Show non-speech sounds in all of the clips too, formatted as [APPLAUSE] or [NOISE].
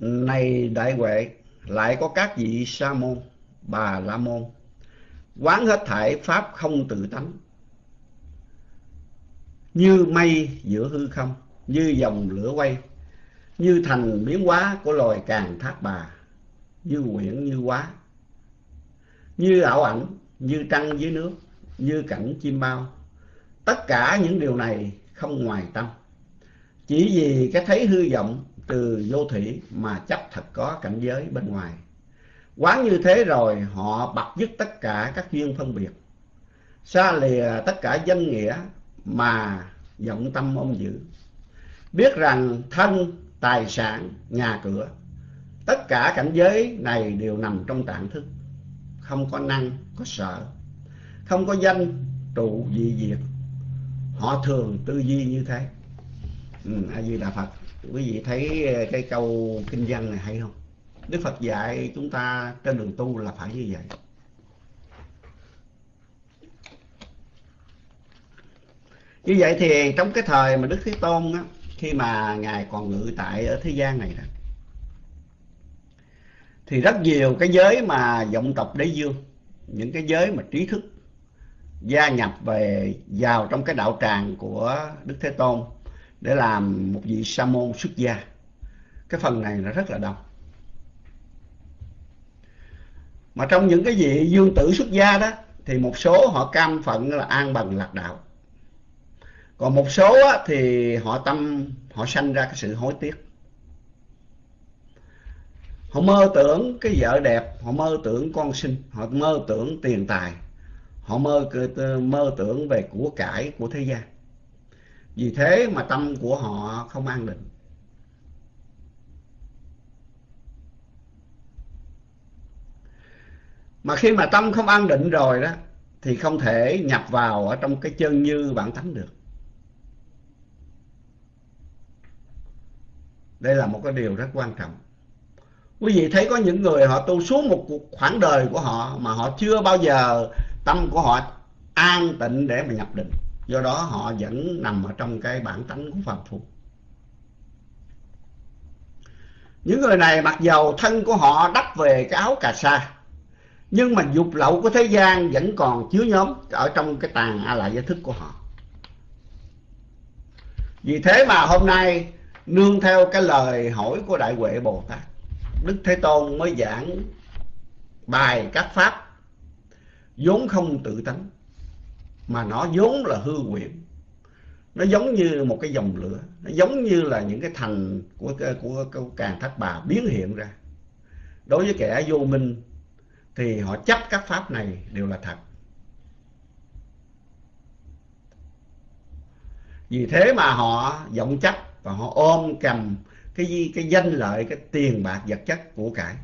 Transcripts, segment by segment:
này đại huệ, lại có các vị sa môn, bà la môn, quán hết thảy pháp không tự tánh. Như mây giữa hư không, như dòng lửa quay, như thành biến hóa của loài càng thác bà, như quyển như quá như ảo ảnh, như trăng dưới nước, như cảnh chim bao. Tất cả những điều này không ngoài tâm. Chỉ vì cái thấy hư vọng từ vô thủy mà chấp thật có cảnh giới bên ngoài. Quán như thế rồi họ bật dứt tất cả các duyên phân biệt. Xa lìa tất cả danh nghĩa mà vọng tâm ôm giữ. Biết rằng thân tài sản nhà cửa tất cả cảnh giới này đều nằm trong tạng thức. Không có năng có sợ không có danh trụ dị diệt. Họ thường tư duy như thế. Ừ, a di đà phật quý vị thấy ờ, cái câu kinh văn này hay không? Đức phật dạy chúng ta trên đường tu là phải như vậy. Như vậy thì trong cái thời mà đức thế tôn á, khi mà ngài còn ngự tại ở thế gian này đó, thì rất nhiều cái giới mà vọng tộc đế dương những cái giới mà trí thức gia nhập về, vào trong cái đạo tràng của đức thế tôn để làm một vị sa môn xuất gia. Cái phần này nó rất là đông. Mà trong những cái vị dương tử xuất gia đó thì một số họ cam phận là an bằng lạc đạo. Còn một số á, thì họ tâm họ sanh ra cái sự hối tiếc. Họ mơ tưởng cái vợ đẹp họ mơ tưởng con sinh họ mơ tưởng tiền tài họ mơ mơ tưởng về của cải của thế gian vì thế mà tâm của họ không an định. Mà khi mà tâm không an định rồi đó, thì không thể nhập vào ở trong cái chân như bản tánh được. Đây là một cái điều rất quan trọng. Quý vị thấy có những người họ tu xuống một khoảng đời của họ mà họ chưa bao giờ tâm của họ an tịnh để mà nhập định do đó họ vẫn nằm ở trong cái bản tánh của phàm phu những người này mặc dầu thân của họ đắp về cái áo cà sa, nhưng mà dục lậu của thế gian vẫn còn chứa nhóm ở trong cái tàn a lại giới thức của họ. Vì thế mà hôm nay, nương theo cái lời hỏi của đại huệ bồ tát, đức thế tôn mới giảng bài các pháp vốn không tự tánh mà nó vốn là hư quyển nó giống như một cái dòng lửa. Nó giống như là những cái thành của của, của càng thác bà biến hiện ra. Đối với kẻ vô minh thì họ chấp các pháp này đều là thật. Vì thế mà họ vọng chấp và họ ôm cầm cái cái danh lợi cái tiền bạc vật chất của cải.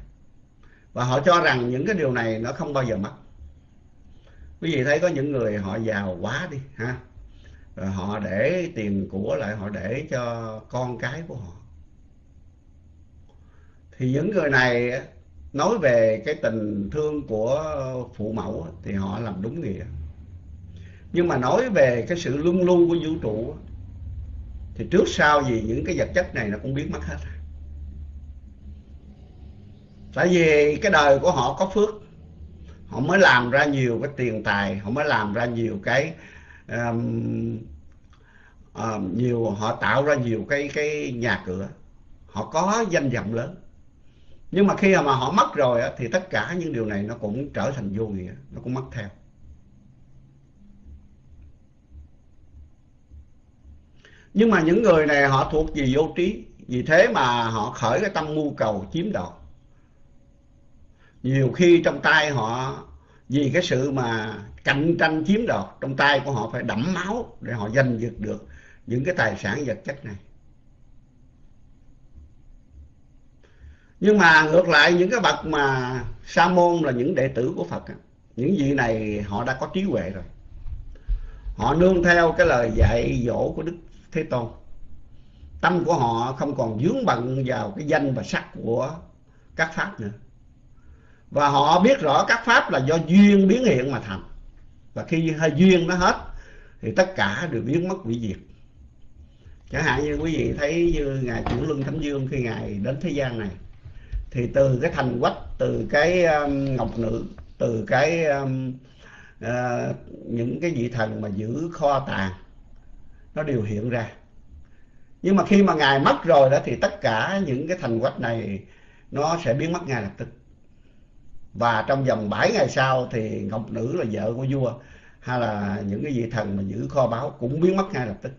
Và họ cho rằng những cái điều này nó không bao giờ mất quý vị thấy có những người họ giàu quá đi, ha. Rồi họ để tiền của lại, họ để cho con cái của họ. Thì những người này nói về cái tình thương của phụ mẫu thì họ làm đúng nghĩa. Nhưng mà nói về cái sự luân lưu của vũ trụ thì trước sau gì những cái vật chất này nó cũng biến mất hết. Tại vì cái đời của họ có phước họ mới làm ra nhiều cái tiền tài họ mới làm ra nhiều cái um, um, nhiều họ tạo ra nhiều cái cái nhà cửa. Họ có danh vọng lớn. Nhưng mà khi mà họ mất rồi thì tất cả những điều này nó cũng trở thành vô nghĩa nó cũng mất theo. Nhưng mà những người này họ thuộc về vô trí. Vì thế mà họ khởi cái tâm mưu cầu chiếm đoạt nhiều khi trong tay họ, vì cái sự mà cạnh tranh chiếm đoạt, trong tay của họ phải đẫm máu để họ giành giật được những cái tài sản vật chất này. Nhưng mà ngược lại, những cái bậc mà sa môn là những đệ tử của phật những vị này họ đã có trí huệ rồi. Họ nương theo cái lời dạy dỗ của đức thế tôn. Tâm của họ không còn dướng bận vào cái danh và sắc của các pháp nữa và họ biết rõ các pháp là do duyên biến hiện mà thành. Và khi hơi duyên nó hết thì tất cả đều biến mất hủy diệt. Chẳng hạn như quý vị thấy như ngài chuyển luân thánh dương khi ngài đến thế gian này thì từ cái thành quách từ cái um, ngọc nữ từ cái um, uh, những cái vị thần mà giữ kho tàng nó đều hiện ra. Nhưng mà khi mà ngài mất rồi đó thì tất cả những cái thành quách này nó sẽ biến mất ngay lập tức và trong vòng 7 ngày sau thì ngọc nữ là vợ của vua, hay là những cái vị thần mà giữ kho báu cũng biến mất ngay lập tức.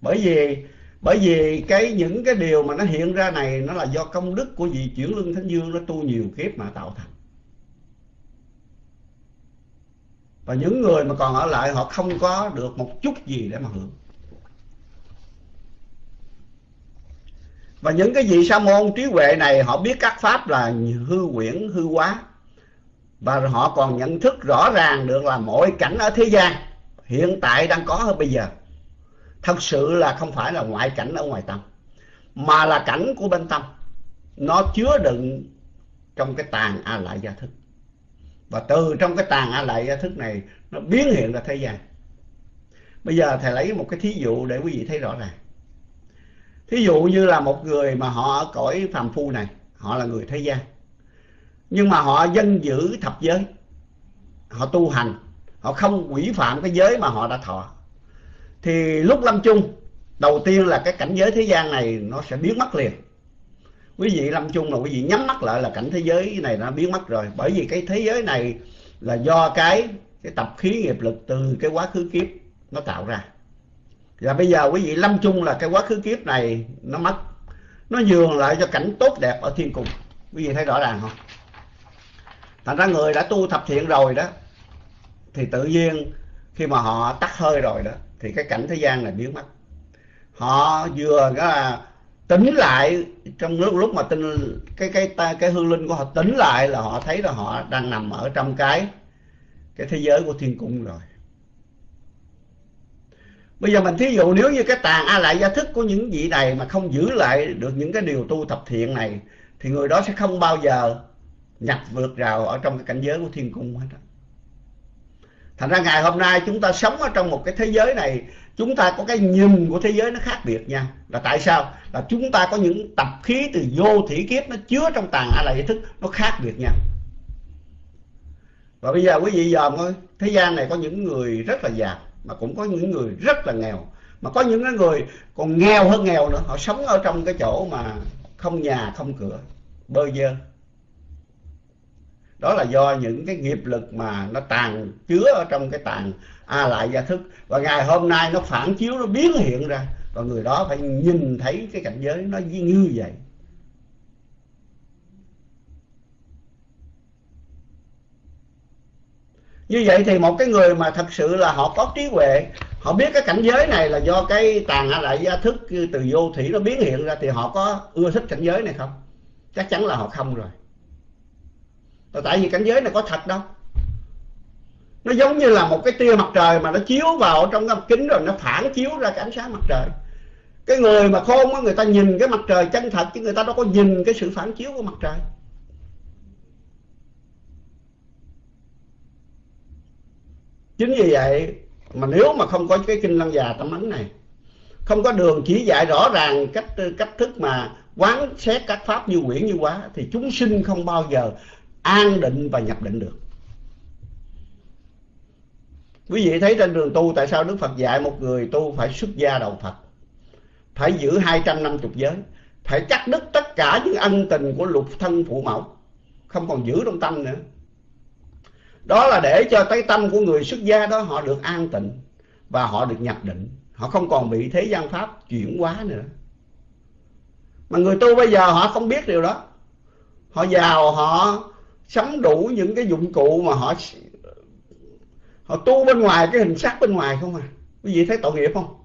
Bởi vì bởi vì cái, những cái điều mà nó hiện ra này nó là do công đức của vị chuyển lưng thánh dương nó tu nhiều kiếp mà tạo thành. Và những người mà còn ở lại họ không có được một chút gì để mà hưởng. Và những cái vị sa môn trí huệ này, họ biết các pháp là hư quyển, hư quá và họ còn nhận thức rõ ràng được là mọi cảnh ở thế gian hiện tại đang có hơn bây giờ. Thật sự là không phải là ngoại cảnh ở ngoài tâm, mà là cảnh của bên tâm. Nó chứa đựng trong cái tàn a lại gia thức. Và từ trong cái tàn a lại gia thức này, nó biến hiện ra thế gian. Bây giờ thầy lấy một cái thí dụ để quý vị thấy rõ ràng thí dụ như là một người mà họ ở cõi phàm phu này, họ là người thế gian. Nhưng mà họ dân giữ thập giới, họ tu hành, họ không quỷ phạm cái giới mà họ đã thọ. Thì lúc lâm chung, đầu tiên là cái cảnh giới thế gian này nó sẽ biến mất liền. Quý vị lâm chung là quý vị nhắm mắt lại là cảnh thế giới này nó biến mất rồi. Bởi vì cái thế giới này là do cái cái tập khí nghiệp lực từ cái quá khứ kiếp nó tạo ra và bây giờ quý vị lâm chung là cái quá khứ kiếp này nó mất. Nó nhường lại cho cảnh tốt đẹp ở thiên cung. Quý vị thấy rõ ràng không? Thành ra người đã tu thập thiện rồi đó thì tự nhiên khi mà họ tắt hơi rồi đó thì cái cảnh thế gian này biến mất. Họ vừa đó là tính lại trong lúc lúc mà tinh cái cái cái, cái hương linh của họ tính lại là họ thấy là họ đang nằm ở trong cái cái thế giới của thiên cung rồi bây giờ mình thí dụ nếu như cái tàn a lại gia thức của những vị này mà không giữ lại được những cái điều tu thập thiện này, thì người đó sẽ không bao giờ nhập vượt rào ở trong cái cảnh giới của thiên cung hết thành ra ngày hôm nay chúng ta sống ở trong một cái thế giới này, chúng ta có cái nhìn của thế giới nó khác biệt nha là tại sao? Là chúng ta có những tập khí từ vô thủy kiếp nó chứa trong tàn a lại thức nó khác biệt nhau. Và bây giờ quý vị dòm thôi thế gian này có những người rất là giàu mà cũng có những người rất là nghèo. Mà có những cái người còn nghèo hơn nghèo nữa. Họ sống ở trong cái chỗ mà không nhà, không cửa, bơ vơ. Đó là do những cái nghiệp lực mà nó tàn chứa ở trong cái tàn a lại gia thức. Và ngày hôm nay nó phản chiếu, nó biến hiện ra. Và người đó phải nhìn thấy cái cảnh giới nó như vậy. Như vậy thì một cái người mà thật sự là họ có trí huệ, họ biết cái cảnh giới này là do cái tàn hạ lại gia thức từ vô thủy nó biến hiện ra thì họ có ưa thích cảnh giới này không? Chắc chắn là họ không rồi. Và tại vì cảnh giới này có thật đâu. Nó giống như là một cái tia mặt trời mà nó chiếu vào trong cái kính rồi nó phản chiếu ra cái ánh sáng mặt trời. Cái người mà khôn á, người ta nhìn cái mặt trời chân thật chứ người ta đâu có nhìn cái sự phản chiếu của mặt trời. Chính vì vậy mà nếu mà không có cái kinh lăng già tâm ấn này, không có đường chỉ dạy rõ ràng cách cách thức mà quán xét các pháp như quyển như quá, thì chúng sinh không bao giờ an định và nhập định được. Quý vị thấy trên đường tu tại sao đức phật dạy một người tu phải xuất gia đầu phật, phải giữ hai trăm năm chục giới, phải cắt đứt tất cả những ân tình của lục thân phụ mẫu, không còn giữ trong tâm nữa đó là để cho cái tâm của người xuất gia đó họ được an tịnh và họ được nhập định. Họ không còn bị thế gian pháp chuyển hóa nữa. Mà người tu bây giờ họ không biết điều đó. Họ giàu họ sắm đủ những cái dụng cụ mà họ họ tu bên ngoài cái hình sắc bên ngoài không à. Quý vị thấy tội nghiệp không?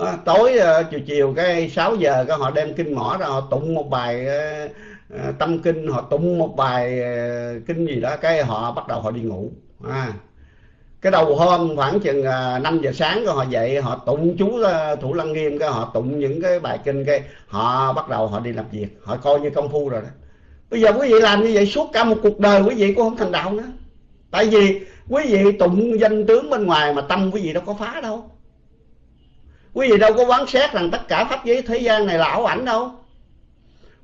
À, tối uh, chiều chiều cái 6 giờ cái họ đem kinh mỏ ra họ tụng một bài uh, Ờ, tâm kinh họ tụng một bài ờ, kinh gì đó cái họ bắt đầu họ đi ngủ. À, cái đầu hôm khoảng chừng à, 5 giờ sáng rồi họ dậy họ tụng chú ờ, thủ lăng nghiêm cái họ tụng những cái bài kinh cái họ bắt đầu họ đi làm việc. Họ coi như công phu rồi đó. Bây giờ quý vị làm như vậy suốt cả một cuộc đời quý vị cũng không thành đạo nữa. Tại vì quý vị tụng danh tướng bên ngoài mà tâm quý vị đâu có phá đâu. Quý vị đâu có quán xét rằng tất cả pháp giới thế gian này là ảo ảnh đâu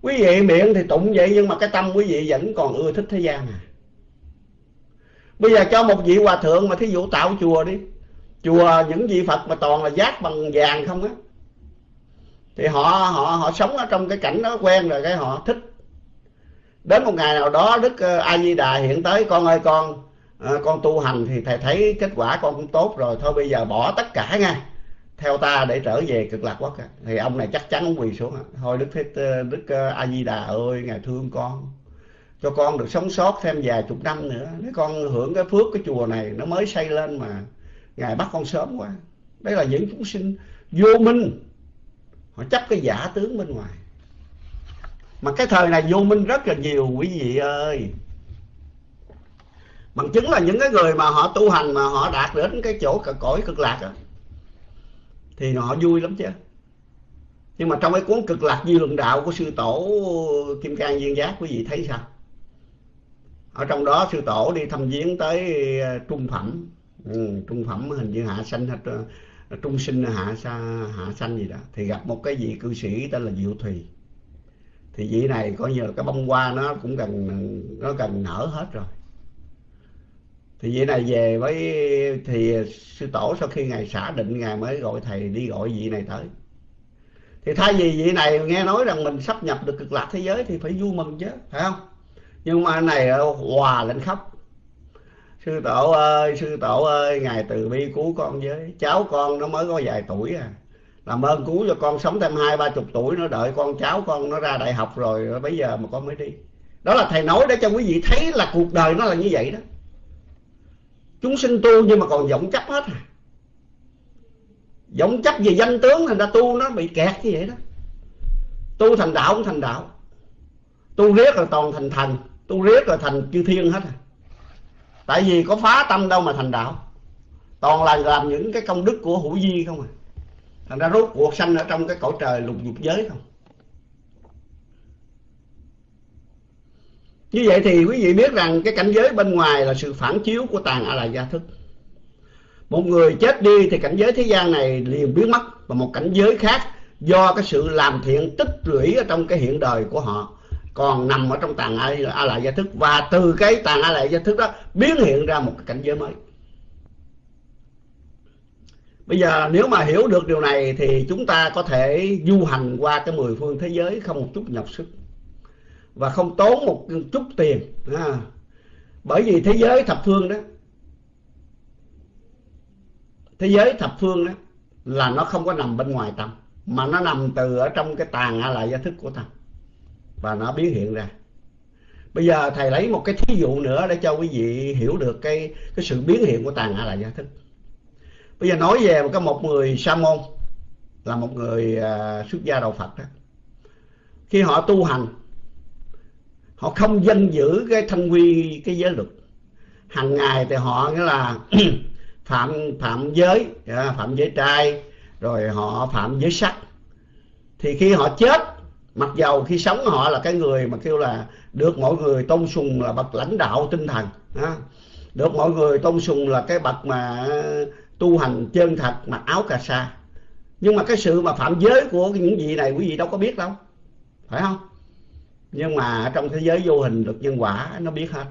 quý vị miệng thì tụng vậy nhưng mà cái tâm quý vị vẫn còn ưa thích thế gian. À bây giờ cho một vị hòa thượng mà thí dụ tạo chùa đi. Chùa những vị phật mà toàn là giác bằng vàng không á. Thì họ họ họ sống ở trong cái cảnh đó quen rồi cái họ thích. Đến một ngày nào đó đức ờ, a di đà hiện tới con ơi con à, con tu hành thì thầy thấy kết quả con cũng tốt rồi thôi bây giờ bỏ tất cả nha theo ta để trở về cực lạc quốc thì ông này chắc chắn quỳ xuống thôi đức thế ờ, đức ờ, a di đà ơi ngài thương con cho con được sống sót thêm vài chục năm nữa. Nếu con hưởng cái phước cái chùa này nó mới xây lên mà ngài bắt con sớm quá. Đấy là những chúng sinh vô minh. Họ chấp cái giả tướng bên ngoài. Mà cái thời này vô minh rất là nhiều quý vị ơi. Bằng chứng là những cái người mà họ tu hành mà họ đạt đến cái chỗ cõi cực lạc đó, thì họ vui lắm chứ. Nhưng mà trong cái cuốn cực lạc di luận đạo của sư tổ kim cang viên giác quý vị thấy sao? Ở trong đó sư tổ đi thăm viếng tới ờ, trung phẩm. Ừ, trung phẩm hình như hạ sanh hay ờ, trung sinh hạ sa hạ sanh gì đó. Thì gặp một cái vị cư sĩ tên là diệu thùy. Thì vị này coi như là cái bông hoa nó cũng gần nó gần nở hết rồi thì vị này về với, thì sư tổ sau khi ngài xả định, ngài mới gọi thầy đi gọi vị này tới. Thì thay vì vị này nghe nói rằng mình sắp nhập được cực lạc thế giới thì phải vui mừng chứ, phải không? Nhưng mà này hòa lên khóc sư tổ ơi, sư tổ ơi, ngài từ bi cứu con với, cháu con nó mới có vài tuổi à. Làm ơn cứu cho con sống thêm hai, ba chục tuổi, nó đợi con cháu con nó ra đại học rồi bây giờ mà con mới đi. Đó là thầy nói để cho quý vị thấy là cuộc đời nó là như vậy đó chúng sinh tu nhưng mà còn vọng chấp hết à. Vọng chấp về danh tướng thành ra tu nó bị kẹt như vậy đó. Tu thành đạo cũng thành đạo. Tu riết rồi toàn thành thành. Tu riết rồi thành chư thiên hết à. Tại vì có phá tâm đâu mà thành đạo. Toàn là làm những cái công đức của hữu di không à. Thành ra rốt cuộc sanh ở trong cái cõi trời lục dục giới không. Như vậy thì quý vị biết rằng cái cảnh giới bên ngoài là sự phản chiếu của tàn a la gia thức. Một người chết đi thì cảnh giới thế gian này liền biến mất. Và một cảnh giới khác do cái sự làm thiện tích lũy ở trong cái hiện đời của họ còn nằm ở trong tàn a la gia thức. Và từ cái tàn a la gia thức đó biến hiện ra một cái cảnh giới mới. Bây giờ nếu mà hiểu được điều này thì chúng ta có thể du hành qua cái mười phương thế giới không một chút nhọc sức và không tốn một chút tiền. À. bởi vì thế giới thập phương đó thế giới thập phương đó là nó không có nằm bên ngoài tâm mà nó nằm từ ở trong cái tàn a lại gia thức của tâm. Và nó biến hiện ra. Bây giờ thầy lấy một cái thí dụ nữa để cho quý vị hiểu được cái cái sự biến hiện của tàn a lại gia thức. Bây giờ nói về một cái một người sa môn là một người uh, xuất gia đạo phật đó. Khi họ tu hành họ không dân giữ cái thanh quy, cái giới luật. Hàng ngày thì họ nghĩa là [CLEARS THROAT] phạm phạm giới à, phạm giới trai, rồi họ phạm giới sắc. Thì khi họ chết, mặc dầu khi sống họ là cái người mà kêu là được mọi người tôn sùng là bậc lãnh đạo tinh thần à, được mọi người tôn sùng là cái bậc mà tu hành chân thật mặc áo cà sa. Nhưng mà cái sự mà phạm giới của những vị này quý vị đâu có biết đâu, phải không? Nhưng mà trong thế giới vô hình luật nhân quả, nó biết hết.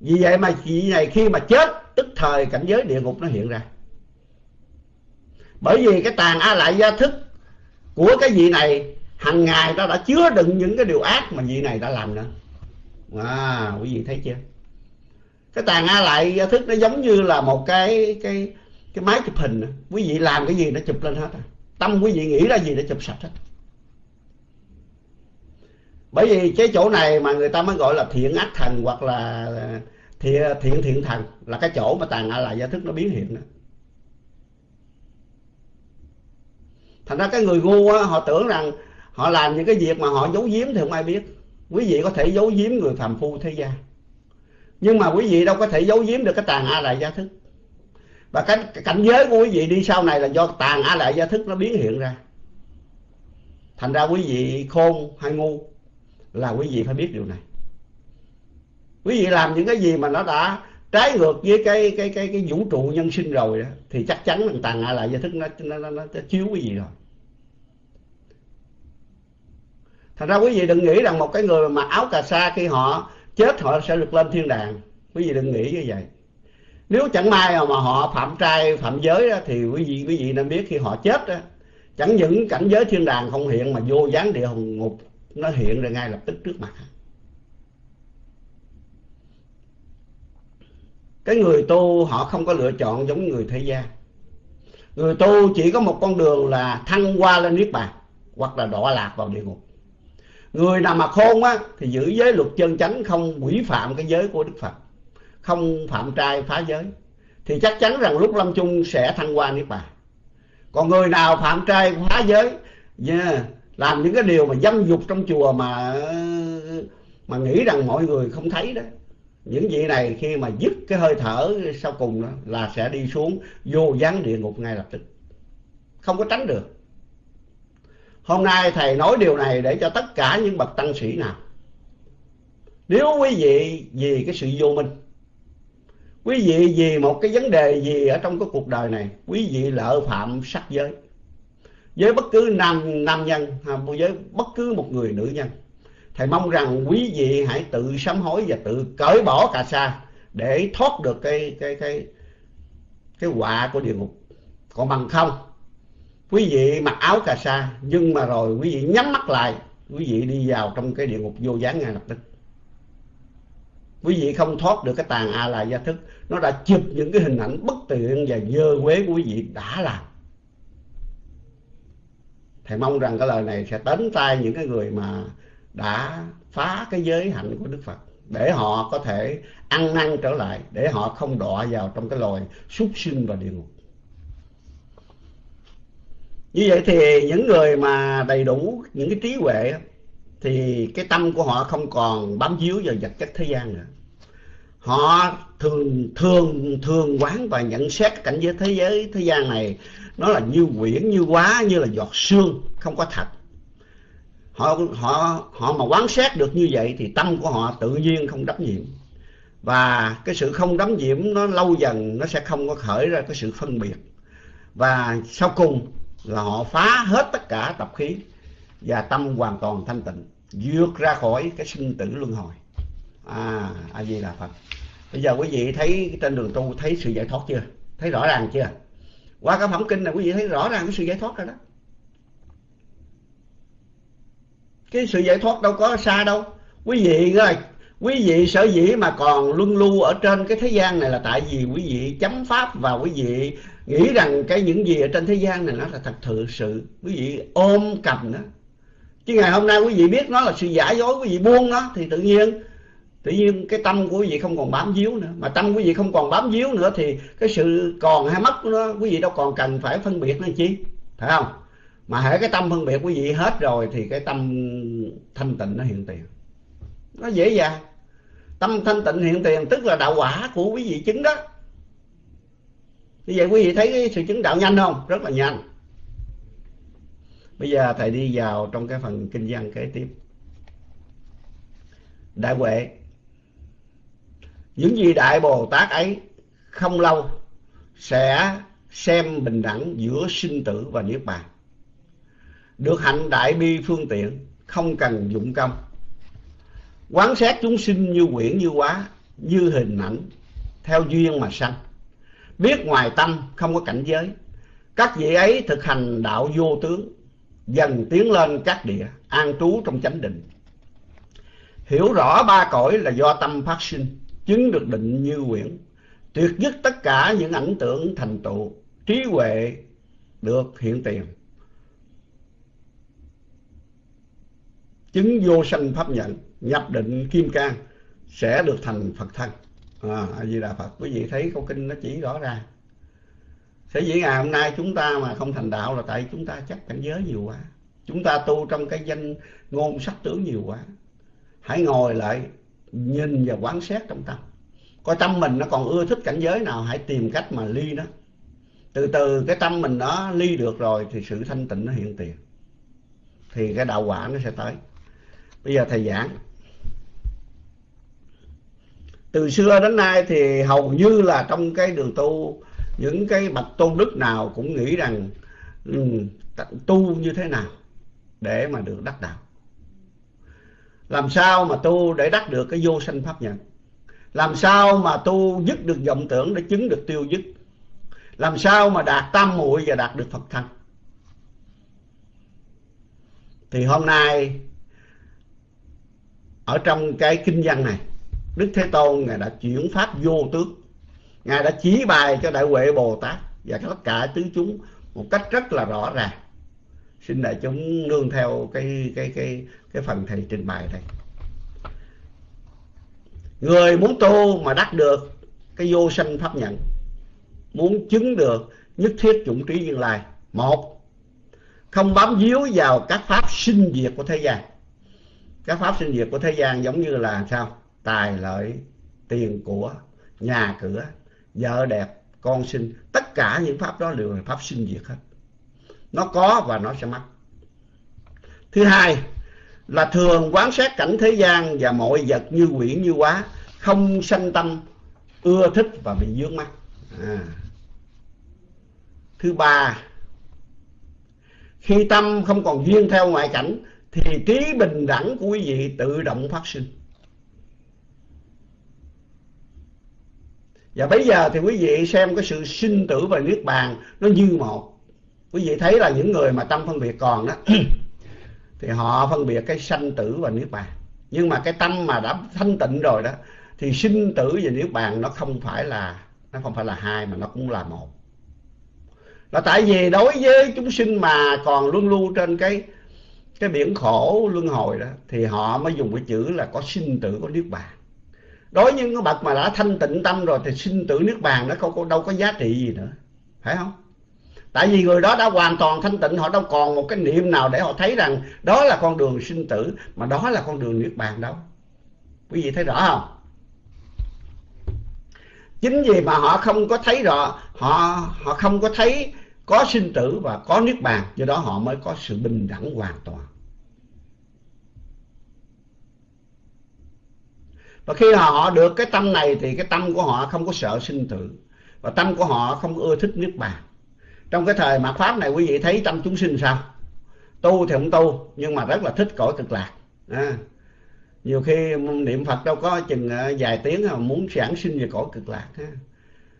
Vì vậy mà vị này khi mà chết, tức thời cảnh giới địa ngục nó hiện ra. Bởi vì cái tàn a lại gia thức của cái vị này hàng ngày ta đã chứa đựng những cái điều ác mà vị này đã làm nữa. À quý vị thấy chưa? Cái tàn a lại gia thức nó giống như là một cái cái cái máy chụp hình. Quý vị làm cái gì nó chụp lên hết à. tâm quý vị nghĩ ra gì nó chụp sạch hết bởi vì cái chỗ này mà người ta mới gọi là thiện ác thần hoặc là ờ, thiện thiện, thiện thần là cái chỗ mà tàn a lại gia thức nó biến hiện đó. thành ra cái người ngu á, họ tưởng rằng họ làm những cái việc mà họ giấu giếm thì không ai biết. Quý vị có thể giấu giếm người phàm phu thế gian. Nhưng mà quý vị đâu có thể giấu giếm được cái tàn a lại gia thức. Và cái, cái cảnh giới của quý vị đi sau này là do tàn a lại gia thức nó biến hiện ra. Thành ra quý vị khôn hay ngu là quý vị phải biết điều này. Quý vị làm những cái gì mà nó đã trái ngược với cái cái cái cái vũ trụ nhân sinh rồi đó thì chắc chắn là tàn hạ lại gia thức nó nó, nó, nó chiếu quý vị rồi. Thành ra quý vị đừng nghĩ rằng một cái người mà áo cà sa khi họ chết họ sẽ được lên thiên đàng. Quý vị đừng nghĩ như vậy. Nếu chẳng may mà họ phạm trai phạm giới đó, thì quý vị quý vị nên biết khi họ chết đó, chẳng những cảnh giới thiên đàng không hiện mà vô gián địa ngục nó hiện ra ngay lập tức trước mặt. Cái người tu họ không có lựa chọn giống người thế gian. Người tu chỉ có một con đường là thăng qua lên niết bàn hoặc là đọa lạc vào địa ngục. Người nào mà khôn á thì giữ giới luật chân chánh không quỷ phạm cái giới của đức phật không phạm trai phá giới. Thì chắc chắn rằng lúc lâm chung sẽ thăng qua niết bàn. Còn người nào phạm trai phá giới yeah, làm những cái điều mà dâm dục trong chùa mà mà nghĩ rằng mọi người không thấy đó. Những vị này khi mà dứt cái hơi thở sau cùng đó là sẽ đi xuống, vô gián địa ngục ngay lập tức. Không có tránh được. Hôm nay thầy nói điều này để cho tất cả những bậc tăng sĩ nào. Nếu quý vị vì cái sự vô minh, quý vị vì một cái vấn đề gì ở trong cái cuộc đời này, quý vị lỡ phạm sắc giới với bất cứ nam nam nhân hay với bất cứ một người nữ nhân, thầy mong rằng quý vị hãy tự sám hối và tự cởi bỏ cà sa để thoát được cái cái cái cái họa của địa ngục. Còn bằng không, quý vị mặc áo cà sa, nhưng mà rồi quý vị nhắm mắt lại, quý vị đi vào trong cái địa ngục vô gián ngay lập tức. Quý vị không thoát được cái tàn a la gia thức. Nó đã chụp những cái hình ảnh bất tiện và dơ quế của quý vị đã làm thầy mong rằng cái lời này sẽ đến tay những cái người mà đã phá cái giới hạnh của đức phật, để họ có thể ăn năn trở lại, để họ không đọa vào trong cái loài súc sinh và địa ngục. Như vậy thì những người mà đầy đủ những cái trí huệ thì cái tâm của họ không còn bám víu vào vật chất thế gian nữa. Họ thường thường thường quán và nhận xét cảnh giới thế giới, thế gian này nó là như quyển, như quá, như là giọt sương, không có thật họ họ họ mà quán xét được như vậy thì tâm của họ tự nhiên không đắm nhiễm. Và cái sự không đắm nhiễm nó lâu dần nó sẽ không có khởi ra cái sự phân biệt. Và sau cùng là họ phá hết tất cả tập khí và tâm hoàn toàn thanh tịnh, vượt ra khỏi cái sinh tử luân hồi. À a di đà phật. Bây giờ quý vị thấy trên đường tu thấy sự giải thoát chưa? Thấy rõ ràng chưa? Qua cái phẩm kinh này quý vị thấy rõ ràng cái sự giải thoát rồi đó. Cái sự giải thoát đâu có xa đâu. Quý vị ơi, quý vị sở dĩ mà còn luân lưu ở trên cái thế gian này là tại vì quý vị chấm pháp và quý vị nghĩ rằng cái những gì ở trên thế gian này nó là thật sự sự. Quý vị ôm cầm nó. Chứ ngày hôm nay quý vị biết nó là sự giả dối, quý vị buông nó, thì tự nhiên tự nhiên cái tâm của quý vị không còn bám víu nữa. Mà tâm quý vị không còn bám víu nữa thì cái sự còn hay mất của nó quý vị đâu còn cần phải phân biệt nữa chi? Phải không? Mà hễ cái tâm phân biệt quý vị hết rồi thì cái tâm thanh tịnh nó hiện tiền. Nó dễ dàng. Tâm thanh tịnh hiện tiền tức là đạo quả của quý vị chứng đó. Như vậy quý vị thấy cái sự chứng đạo nhanh không? Rất là nhanh. Bây giờ thầy đi vào trong cái phần kinh văn kế tiếp. Đại huệ những gì đại bồ tát ấy không lâu sẽ xem bình đẳng giữa sinh tử và niết bàn. Được hạnh đại bi phương tiện, không cần dụng công. Quán xét chúng sinh như quyển như quá như hình ảnh, theo duyên mà sanh. Biết ngoài tâm, không có cảnh giới. Các vị ấy thực hành đạo vô tướng, dần tiến lên các địa, an trú trong chánh định. Hiểu rõ ba cõi là do tâm phát sinh chứng được định như quyển tuyệt dứt tất cả những ảnh tưởng thành tựu trí huệ được hiện tiền. Chứng vô sanh pháp nhận nhập định kim cang sẽ được thành phật thân. À, di đà phật quý vị thấy câu kinh nó chỉ rõ ra. Sở dĩ ngày hôm nay chúng ta mà không thành đạo là tại chúng ta chấp cảnh giới nhiều quá. Chúng ta tu trong cái danh ngôn sắc tướng nhiều quá. Hãy ngồi lại nhìn và quán xét trong tâm. Coi tâm mình nó còn ưa thích cảnh giới nào hãy tìm cách mà ly nó từ từ cái tâm mình nó ly được rồi thì sự thanh tịnh nó hiện tiền. Thì cái đạo quả nó sẽ tới. Bây giờ thầy giảng. Từ xưa đến nay thì hầu như là trong cái đường tu những cái bậc tôn đức nào cũng nghĩ rằng um, tu như thế nào để mà được đắc đạo? Làm sao mà tu để đắc được cái vô sanh pháp nhận làm sao mà tu dứt được vọng tưởng để chứng được tiêu dứt? Làm sao mà đạt tam muội và đạt được phật thân thì hôm nay ở trong cái kinh văn này đức thế tôn ngài đã chuyển pháp vô tướng, ngài đã chỉ bài cho đại huệ bồ tát và tất cả tứ chúng một cách rất là rõ ràng xin đại chúng nương theo cái cái cái cái phần thầy trình bày này. Người muốn tu mà đắc được cái vô sanh pháp nhận muốn chứng được nhất thiết chủng trí duyên lai. Một, không bám víu vào các pháp sinh diệt của thế gian. Các pháp sinh diệt của thế gian giống như là sao? Tài lợi, tiền của, nhà cửa, vợ đẹp, con sinh. Tất cả những pháp đó đều là pháp sinh diệt hết nó có và nó sẽ mất. Thứ hai là thường quán sát cảnh thế gian và mọi vật như quỷ, như quá không sanh tâm, ưa thích và bị dướng mắt. À. thứ ba, khi tâm không còn duyên theo ngoại cảnh, thì trí bình đẳng của quý vị tự động phát sinh. Và bây giờ thì quý vị xem cái sự sinh tử và niết bàn nó như một quý vị thấy là những người mà tâm phân biệt còn đó [CLEARS THROAT] thì họ phân biệt cái sanh tử và niết bàn. Nhưng mà cái tâm mà đã thanh tịnh rồi đó, thì sinh tử và niết bàn nó không phải là, nó không phải là hai mà nó cũng là một. Là tại vì đối với chúng sinh mà còn luân lưu trên cái cái biển khổ luân hồi đó, thì họ mới dùng cái chữ là có sinh tử, có niết bàn. Đối với những cái bậc mà đã thanh tịnh tâm rồi thì sinh tử, niết bàn nó không có, đâu có giá trị gì nữa. Phải không? Tại vì người đó đã hoàn toàn thanh tịnh, họ đâu còn một cái niệm nào để họ thấy rằng đó là con đường sinh tử, mà đó là con đường niết bàn đâu. Quý vị thấy rõ không? Chính vì mà họ không có thấy rõ, họ họ không có thấy có sinh tử và có niết bàn, do đó họ mới có sự bình đẳng hoàn toàn. Và khi họ được cái tâm này thì cái tâm của họ không có sợ sinh tử, và tâm của họ không ưa thích niết bàn trong cái thời mạt pháp này quý vị thấy tâm chúng sinh sao? Tu thì không tu nhưng mà rất là thích cõi cực lạc. À, nhiều khi niệm phật đâu có chừng à, vài tiếng mà muốn giảng sinh về cõi cực lạc ha.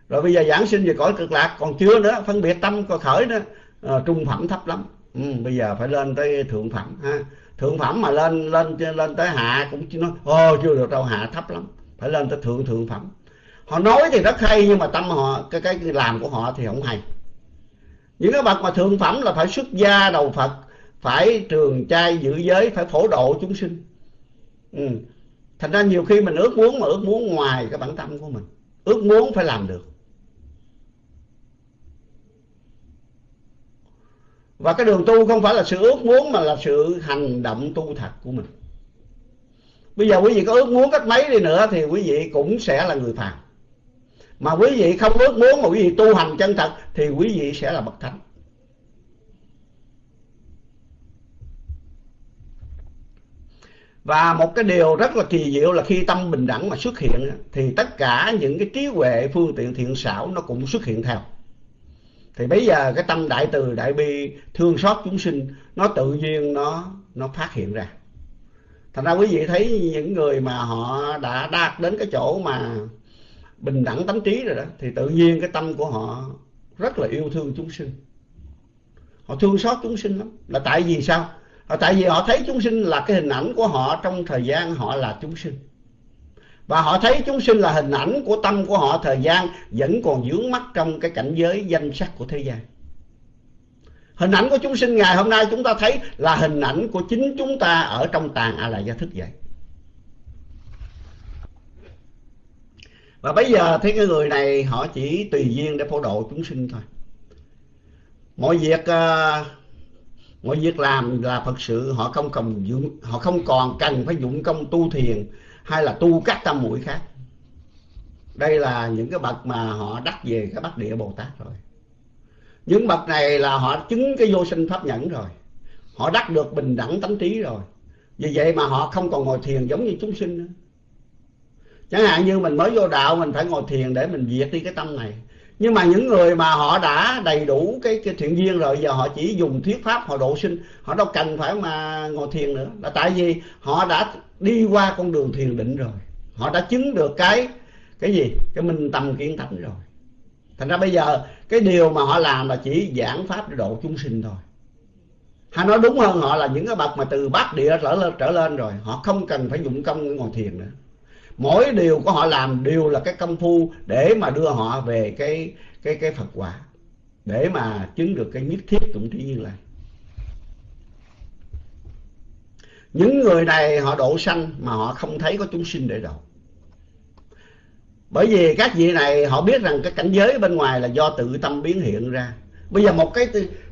rồi bây giờ giảng sinh về cõi cực lạc còn chưa nữa phân biệt tâm còn khởi nữa à, trung phẩm thấp lắm. Ừ, bây giờ phải lên tới thượng phẩm ha. Thượng phẩm mà lên lên lên tới hạ cũng nói ô chưa được đâu hạ thấp lắm. Phải lên tới thượng thượng phẩm. Họ nói thì rất hay nhưng mà tâm họ cái cái làm của họ thì không hay những cái bậc mà thượng phẩm là phải xuất gia đầu phật, phải trường trai giữ giới, phải phổ độ chúng sinh. Ừ. thành ra nhiều khi mình ước muốn mà ước muốn ngoài cái bản tâm của mình. Ước muốn phải làm được. Và cái đường tu không phải là sự ước muốn mà là sự hành động tu thật của mình. Bây giờ quý vị có ước muốn cách mấy đi nữa thì quý vị cũng sẽ là người phàm mà quý vị không ước muốn mà quý vị tu hành chân thật, thì quý vị sẽ là bậc thánh. Và một cái điều rất là kỳ diệu là khi tâm bình đẳng mà xuất hiện, thì tất cả những cái trí huệ, phương tiện thiện xảo nó cũng xuất hiện theo. Thì bây giờ cái tâm đại từ, đại bi, thương xót chúng sinh, nó tự nhiên nó nó phát hiện ra. Thành ra quý vị thấy những người mà họ đã đạt đến cái chỗ mà bình đẳng tánh trí rồi đó, thì tự nhiên cái tâm của họ rất là yêu thương chúng sinh. Họ thương xót chúng sinh lắm. Là tại vì sao? Là tại vì họ thấy chúng sinh là cái hình ảnh của họ trong thời gian họ là chúng sinh. Và họ thấy chúng sinh là hình ảnh của tâm của họ thời gian vẫn còn vướng mắc trong cái cảnh giới danh sắc của thế gian. Hình ảnh của chúng sinh ngày hôm nay chúng ta thấy là hình ảnh của chính chúng ta ở trong tàn a la gia thức vậy. Và bây giờ thấy cái người này họ chỉ tùy duyên để phổ độ chúng sinh thôi. Mọi việc uh, mọi việc làm là thật sự họ không cần dụng họ không còn cần phải dụng công tu thiền hay là tu các tâm mũi khác. Đây là những cái bậc mà họ đắc về cái bát địa bồ tát rồi. Những bậc này là họ chứng cái vô sinh pháp nhẫn rồi. Họ đắc được bình đẳng tánh trí rồi. Vì vậy mà họ không còn ngồi thiền giống như chúng sinh nữa chẳng hạn như mình mới vô đạo mình phải ngồi thiền để mình diệt đi cái tâm này. Nhưng mà những người mà họ đã đầy đủ cái, cái thiện duyên rồi giờ họ chỉ dùng thuyết pháp họ độ sinh họ đâu cần phải mà ngồi thiền nữa. Là tại vì họ đã đi qua con đường thiền định rồi. Họ đã chứng được cái cái gì? Cái minh tâm kiến tánh rồi. Thành ra bây giờ cái điều mà họ làm là chỉ giảng pháp để độ chúng sinh thôi. Hay nói đúng hơn họ là những cái bậc mà từ bát địa trở lên trở lên rồi họ không cần phải dụng công ngồi thiền nữa mỗi điều của họ làm đều là cái công phu để mà đưa họ về cái cái cái Phật quả, để mà chứng được cái nhất thiết tụng trí như lai. Những người này họ độ sanh mà họ không thấy có chúng sinh để độ. Bởi vì các vị này họ biết rằng cái cảnh giới bên ngoài là do tự tâm biến hiện ra. Bây giờ một cái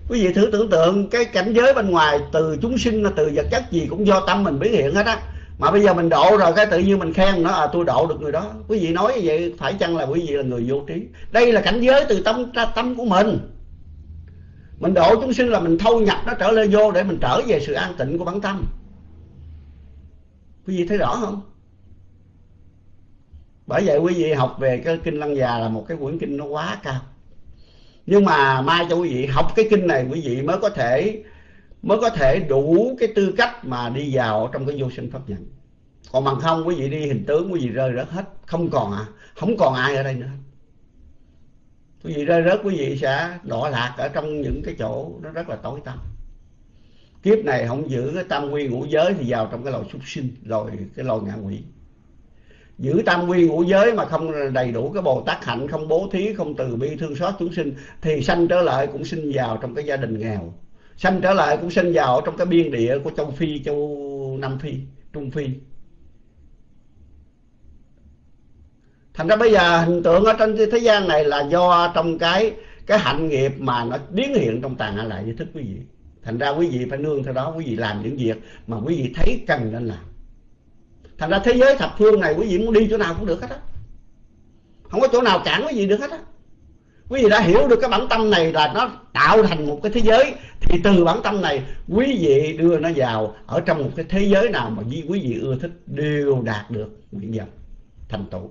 quý vị thử tưởng tượng, cái cảnh giới bên ngoài từ chúng sinh, từ vật chất gì cũng do tâm mình biến hiện hết á mà bây giờ mình độ rồi, cái tự nhiên mình khen nó à tôi độ được người đó. Quý vị nói như vậy, phải chăng là quý vị là người vô trí? Đây là cảnh giới từ tâm, ra tâm của mình. Mình độ chúng sinh là mình thâu nhập, nó trở lên vô để mình trở về sự an tịnh của bản tâm. Quý vị thấy rõ không? Bởi vậy quý vị học về cái kinh lăng già là một cái quyển kinh nó quá cao. Nhưng mà mai cho quý vị học cái kinh này, quý vị mới có thể mới có thể đủ cái tư cách mà đi vào trong cái vô sinh pháp nhận còn bằng không, quý vị đi hình tướng, quý vị rơi rớt hết. Không còn à không còn ai ở đây nữa. Quý vị rơi rớt, quý vị sẽ đọa lạc ở trong những cái chỗ nó rất là tối tăm. Kiếp này không giữ cái tam quy ngũ giới thì vào trong cái loài súc sinh rồi cái loài ngạ quỷ. Giữ tam quy ngũ giới mà không đầy đủ cái bồ tát hạnh, không bố thí, không từ bi thương xót chúng sinh, thì sanh trở lại cũng sinh vào trong cái gia đình nghèo sanh trở lại cũng sinh vào trong cái biên địa của châu phi, châu nam phi, trung phi. Thành ra bây giờ hình tượng ở trên thế gian này là do trong cái cái hạnh nghiệp mà nó biến hiện trong tàn hạ lại. Như thức quý vị. Thành ra quý vị phải nương theo đó, quý vị làm những việc mà quý vị thấy cần nên làm. Thành ra thế giới thập phương này quý vị muốn đi chỗ nào cũng được hết á. Không có chỗ nào cản quý vị được hết á quý vị đã hiểu được cái bản tâm này là nó tạo thành một cái thế giới. Thì từ bản tâm này quý vị đưa nó vào ở trong một cái thế giới nào mà quý vị ưa thích đều đạt được nguyện vọng thành tựu.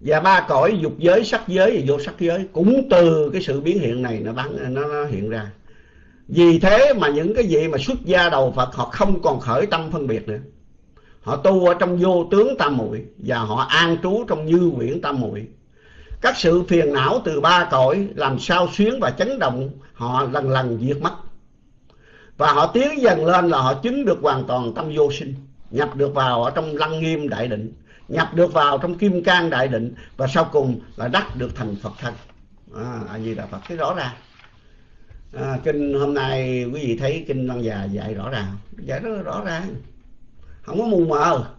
Và ba cõi dục giới sắc giới và vô sắc giới cũng từ cái sự biến hiện này nó bắn nó, nó hiện ra. Vì thế mà những cái gì mà xuất gia đầu Phật họ không còn khởi tâm phân biệt nữa họ tu ở trong vô tướng tam muội và họ an trú trong như quyển tam muội. Các sự phiền não từ ba cõi làm sao xuyến và chấn động họ lần lần diệt mất. Và họ tiến dần lên là họ chứng được hoàn toàn tâm vô sinh nhập được vào ở trong lăng nghiêm đại định nhập được vào trong kim cang đại định và sau cùng là đắc được thành phật thân. À, a di đà phật thấy rõ ràng. À, kinh hôm nay quý vị thấy kinh lăng già dạy rõ ràng. Dạy rất rõ ràng không có mù mờ.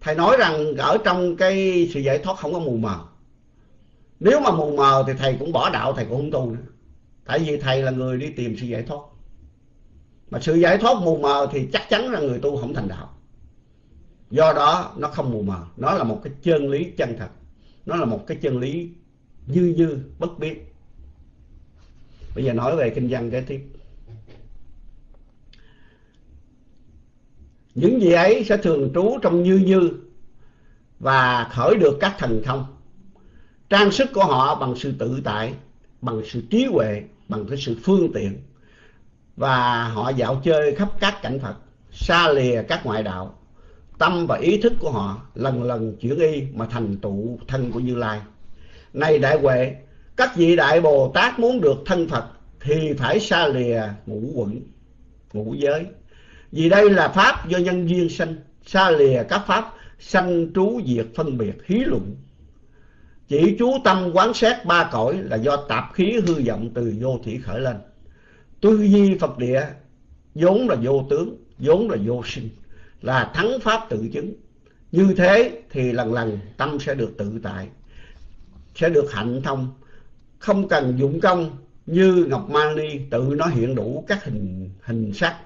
Thầy nói rằng ở trong cái sự giải thoát không có mù mờ. Nếu mà mù mờ thì thầy cũng bỏ đạo, thầy cũng không tu nữa. Tại vì thầy là người đi tìm sự giải thoát. Mà sự giải thoát mù mờ thì chắc chắn là người tu không thành đạo. Do đó, nó không mù mờ. Nó là một cái chân lý chân thật. Nó là một cái chân lý như như bất biến. bây giờ nói về kinh văn kế tiếp. Những gì ấy sẽ thường trú trong như như và khởi được các thần thông trang sức của họ bằng sự tự tại bằng sự trí huệ bằng cái sự phương tiện và họ dạo chơi khắp các cảnh phật xa lìa các ngoại đạo tâm và ý thức của họ lần lần chuyển y mà thành tụ thân của Như Lai. Này đại huệ, các vị đại Bồ Tát muốn được thân Phật thì phải xa lìa ngũ quẩn, ngũ giới. Vì đây là pháp do nhân duyên sanh, xa lìa các pháp sanh trú diệt phân biệt hí luận. Chỉ chú tâm quán xét ba cõi là do tạp khí hư vọng từ vô thủy khởi lên. Tư duy Phật địa vốn là vô tướng, vốn là vô sinh là thắng pháp tự chứng như thế thì lần lần tâm sẽ được tự tại sẽ được hạnh thông không cần dụng công như ngọc mani tự nó hiện đủ các hình hình sắc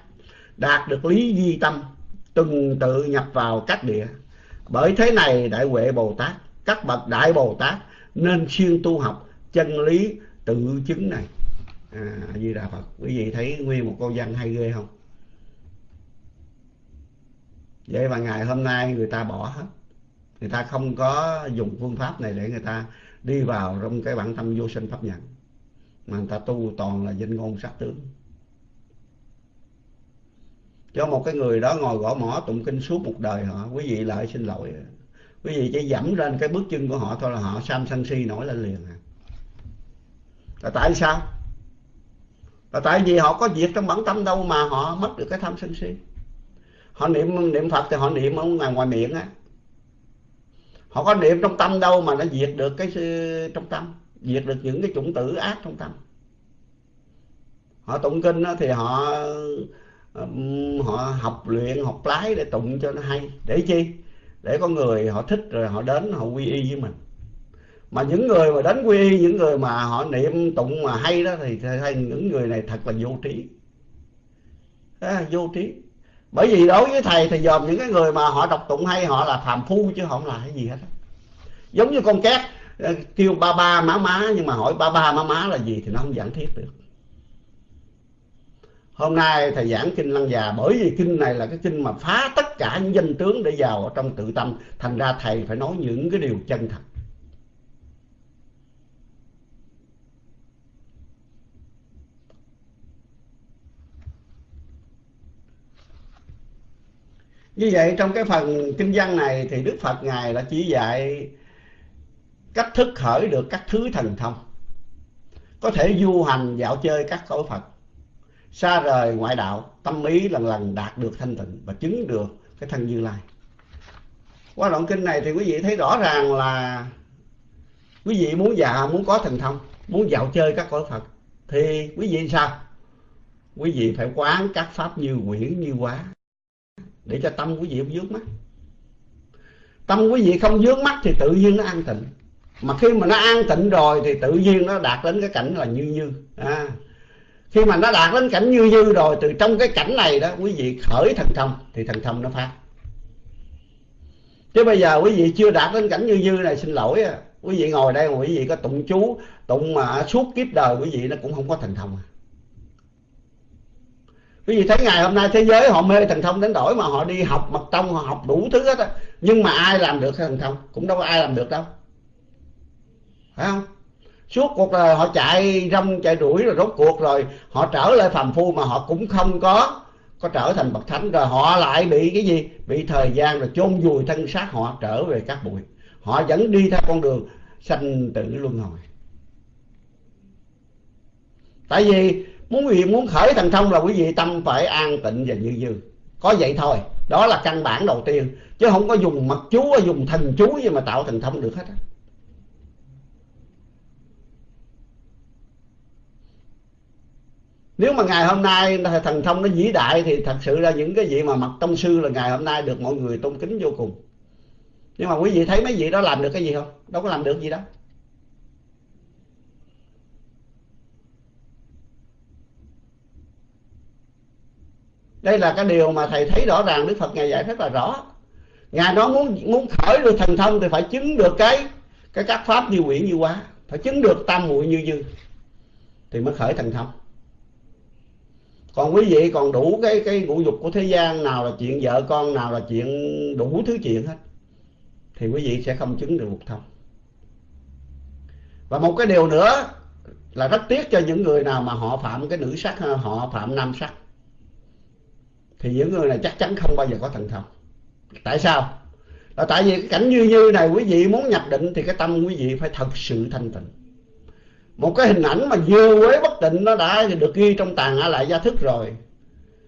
đạt được lý duy tâm từng tự nhập vào các địa. Bởi thế này đại huệ bồ tát các bậc đại bồ tát nên siêng tu học chân lý tự chứng này. À, di đà phật quý vị thấy nguyên một câu văn hay ghê không? Vậy mà ngày hôm nay người ta bỏ hết. Người ta không có dùng phương pháp này để người ta đi vào trong cái bản tâm vô sinh pháp nhận mà người ta tu toàn là danh ngôn sát tướng cho một cái người đó ngồi gõ mỏ tụng kinh suốt một đời họ, quý vị lại xin lỗi. Quý vị chỉ dẫm lên cái bước chân của họ thôi là họ sam sân si nổi lên liền à. Là tại sao? Là tại vì họ có việc trong bản tâm đâu mà họ mất được cái tham sân si. Họ niệm niệm phật thì họ niệm ở ngoài ngoài miệng á. Họ có niệm trong tâm đâu mà nó diệt được cái trong tâm, diệt được những cái chủng tử ác trong tâm. Họ tụng kinh thì họ họ học luyện học lái để tụng cho nó hay. Để chi? Để có người họ thích rồi họ đến họ quy y với mình. Mà những người mà đến quy y những người mà họ niệm tụng mà hay đó thì hay những người này thật là vô trí. À, vô trí. Bởi vì đối với thầy thì dòm những cái người mà họ đọc tụng hay họ là phàm phu chứ không là cái gì hết giống như con két ờ, kêu ba ba má má nhưng mà hỏi ba ba má má là gì thì nó không giảng thiết được hôm nay thầy giảng kinh lăng già, bởi vì kinh này là cái kinh mà phá tất cả những danh tướng để vào trong tự tâm, thành ra thầy phải nói những cái điều chân thật. Như vậy trong cái phần kinh văn này thì đức phật ngài đã chỉ dạy cách thức khởi được các thứ thần thông. Có thể du hành dạo chơi các cõi phật xa rời ngoại đạo tâm ý lần lần đạt được thanh tịnh và chứng được cái thân như lai. Qua đoạn kinh này thì quý vị thấy rõ ràng là quý vị muốn già muốn có thần thông muốn dạo chơi các cõi phật thì quý vị sao? Quý vị phải quán các pháp như quyển như quá để cho tâm quý vị không dướng mắt. Tâm quý vị không dướng mắt thì tự nhiên nó an tịnh. Mà khi mà nó an tịnh rồi thì tự nhiên nó đạt đến cái cảnh là như như. À, khi mà nó đạt đến cảnh như như rồi, từ trong cái cảnh này đó, quý vị khởi thần thông, thì thần thông nó phát. Chứ bây giờ quý vị chưa đạt đến cảnh như như này, xin lỗi à. quý vị ngồi đây mà quý vị có tụng chú, tụng mà suốt kiếp đời quý vị, nó cũng không có thần thông à. Quý vị thấy ngày hôm nay thế giới họ mê thần thông đến đổi mà họ đi học mật tông, họ học đủ thứ hết á. Nhưng mà ai làm được thần thông? Cũng đâu có ai làm được đâu. Phải không? Suốt cuộc đời họ chạy rong, chạy đuổi rồi rốt cuộc rồi họ trở lại phàm phu mà họ cũng không có có trở thành bậc thánh. Rồi họ lại bị cái gì? Bị thời gian rồi chôn vùi thân xác họ trở về các bụi. Họ vẫn đi theo con đường sanh tử luân hồi. Tại vì muốn gì? Muốn khởi thần thông là quý vị tâm phải an tịnh và như như có vậy thôi. Đó là căn bản đầu tiên. Chứ không có dùng mật chú dùng thần chú gì mà tạo thần thông được hết á. Nếu mà ngày hôm nay thần thông nó vĩ đại thì thật sự là những cái vị mà mặt tông sư là ngày hôm nay được mọi người tôn kính vô cùng. Nhưng mà quý vị thấy mấy vị đó làm được cái gì không? Đâu có làm được gì đâu. Đây là cái điều mà thầy thấy rõ ràng đức phật ngài dạy rất là rõ. Ngài nói muốn muốn khởi được thần thông thì phải chứng được cái cái các pháp như quyển như quá, phải chứng được tam muội như dư thì mới khởi thần thông còn quý vị còn đủ cái cái ngũ dục của thế gian, nào là chuyện vợ con, nào là chuyện đủ thứ chuyện hết, thì quý vị sẽ không chứng được một thông. Và một cái điều nữa là rất tiếc cho những người nào mà họ phạm cái nữ sắc, họ phạm nam sắc, thì những người này chắc chắn không bao giờ có thần thông. Tại sao? Là tại vì cái cảnh như như này quý vị muốn nhập định thì cái tâm quý vị phải thật sự thanh tịnh một cái hình ảnh mà dư quế bất định nó đã được ghi trong tàn ở lại gia thức rồi.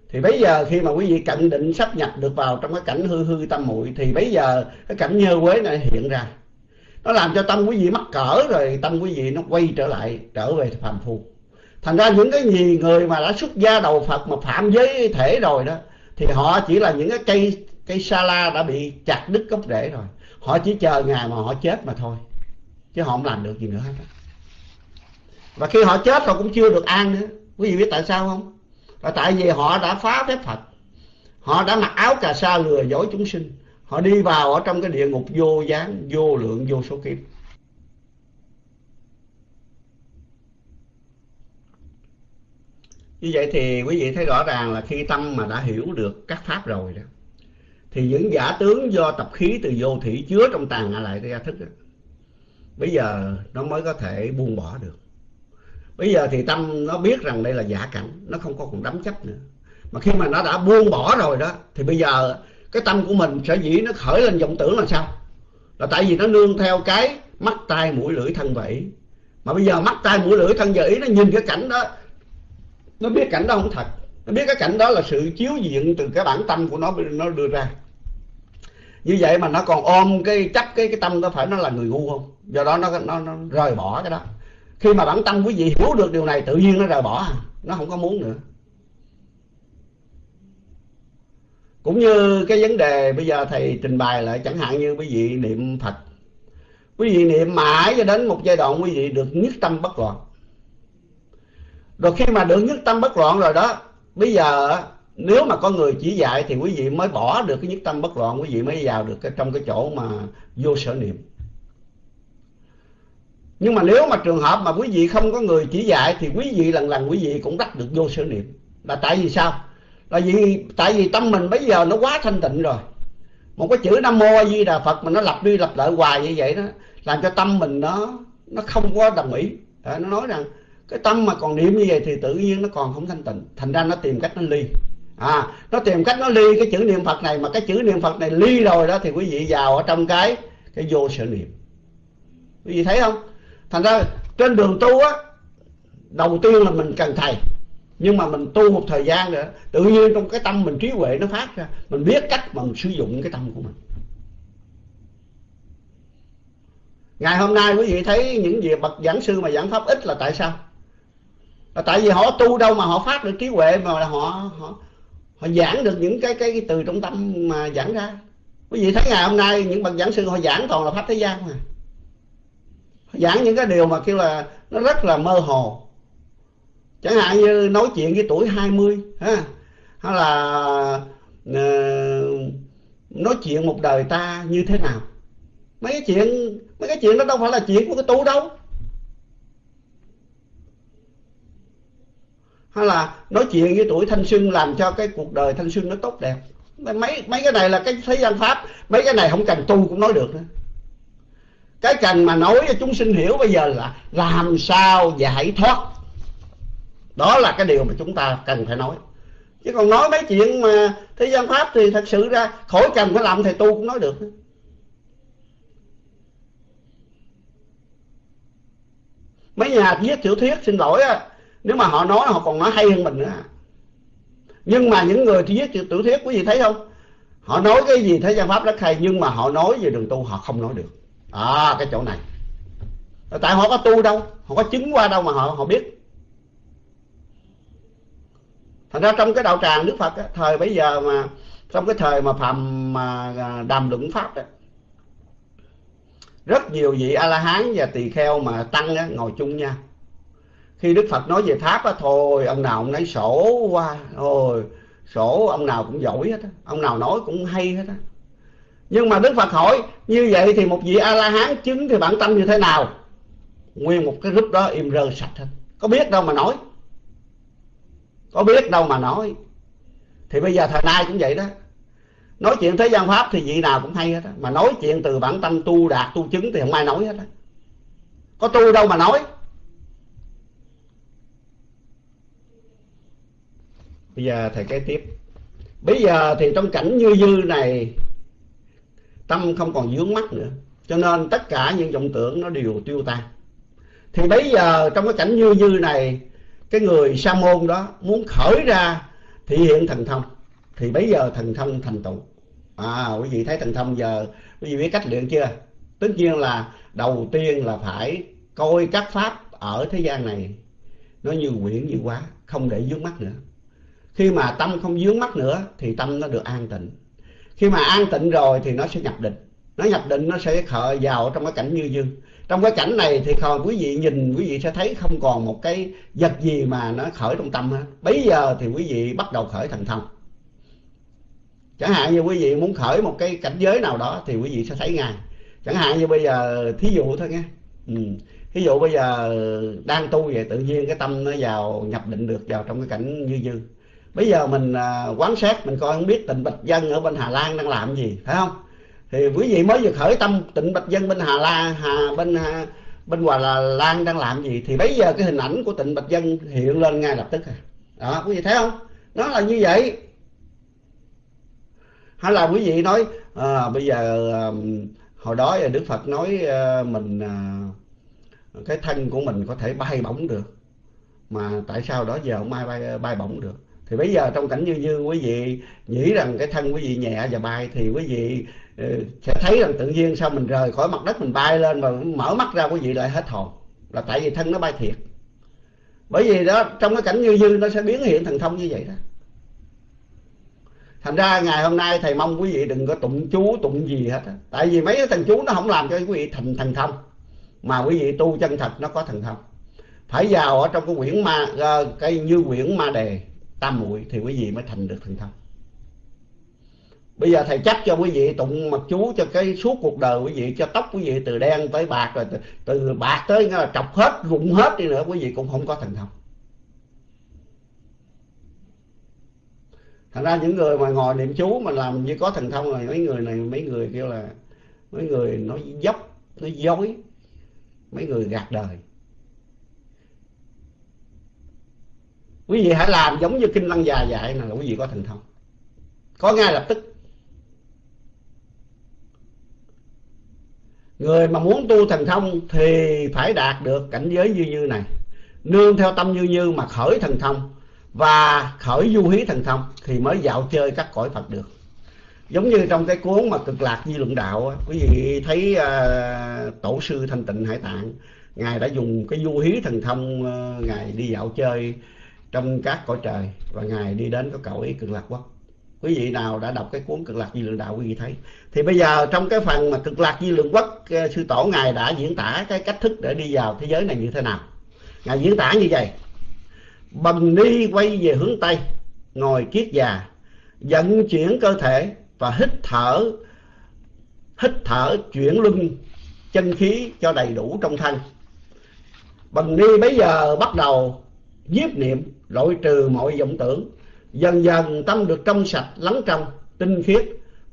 Thì bây giờ khi mà quý vị cận định sắp nhập được vào trong cái cảnh hư hư tâm muội, thì bây giờ cái cảnh nhơ quế này hiện ra. Nó làm cho tâm quý vị mắc cỡ rồi, tâm quý vị nó quay trở lại, trở về phàm phu. Thành ra những cái gì người mà đã xuất gia đầu phật mà phạm giới thể rồi đó, thì họ chỉ là những cái cây cây sa la đã bị chặt đứt gốc rễ rồi. Họ chỉ chờ ngày mà họ chết mà thôi, chứ họ không làm được gì nữa hết và khi họ chết họ cũng chưa được an nữa. Quý vị biết tại sao không? Là tại vì họ đã phá phép phật. Họ đã mặc áo cà sa lừa dối chúng sinh. Họ đi vào ở trong cái địa ngục vô gián vô lượng vô số kiếp. Như vậy thì quý vị thấy rõ ràng là khi tâm mà đã hiểu được các pháp rồi đó thì những giả tướng do tập khí từ vô thủy chứa trong tàn lại ra thức đó, bây giờ nó mới có thể buông bỏ được bây giờ thì tâm nó biết rằng đây là giả cảnh nó không có còn đắm chấp nữa. Mà khi mà nó đã buông bỏ rồi đó thì bây giờ cái tâm của mình sở dĩ nó khởi lên vọng tưởng là sao? Là tại vì nó nương theo cái mắt tai mũi lưỡi thân và ý mà bây giờ mắt tai mũi lưỡi thân và ý nó nhìn cái cảnh đó nó biết cảnh đó không thật. Nó biết cái cảnh đó là sự chiếu diện từ cái bản tâm của nó nó đưa ra. Như vậy mà nó còn ôm cái chấp cái cái tâm có phải nó là người ngu không? Do đó nó nó, nó rời bỏ cái đó khi mà bản tâm quý vị hiểu được điều này tự nhiên nó rời bỏ. Nó không có muốn nữa. Cũng như cái vấn đề bây giờ thầy trình bày lại chẳng hạn như quý vị niệm phật. Quý vị niệm mãi cho đến một giai đoạn quý vị được nhất tâm bất loạn. Rồi khi mà được nhất tâm bất loạn rồi đó bây giờ nếu mà có người chỉ dạy thì quý vị mới bỏ được cái nhất tâm bất loạn quý vị mới vào được cái, trong cái chỗ mà vô sở niệm nhưng mà nếu mà trường hợp mà quý vị không có người chỉ dạy thì quý vị lần lần quý vị cũng đắc được vô sở niệm. Là tại vì sao? Là vì tại vì tâm mình bây giờ nó quá thanh tịnh rồi. Một cái chữ nam mô a di đà phật mà nó lặp đi lặp lại hoài như vậy đó làm cho tâm mình nó nó không có đồng ý. À, nó nói rằng cái tâm mà còn niệm như vậy thì tự nhiên nó còn không thanh tịnh. Thành ra nó tìm cách nó ly. À nó tìm cách nó ly cái chữ niệm phật này mà cái chữ niệm phật này ly rồi đó thì quý vị vào ở trong cái cái vô sở niệm. Quý vị thấy không? Thành ra trên đường tu á đầu tiên là mình cần thầy. Nhưng mà mình tu một thời gian nữa tự nhiên trong cái tâm mình trí huệ nó phát ra mình biết cách mà mình sử dụng cái tâm của mình. Ngày hôm nay quý vị thấy những gì bậc giảng sư mà giảng pháp ít là tại sao? Là tại vì họ tu đâu mà họ phát được trí huệ mà họ họ họ giảng được những cái cái, cái từ trong tâm mà giảng ra. Quý vị thấy ngày hôm nay những bậc giảng sư họ giảng toàn là pháp thế gian mà giảng những cái điều mà kêu là nó rất là mơ hồ. Chẳng hạn như nói chuyện với tuổi 20 ha hay là uh, nói chuyện một đời ta như thế nào. Mấy cái chuyện mấy cái chuyện đó đâu phải là chuyện của cái tu đâu. Hay là nói chuyện với tuổi thanh xuân làm cho cái cuộc đời thanh xuân nó tốt đẹp. Mấy mấy cái này là cái thế gian pháp mấy cái này không cần tu cũng nói được nữa cái cần mà nói cho chúng sinh hiểu bây giờ là làm sao giải thoát. Đó là cái điều mà chúng ta cần phải nói. Chứ còn nói mấy chuyện mà thế gian pháp thì thật sự ra khỏi cần phải làm thầy tu cũng nói được. Mấy nhà viết tiểu thuyết xin lỗi á, nếu mà họ nói họ còn nói hay hơn mình nữa. Nhưng mà những người viết tiểu thuyết quý vị thấy không? Họ nói cái gì thế gian pháp rất hay nhưng mà họ nói về đường tu, họ không nói được à cái chỗ này. Tại họ có tu đâu họ có chứng qua đâu mà họ họ biết. Thành ra trong cái đạo tràng đức phật á, thời bây giờ mà trong cái thời mà phạm mà đàm luận pháp đó, rất nhiều vị a la hán và tỳ kheo mà tăng á, ngồi chung nha. Khi đức phật nói về pháp á, thôi ông nào ông nấy sổ qua thôi sổ ông nào cũng giỏi hết á. Ông nào nói cũng hay hết á nhưng mà đức phật hỏi, như vậy thì một vị a la hán chứng thì bản tâm như thế nào? Nguyên một cái group đó im rơ sạch hết. Có biết đâu mà nói. Có biết đâu mà nói. Thì bây giờ thời nay cũng vậy đó. Nói chuyện thế gian pháp thì vị nào cũng hay hết đó. mà nói chuyện từ bản tâm tu đạt, tu chứng thì không ai nói hết đó. có tu đâu mà nói. Bây giờ thầy kế tiếp. Bây giờ thì trong cảnh như dư này tâm không còn dướng mắt nữa. Cho nên tất cả những vọng tưởng nó đều tiêu tan. Thì bây giờ trong cái cảnh như như này, cái người sa môn đó muốn khởi ra thị hiện thần thông. Thì bây giờ thần thông thành tựu. À quý vị thấy thần thông giờ, quý vị biết cách luyện chưa? Tất nhiên là đầu tiên là phải coi các pháp ở thế gian này nó như quyển như quá, không để dướng mắt nữa. Khi mà tâm không dướng mắt nữa thì tâm nó được an tịnh khi mà an tịnh rồi thì nó sẽ nhập định. Nó nhập định, nó sẽ khởi vào trong cái cảnh như dương. Trong cái cảnh này thì còn quý vị nhìn, quý vị sẽ thấy không còn một cái vật gì mà nó khởi trong tâm hết. Bây giờ thì quý vị bắt đầu khởi thần thông. Chẳng hạn như quý vị muốn khởi một cái cảnh giới nào đó thì quý vị sẽ thấy ngay chẳng hạn như bây giờ, thí dụ thôi nghe. Ừ. thí dụ bây giờ đang tu vậy, tự nhiên cái tâm nó vào nhập định được vào trong cái cảnh như dương bây giờ mình à, quan sát mình coi không biết tịnh bạch dân ở bên hà lan đang làm gì phải không? Thì quý vị mới vừa khởi tâm tịnh bạch dân bên hà lan hà bên hà, bên hòa là lan đang làm gì thì bây giờ cái hình ảnh của tịnh bạch dân hiện lên ngay lập tức à đó quý vị thấy không? Nó là như vậy. Hay là quý vị nói à, bây giờ à, hồi đó đức phật nói à, mình à, cái thân của mình có thể bay bổng được. Mà tại sao đó giờ không ai bay, à, bay bổng được? Thì bây giờ trong cảnh như như quý vị nghĩ rằng cái thân quý vị nhẹ và bay thì quý vị ờ, sẽ thấy rằng tự nhiên sao mình rời khỏi mặt đất mình bay lên và mở mắt ra quý vị lại hết hồn. Là tại vì thân nó bay thiệt. Bởi vì đó, trong cái cảnh như như nó sẽ biến hiện thần thông như vậy đó. Thành ra ngày hôm nay thầy mong quý vị đừng có tụng chú, tụng gì hết tại vì mấy cái thần chú nó không làm cho quý vị thành thần thông. Mà quý vị tu chân thật nó có thần thông. Phải vào ở trong cái quyển ma ờ, cái như quyển ma đề tam muội thì quý vị mới thành được thần thông bây giờ thầy chấp cho quý vị tụng mật chú cho cái suốt cuộc đời quý vị cho tóc quý vị từ đen tới bạc rồi từ, từ bạc tới là trọc hết rụng hết đi nữa quý vị cũng không có thần thông thành ra những người mà ngồi niệm chú mà làm như có thần thông rồi mấy người này mấy người kêu là mấy người nói dốc nói dối mấy người gạt đời. Quý vị hãy làm giống như kinh lăng già dạy là quý vị có thần thông. Có ngay lập tức. Người mà muốn tu thần thông thì phải đạt được cảnh giới như như này. Nương theo tâm như như mà khởi thần thông và khởi du hí thần thông thì mới dạo chơi các cõi phật được. Giống như trong cái cuốn mà cực lạc di luận đạo quý vị thấy uh, tổ sư thanh tịnh hải tạng ngài đã dùng cái du hí thần thông uh, ngài đi dạo chơi trong các cõi trời. Và ngài đi đến cái cõi cực lạc quốc. Quý vị nào đã đọc cái cuốn cực lạc di lượng đạo, quý vị thấy. Thì bây giờ trong cái phần mà cực lạc di lượng quốc ờ, sư tổ ngài đã diễn tả cái cách thức để đi vào thế giới này như thế nào. Ngài diễn tả như vậy. Bần ni quay về hướng tây, ngồi kiết già vận chuyển cơ thể và hít thở hít thở chuyển luân chân khí cho đầy đủ trong thân. Bần ni bây giờ bắt đầu nhiếp niệm loại trừ mọi vọng tưởng. Dần dần tâm được trong sạch, lắng trong, tinh khiết.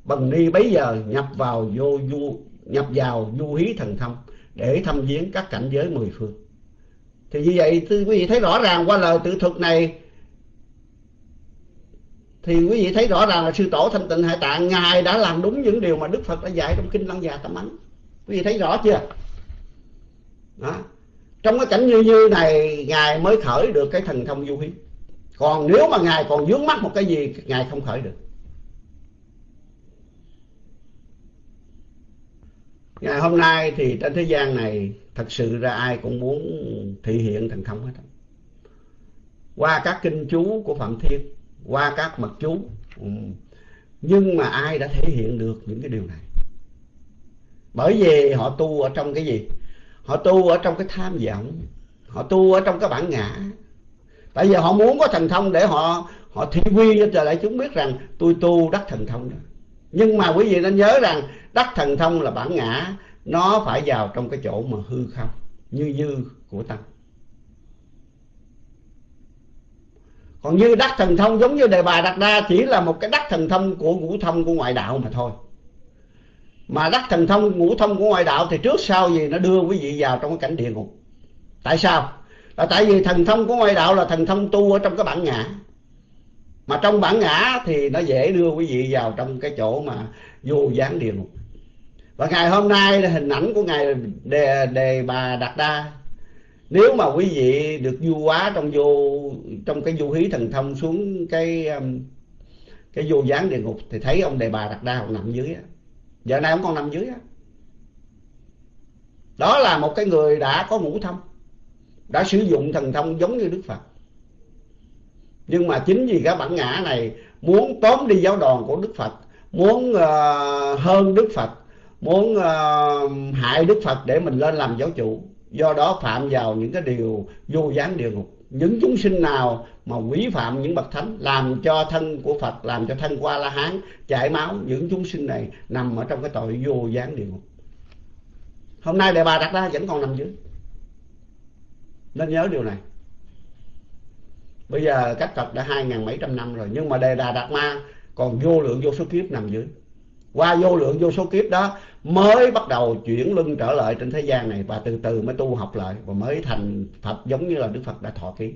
Bằng ni bấy giờ nhập vào vô du, nhập vào du hí thần thông để thăm viếng các cảnh giới mười phương. Thì như vậy quý vị thấy rõ ràng qua lời tự thuật này. Thì quý vị thấy rõ ràng là sư tổ thanh tịnh hải tạng, ngài đã làm đúng những điều mà đức phật đã dạy trong kinh lăng già tâm ánh. quý vị thấy rõ chưa? Đó trong cái cảnh như như này, ngài mới khởi được cái thần thông du hí còn nếu mà ngài còn vướng mắc một cái gì, ngài không khởi được. Ngày hôm nay thì trên thế gian này, thật sự ra ai cũng muốn thị hiện thần thông hết qua các kinh chú của phạm thiên, qua các mật chú nhưng mà ai đã thể hiện được những cái điều này? Bởi vì họ tu ở trong cái gì? Họ tu ở trong cái tham vọng, họ tu ở trong cái bản ngã. Tại vì họ muốn có thần thông để họ họ thị quy cho trời lại. Chúng biết rằng tôi tu đắc thần thông đó. Nhưng mà quý vị nên nhớ rằng đắc thần thông là bản ngã. Nó phải vào trong cái chỗ mà hư không, như dư của tâm. Còn như đắc thần thông giống như đề bà đặt ra, chỉ là một cái đắc thần thông của ngũ thông của ngoại đạo mà thôi mà đắc thần thông ngũ thông của ngoại đạo thì trước sau gì nó đưa quý vị vào trong cái cảnh địa ngục. Tại sao? Là tại vì thần thông của ngoại đạo là thần thông tu ở trong cái bản ngã. Mà trong bản ngã thì nó dễ đưa quý vị vào trong cái chỗ mà vô gián địa ngục. Và ngày hôm nay là hình ảnh của ngài đề, đề bà đạt đa. Nếu mà quý vị được du hóa trong vô trong cái du hí thần thông xuống cái um, cái vô gián địa ngục thì thấy ông đề bà đạt đa nằm dưới đó giờ nay ông còn nằm dưới đó. đó là một cái người đã có ngũ thông đã sử dụng thần thông giống như đức phật nhưng mà chính vì cái bản ngã này muốn tóm đi giáo đoàn của đức phật muốn uh, hơn đức phật muốn uh, hại đức phật để mình lên làm giáo chủ do đó phạm vào những cái điều vô gián địa ngục những chúng sinh nào mà quý phạm những bậc thánh, làm cho thân của phật, làm cho thân qua la hán chảy máu, những chúng sinh này nằm ở trong cái tội vô gián địa ngục. Hôm nay đề bà đặt ra vẫn còn nằm dưới. Nên nhớ điều này. Bây giờ cách Phật đã hai ngàn mấy trăm năm rồi, nhưng mà đề đà đạt ma còn vô lượng vô số kiếp nằm dưới qua vô lượng vô số kiếp đó, mới bắt đầu chuyển lưng trở lại trên thế gian này và từ từ mới tu học lại và mới thành Phật, giống như là Đức Phật đã thọ ký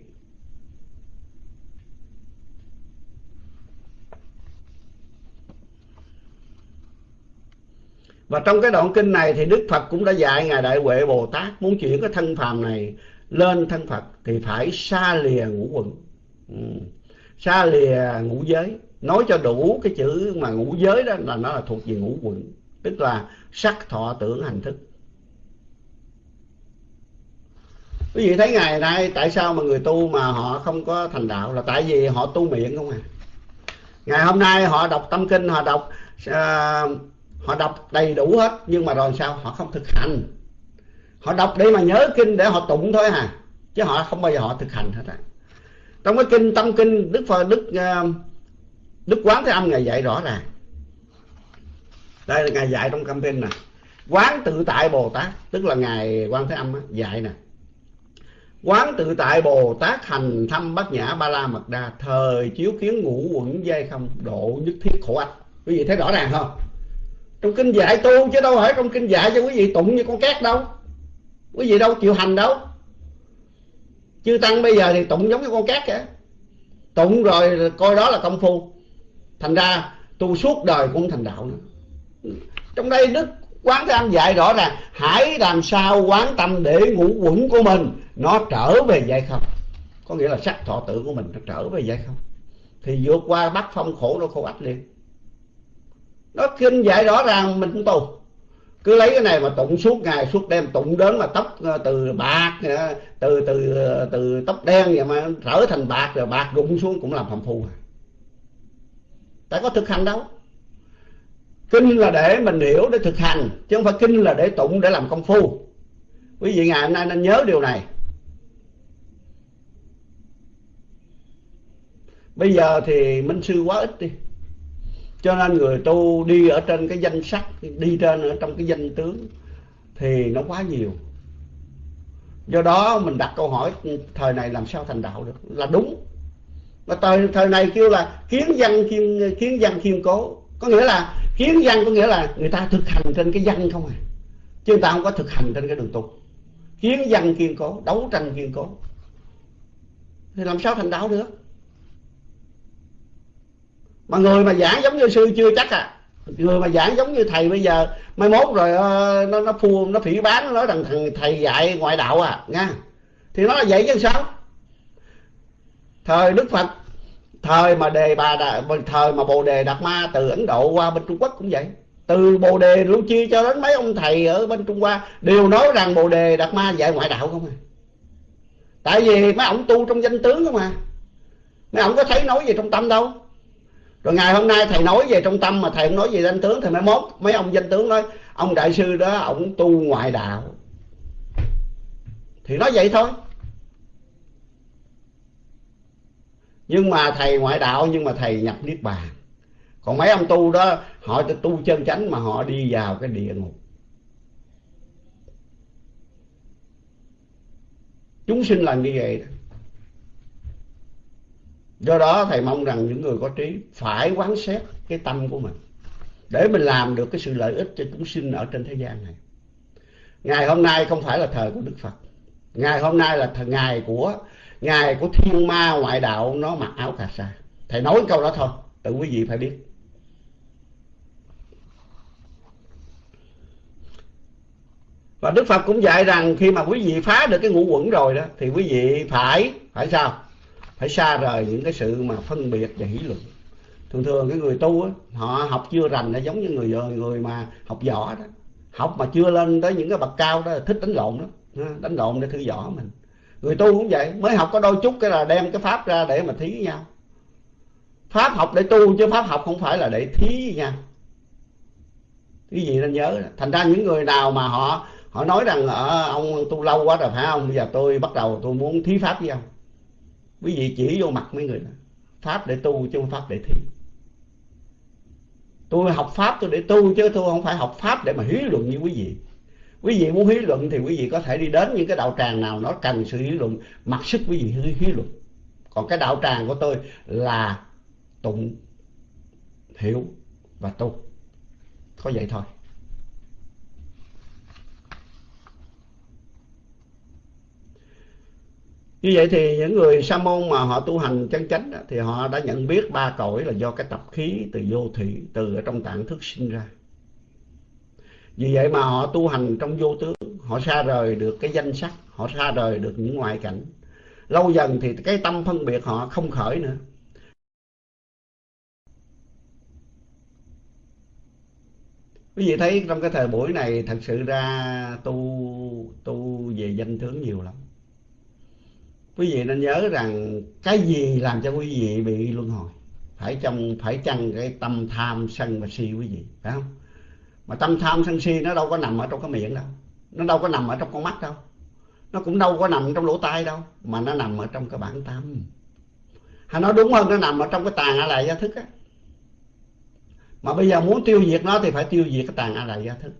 Và trong cái đoạn kinh này thì Đức Phật cũng đã dạy Ngài Đại Huệ Bồ Tát muốn chuyển cái thân phàm này lên thân Phật thì phải xa lìa ngũ quận Ừ. Xa lìa ngũ giới. Nói cho đủ cái chữ mà ngũ giới đó là nó là thuộc về ngũ quận Tức là sắc thọ tưởng hành thức. Quý vị thấy ngày nay tại sao mà người tu mà họ không có thành đạo là tại vì họ tu miệng không à. Ngày hôm nay họ đọc tâm kinh, họ đọc uh, họ đọc đầy đủ hết nhưng mà rồi sao? Họ không thực hành. Họ đọc để mà nhớ kinh để họ tụng thôi à. Chứ họ không bao giờ họ thực hành hết á trong cái kinh tâm kinh đức phật đức uh, đức quán thế âm ngài dạy rõ ràng. Đây là ngài dạy trong cam nè. Quán tự tại bồ tát tức là ngài quán thế âm á, dạy nè. Quán tự tại bồ tát hành thăm bát nhã ba la mật đa thời chiếu kiến ngũ quẩn dây không độ nhất thiết khổ ách. Quý vị thấy rõ ràng không? Trong kinh dạy tu chứ đâu phải trong kinh dạy cho quý vị tụng như con cát đâu. Quý vị đâu chịu hành đâu. Chư tăng bây giờ thì tụng giống như con cát kìa. Tụng rồi coi đó là công phu thành ra tu suốt đời cũng thành đạo nữa. Trong đây đức quán thế âm dạy rõ ràng, hãy làm sao quán tâm để ngũ quẩn của mình nó trở về dạy không. Có nghĩa là sắc thọ tự của mình nó trở về dạy không. Thì vượt qua bắt phong khổ nó khổ ách liền. Nó kinh dạy rõ ràng mình cũng tu. Cứ lấy cái này mà tụng suốt ngày, suốt đêm tụng đến mà tóc ờ, từ bạc ờ, từ từ ờ, từ tóc đen vậy mà trở thành bạc, rồi bạc rụng xuống cũng làm phàm phu à tại có thực hành đâu. Kinh là để mình hiểu để thực hành, chứ không phải kinh là để tụng, để làm công phu. Quý vị ngày hôm nay nên nhớ điều này. Bây giờ thì minh sư quá ít đi. Cho nên người tu đi ở trên cái danh sắc đi trên ở trong cái danh tướng thì nó quá nhiều. Do đó mình đặt câu hỏi, thời này làm sao thành đạo được? Là đúng mà thời, thời này kêu là kiến văn khiêm kiến văn khiêm cố. Có nghĩa là kiến văn có nghĩa là người ta thực hành trên cái văn không à. Chứ người ta không có thực hành trên cái đường tu kiến văn kiên cố đấu tranh kiên cố. Thì làm sao thành đạo được? Mà người mà giảng giống như sư chưa chắc à. Người mà giảng giống như thầy bây giờ mai mốt rồi ờ, nó nó phu nó phỉ bán nó nói rằng thằng thầy dạy ngoại đạo à nha. Thì nó là vậy chứ sao? Thời đức phật thời mà đề bà đà, thời mà bồ đề đạt ma từ ấn độ qua bên trung quốc cũng vậy. Từ bồ đề lưu chi cho đến mấy ông thầy ở bên trung hoa đều nói rằng bồ đề đạt ma dạy ngoại đạo không à. Tại vì mấy ông tu trong danh tướng không à. Mấy ông có thấy nói gì trong tâm đâu. Rồi ngày hôm nay thầy nói về trong tâm mà thầy không nói về danh tướng thì mấy mốt mấy ông danh tướng nói ông đại sư đó ông tu ngoại đạo. Thì nói vậy thôi. Nhưng mà thầy ngoại đạo, nhưng mà thầy nhập niết bàn. Còn mấy ông tu đó, họ tu chân chánh mà họ đi vào cái địa ngục. Chúng sinh là như vậy đó. Do đó thầy mong rằng những người có trí phải quán xét cái tâm của mình để mình làm được cái sự lợi ích cho chúng sinh ở trên thế gian này. Ngày hôm nay không phải là thời của đức phật. Ngày hôm nay là thời ngày của ngày của thiên ma ngoại đạo, nó mặc áo cà sa. Thầy nói câu đó thôi, tự quý vị phải biết. Và đức phật cũng dạy rằng khi mà quý vị phá được cái ngũ quẩn rồi đó, thì quý vị phải phải sao? Phải xa rời những cái sự mà phân biệt và hỷ luận thường thường cái người tu á, họ học chưa rành nó giống như người người mà học võ đó. Học mà chưa lên tới những cái bậc cao đó, thích đánh lộn đó đánh lộn để thư võ mình người tu cũng vậy, mới học có đôi chút cái là đem cái pháp ra để mà thí với nhau pháp học để tu chứ pháp học không phải là để thí với nhau cái gì nên nhớ thành ra những người nào mà họ họ nói rằng ở ông tu lâu quá rồi phải không? Bây giờ tôi bắt đầu tôi muốn thí pháp với ông. Quý vị chỉ vô mặt mấy người đó pháp để tu chứ không pháp để thi tôi học pháp tôi để tu chứ tôi không phải học pháp để mà hí luận như quý vị quý vị muốn hí luận thì quý vị có thể đi đến những cái đạo tràng nào nó cần sự hí luận mặc sức quý vị hí, hí luận. Còn cái đạo tràng của tôi là tụng hiểu và tu. Có vậy thôi. Như vậy thì những người sa môn mà họ tu hành chân chánh thì họ đã nhận biết ba cõi là do cái tập khí từ vô thủy từ ở trong tạng thức sinh ra vì vậy mà họ tu hành trong vô tướng, họ xa rời được cái danh sắc, họ xa rời được những ngoại cảnh. Lâu dần thì cái tâm phân biệt họ không khởi nữa. Quý vị thấy trong cái thời buổi này thật sự ra tu tu về danh tướng nhiều lắm. Quý vị nên nhớ rằng cái gì làm cho quý vị bị luân hồi? Phải trong, phải chăng cái tâm tham sân và si quý vị, phải không? Mà tâm tham sân si nó đâu có nằm ở trong cái miệng đâu. Nó đâu có nằm ở trong con mắt đâu. Nó cũng đâu có nằm trong lỗ tai đâu, mà nó nằm ở trong cái bản tâm. Hay nói đúng hơn, nó nằm ở trong cái tàn a lại gia thức á. Mà bây giờ muốn tiêu diệt nó thì phải tiêu diệt cái tàn a lại gia thức.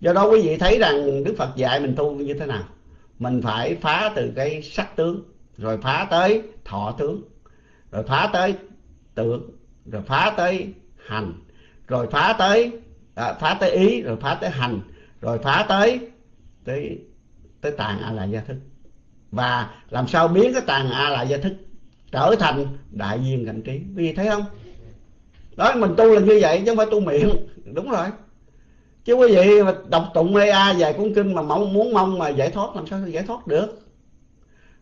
Do đó quý vị thấy rằng đức phật dạy mình tu như thế nào? Mình phải phá từ cái sắc tướng, rồi phá tới thọ tướng, rồi phá tới tưởng, rồi phá tới hành, rồi phá tới à, phá tới ý rồi phá tới hành rồi phá tới tới tới tàn a lại gia thức và làm sao biến cái tàn a lại gia thức trở thành đại viên cảnh trí? Vì thấy không? Đó mình tu là như vậy chứ không phải tu miệng. Đúng rồi. Chứ quý vị mà đọc tụng lê a vài cuốn kinh mà mong muốn mong mà giải thoát làm sao giải thoát được?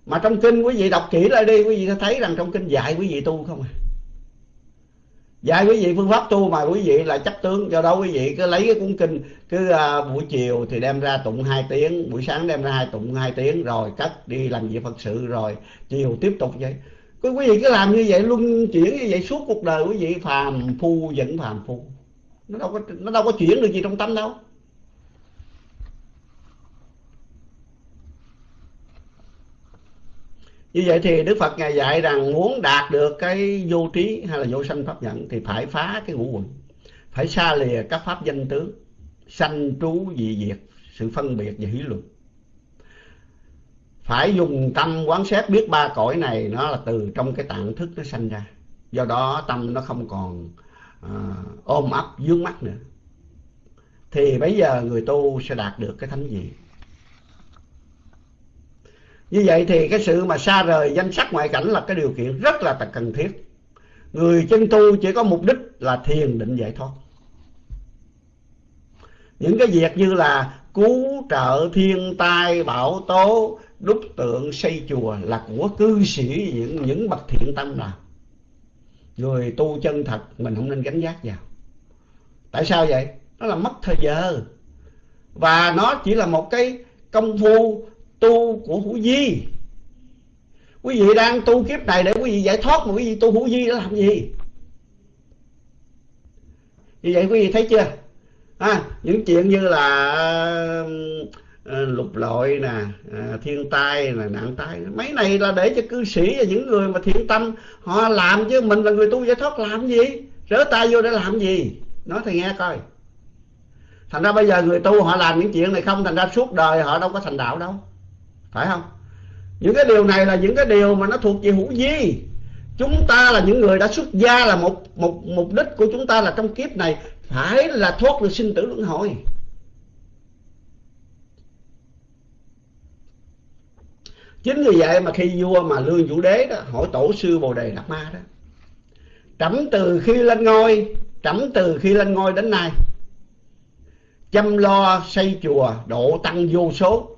Mà trong kinh quý vị đọc kỹ lại đi quý vị sẽ thấy rằng trong kinh dạy quý vị tu không à? Dạy quý vị phương pháp tu mà quý vị là chấp tướng. Do đó quý vị cứ lấy cái cuốn kinh cứ uh, buổi chiều thì đem ra tụng hai tiếng buổi sáng đem ra hai tụng hai tiếng rồi cất đi làm việc phật sự rồi chiều tiếp tục vậy. Quý vị cứ làm như vậy luân chuyển như vậy suốt cuộc đời quý vị phàm phu vẫn phàm phu. Nó đâu có nó đâu có chuyển được gì trong tâm đâu. Như vậy thì đức phật ngài dạy rằng muốn đạt được cái vô trí hay là vô sanh pháp nhận thì phải phá cái ngũ quẩn phải xa lìa các pháp danh tướng sanh trú dị diệt sự phân biệt và hí luận phải dùng tâm quán xét biết ba cõi này nó là từ trong cái tạng thức nó sanh ra. Do đó tâm nó không còn uh, ôm ấp dướng mắt nữa. Thì bây giờ người tu sẽ đạt được cái thánh gì như vậy thì cái sự mà xa rời danh sắc ngoại cảnh là cái điều kiện rất là cần thiết. Người chân tu chỉ có mục đích là thiền định giải thoát. Những cái việc như là cứu trợ thiên tai, bão tố, đúc tượng, xây chùa, là của cư sĩ những những bậc thiện tâm nào. Người tu chân thật, mình không nên gánh giác vào. Tại sao vậy? Nó là mất thời giờ. Và nó chỉ là một cái công phu tu của hữu di quý vị đang tu kiếp này để quý vị giải thoát mà quý vị tu hữu di để làm gì? Như vậy quý vị thấy chưa? À, những chuyện như là à, lục lội nè à, thiên tai là nạn tai mấy này là để cho cư sĩ và những người mà thiện tâm họ làm chứ mình là người tu giải thoát làm gì? Rỡ tay vô để làm gì? Nói thầy nghe coi. Thành ra bây giờ người tu họ làm những chuyện này không thành ra suốt đời họ đâu có thành đạo đâu phải không? Những cái điều này là những cái điều mà nó thuộc về hữu di chúng ta là những người đã xuất gia là một một, mục đích của chúng ta là trong kiếp này phải là thoát được sinh tử luân hồi. Chính vì vậy mà khi vua mà lương vũ đế đó, hỏi tổ sư bồ đề đạt ma đó, trẫm từ khi lên ngôi, trẫm từ khi lên ngôi đến nay, chăm lo xây chùa độ tăng vô số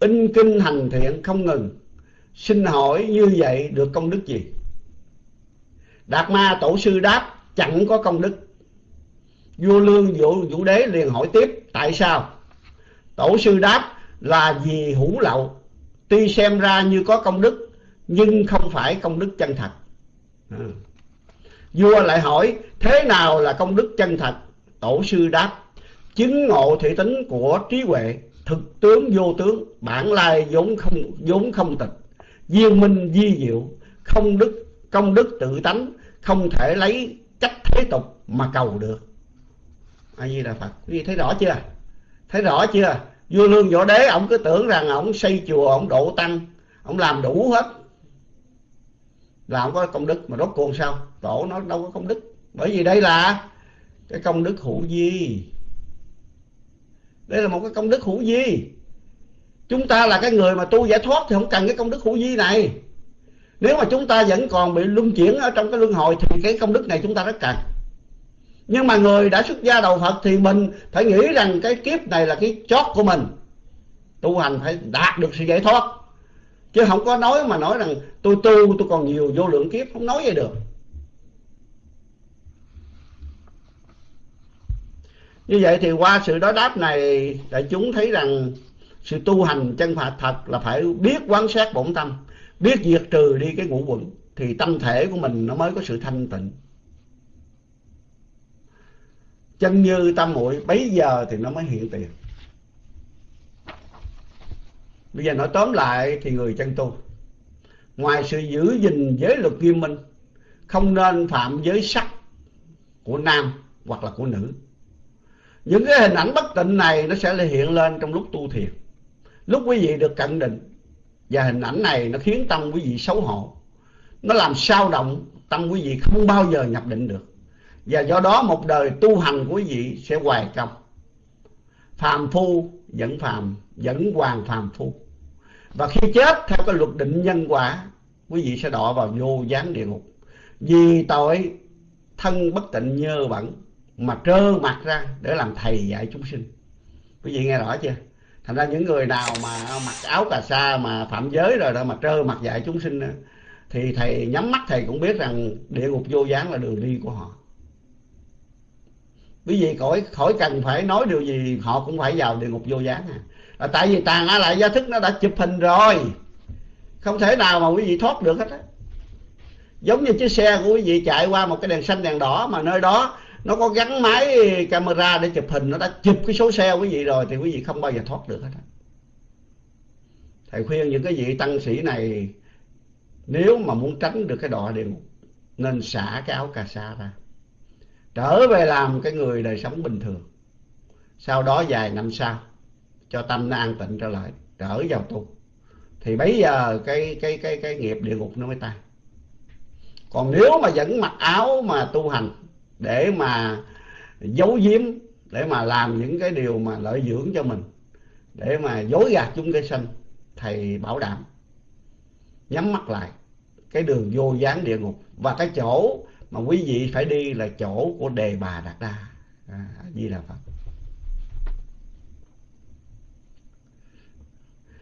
in kinh hành thiện không ngừng. Xin hỏi như vậy được công đức gì? Đạt ma tổ sư đáp chẳng có công đức. Vua lương vũ, vũ đế liền hỏi tiếp tại sao? Tổ sư đáp là vì hữu lậu. Tuy xem ra như có công đức nhưng không phải công đức chân thật. À. vua lại hỏi thế nào là công đức chân thật? Tổ sư đáp chứng ngộ thị tính của trí huệ thực tướng vô tướng, bản lai vốn không vốn không tịch. Viên minh di diệu, không đức, công đức tự tánh, không thể lấy cách thế tục mà cầu được. A di đà phật quý vị thấy rõ chưa? Thấy rõ chưa? Vua lương võ đế, ông cứ tưởng rằng ông xây chùa, ông độ tăng, ông làm đủ hết. Là ông có công đức mà rốt cuộc sao? Tổ nó đâu có công đức. Bởi vì đây là cái công đức hữu di đây là một cái công đức hữu vi chúng ta là cái người mà tu giải thoát thì không cần cái công đức hữu vi này. Nếu mà chúng ta vẫn còn bị luân chuyển ở trong cái luân hồi thì cái công đức này chúng ta rất cần. Nhưng mà người đã xuất gia đầu Phật thì mình phải nghĩ rằng cái kiếp này là cái chót của mình. Tu hành phải đạt được sự giải thoát. Chứ không có nói mà nói rằng tôi tu, tôi còn nhiều vô lượng kiếp, không nói vậy được. Như vậy thì qua sự đối đáp này đại chúng thấy rằng sự tu hành chân Phật thật là phải biết quán sát bổn tâm, biết diệt trừ đi cái ngũ quẩn, thì tâm thể của mình nó mới có sự thanh tịnh. Chân như tâm muội, bấy giờ thì nó mới hiện tiền. Bây giờ nói tóm lại thì người chân tu, ngoài sự giữ gìn giới luật nghiêm minh, không nên phạm giới sắc của nam hoặc là của nữ những cái hình ảnh bất tịnh này nó sẽ hiện lên trong lúc tu thiền. Lúc quý vị được cận định, và hình ảnh này nó khiến tâm quý vị xấu hổ. Nó làm sao động tâm quý vị không bao giờ nhập định được. Và do đó một đời tu hành của quý vị sẽ hoài công. Phàm phu vẫn phàm, vẫn hoàng phàm phu. Và khi chết theo cái luật định nhân quả, quý vị sẽ đọa vào vô gián địa ngục. Vì tội thân bất tịnh nhơ bẩn mà trơ mặt ra để làm thầy dạy chúng sinh. Quý vị nghe rõ chưa? Thành ra những người nào mà mặc áo cà sa mà phạm giới rồi đó mà trơ mặt dạy chúng sinh thì thầy nhắm mắt thầy cũng biết rằng địa ngục vô gián là đường đi của họ. Quý vị khỏi khỏi cần phải nói điều gì, họ cũng phải vào địa ngục vô gián à. là tại vì tàn á, lại gia thức nó đã chụp hình rồi. Không thể nào mà quý vị thoát được hết á. Giống như chiếc xe của quý vị chạy qua một cái đèn xanh, đèn đỏ mà nơi đó nó có gắn máy, camera để chụp hình, nó đã chụp cái số xe quý vị rồi thì quý vị không bao giờ thoát được hết á. Thầy khuyên những cái vị tăng sĩ này, nếu mà muốn tránh được cái đọa địa ngục, nên xả cái áo cà sa ra. Trở về làm cái người đời sống bình thường. Sau đó vài năm sau, cho tâm nó an tịnh trở lại, trở vào tu. Thì bây giờ cái cái cái cái nghiệp địa ngục nó mới tan. Còn nếu mà vẫn mặc áo mà tu hành để mà giấu giếm để mà làm những cái điều mà lợi dưỡng cho mình để mà dối gạt chúng cái sanh. Thầy bảo đảm nhắm mắt lại cái đường vô gián địa ngục. Và cái chỗ mà quý vị phải đi là chỗ của đề bà đạt đa. À, di đà phật.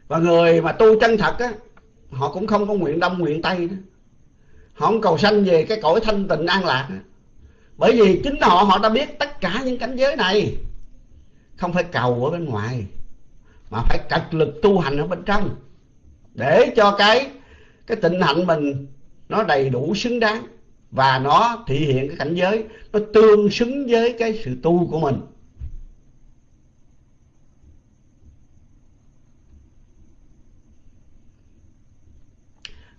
Và người mà tu chân thật á họ cũng không có nguyện đông nguyện tây nữa. Họ không cầu sanh về cái cõi thanh tịnh an lạc nữa bởi vì chính họ họ đã biết tất cả những cảnh giới này. Không phải cầu ở bên ngoài, mà phải cật lực tu hành ở bên trong. Để cho cái cái tịnh hạnh mình nó đầy đủ xứng đáng và nó thể hiện cái cảnh giới, nó tương xứng với cái sự tu của mình.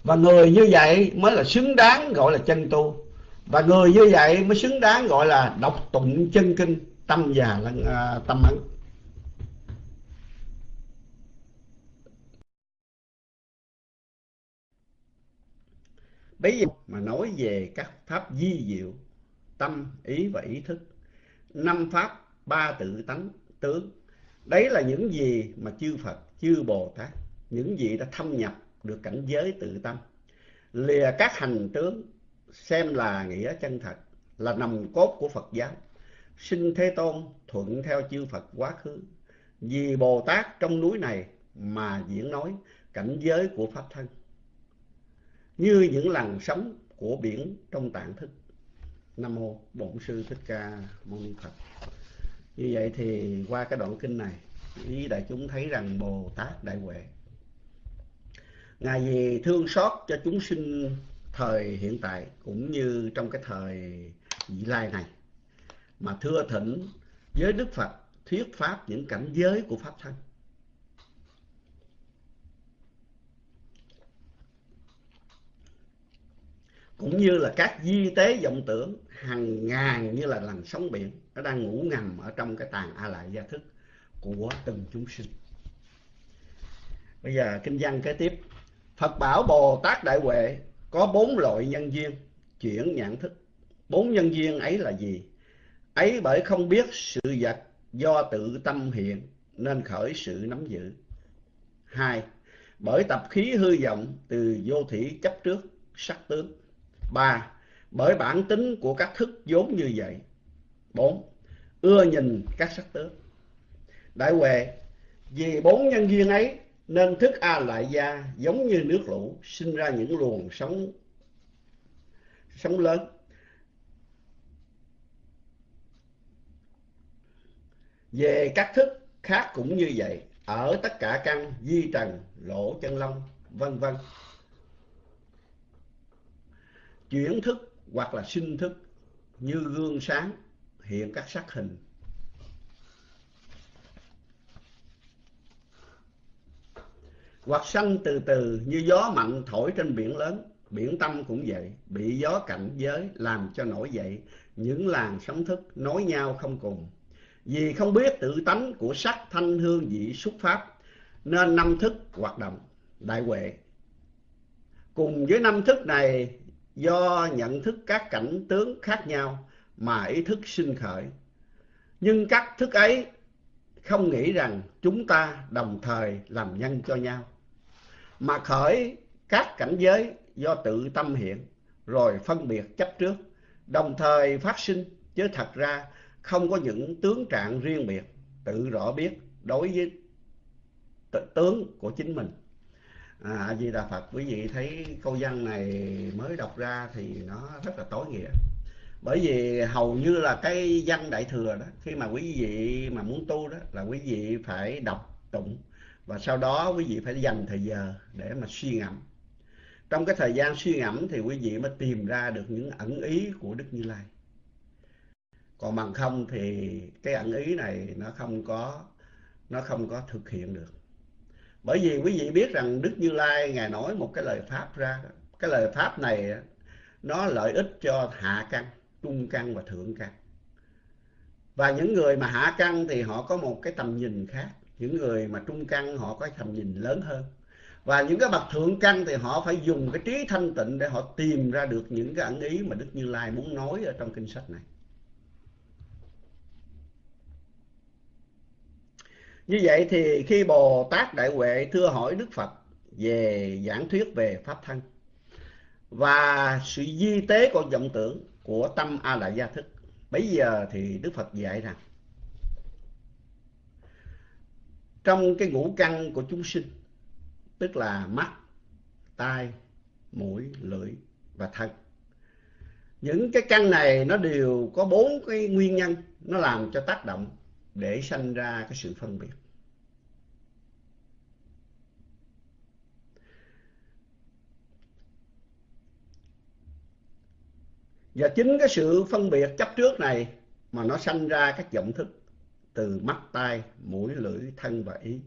Và người như vậy mới là xứng đáng gọi là chân tu và người như vậy mới xứng đáng gọi là đọc tụng chân kinh tâm già lẫn à, tâm ấn Bây giờ mà nói về các pháp di diệu, tâm, ý và ý thức, năm pháp, ba tự tánh, tướng. Đấy là những gì mà chư Phật, chư Bồ Tát, những gì đã thâm nhập được cảnh giới tự tâm. Lìa các hành tướng, xem là nghĩa chân thật, là nòng cốt của Phật giáo. Sinh Thế Tôn thuận theo chư Phật quá khứ. Vì Bồ Tát trong núi này mà diễn nói cảnh giới của Pháp thân như những làn sóng của biển trong tạng thức nam mô bổn sư thích ca mâu ni phật như vậy thì qua cái đoạn kinh này ý đại chúng thấy rằng bồ tát đại huệ ngài vì thương xót cho chúng sinh thời hiện tại cũng như trong cái thời vị lai này. Mà thưa thỉnh với đức phật thuyết pháp những cảnh giới của pháp thân. Cũng như là các di tế vọng tưởng hàng ngàn như là làn sóng biển, nó đang ngủ ngầm ở trong cái tàn a lại gia thức của từng chúng sinh. Bây giờ kinh văn kế tiếp. Phật bảo bồ tát đại huệ có bốn loại nhân duyên chuyển nhãn thức. Bốn nhân duyên ấy là gì? Ấy bởi không biết sự vật do tự tâm hiện nên khởi sự nắm giữ. Hai, bởi tập khí hư vọng từ vô thủy chấp trước sắc tướng. Ba, bởi bản tính của các thức vốn như vậy. Bốn, ưa nhìn các sắc tướng. Đại huệ, vì bốn nhân duyên ấy nên thức a lại gia giống như nước lũ sinh ra những luồng sóng sóng lớn. Về các thức khác cũng như vậy, ở tất cả căn di trần, lỗ chân lông, vân vân. Chuyển thức hoặc là sinh thức như gương sáng, hiện các sắc hình. Hoặc sanh từ từ như gió mạnh thổi trên biển lớn. Biển tâm cũng vậy, bị gió cảnh giới làm cho nổi dậy. Những làn sóng thức nối nhau không cùng. Vì không biết tự tánh của sắc thanh hương vị xuất pháp nên năm thức hoạt động. Đại huệ, cùng với năm thức này, do nhận thức các cảnh tướng khác nhau mà ý thức sinh khởi. Nhưng các thức ấy không nghĩ rằng chúng ta đồng thời làm nhân cho nhau mà khởi các cảnh giới do tự tâm hiện rồi phân biệt chấp trước đồng thời phát sinh chứ thật ra không có những tướng trạng riêng biệt tự rõ biết đối với tướng của chính mình. À, Di Đà Phật quý vị thấy câu văn này mới đọc ra thì nó rất là tối nghĩa. Bởi vì hầu như là cái văn đại thừa đó khi mà quý vị mà muốn tu đó là quý vị phải đọc tụng và sau đó quý vị phải dành thời giờ để mà suy ngẫm. Trong cái thời gian suy ngẫm thì quý vị mới tìm ra được những ẩn ý của Đức Như Lai. Còn bằng không thì cái ẩn ý này nó không có, nó không có thực hiện được. Bởi vì quý vị biết rằng Đức Như Lai, Ngài nói một cái lời Pháp ra cái lời Pháp này nó lợi ích cho hạ căn trung căn và thượng căn và những người mà hạ căn thì họ có một cái tầm nhìn khác những người mà trung căn họ có tầm nhìn lớn hơn và những cái bậc thượng căn thì họ phải dùng cái trí thanh tịnh để họ tìm ra được những cái ẩn ý mà Đức Như Lai muốn nói ở trong kinh sách này Như vậy thì khi Bồ Tát Đại Huệ thưa hỏi Đức Phật về giảng thuyết về Pháp thân và sự di tế của vọng tưởng của tâm A la Gia Thức. bấy giờ thì Đức Phật dạy rằng trong cái ngũ căn của chúng sinh tức là mắt, tai, mũi, lưỡi và thân. Những cái căn này nó đều có bốn cái nguyên nhân nó làm cho tác động để sanh ra cái sự phân biệt. Và chính cái sự phân biệt chấp trước này mà nó sanh ra các vọng thức từ mắt, tai, mũi, lưỡi, thân và ý.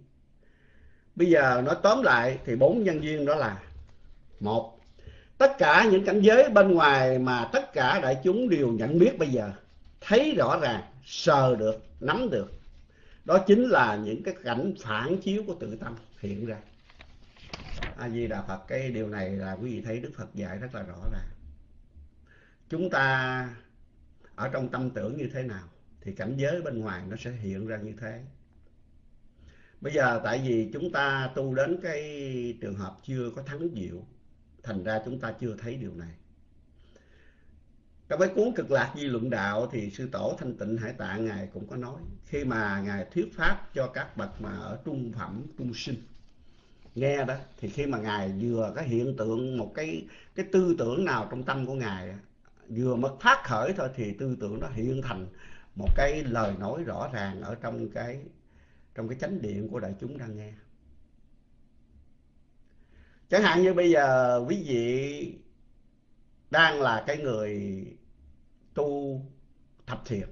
Bây giờ nói tóm lại thì bốn nhân duyên đó là một Tất cả những cảnh giới bên ngoài mà tất cả đại chúng đều nhận biết bây giờ, thấy rõ ràng, sờ được, nắm được. Đó chính là những cái cảnh phản chiếu của tự tâm hiện ra. A Di Đà Phật cái điều này là quý vị thấy Đức Phật dạy rất là rõ ràng. Chúng ta ở trong tâm tưởng như thế nào thì cảnh giới bên ngoài nó sẽ hiện ra như thế. Bây giờ tại vì chúng ta tu đến cái trường hợp chưa có thắng diệu, thành ra chúng ta chưa thấy điều này. Trong cái cuốn cực lạc di luận đạo thì sư tổ thanh tịnh hải tạng ngài cũng có nói khi mà ngài thuyết pháp cho các bậc mà ở trung phẩm trung sinh nghe đó thì khi mà ngài vừa cái hiện tượng một cái cái tư tưởng nào trong tâm của ngài vừa mất phát khởi thôi thì tư tưởng nó hiện thành một cái lời nói rõ ràng ở trong cái trong cái chánh điện của đại chúng đang nghe. Chẳng hạn như bây giờ quý vị đang là cái người tu thập thiện.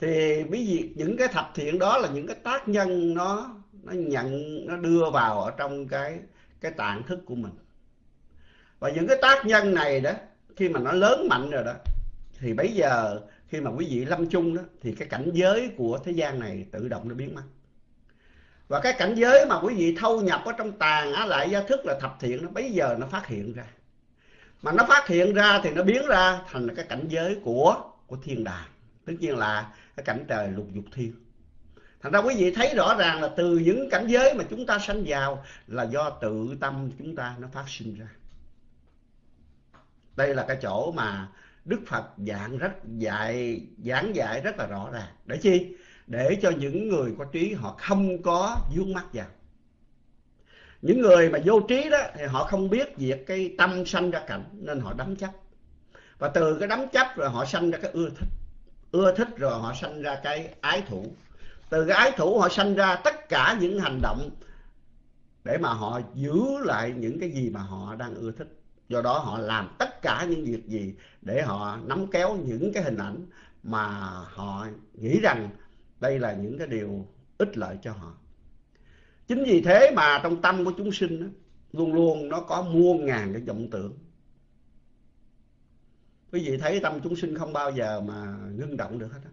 Thì quý vị, những cái thập thiện đó là những cái tác nhân nó nó nhận, nó đưa vào ở trong cái cái tạng thức của mình. Và những cái tác nhân này đó, khi mà nó lớn mạnh rồi đó thì bây giờ khi mà quý vị lâm chung đó, thì cái cảnh giới của thế gian này tự động nó biến mất. Và cái cảnh giới mà quý vị thâu nhập ở trong tàn á, lại gia thức là thập thiện nó bây giờ nó phát hiện ra. Mà nó phát hiện ra thì nó biến ra thành cái cảnh giới của của thiên đàng. Tất nhiên là cái cảnh trời lục dục thiên. Thành ra quý vị thấy rõ ràng là từ những cảnh giới mà chúng ta sanh vào là do tự tâm chúng ta nó phát sinh ra. Đây là cái chỗ mà đức phật giảng rất dạy, giảng dạy rất là rõ ràng. Để chi? Để cho những người có trí họ không có vướng mắc vào. Những người mà vô trí đó thì họ không biết việc cái tâm sanh ra cảnh, nên họ đắm chấp. Và từ cái đắm chấp rồi họ sanh ra cái ưa thích. Ưa thích rồi họ sanh ra cái ái thủ. Từ cái ái thủ họ sanh ra tất cả những hành động để mà họ giữ lại những cái gì mà họ đang ưa thích do đó họ làm tất cả những việc gì để họ nắm kéo những cái hình ảnh mà họ nghĩ rằng đây là những cái điều ích lợi cho họ. Chính vì thế mà trong tâm của chúng sinh đó, luôn luôn nó có muôn ngàn cái vọng tưởng. Quý vị thấy tâm chúng sinh không bao giờ mà ngưng động được hết á.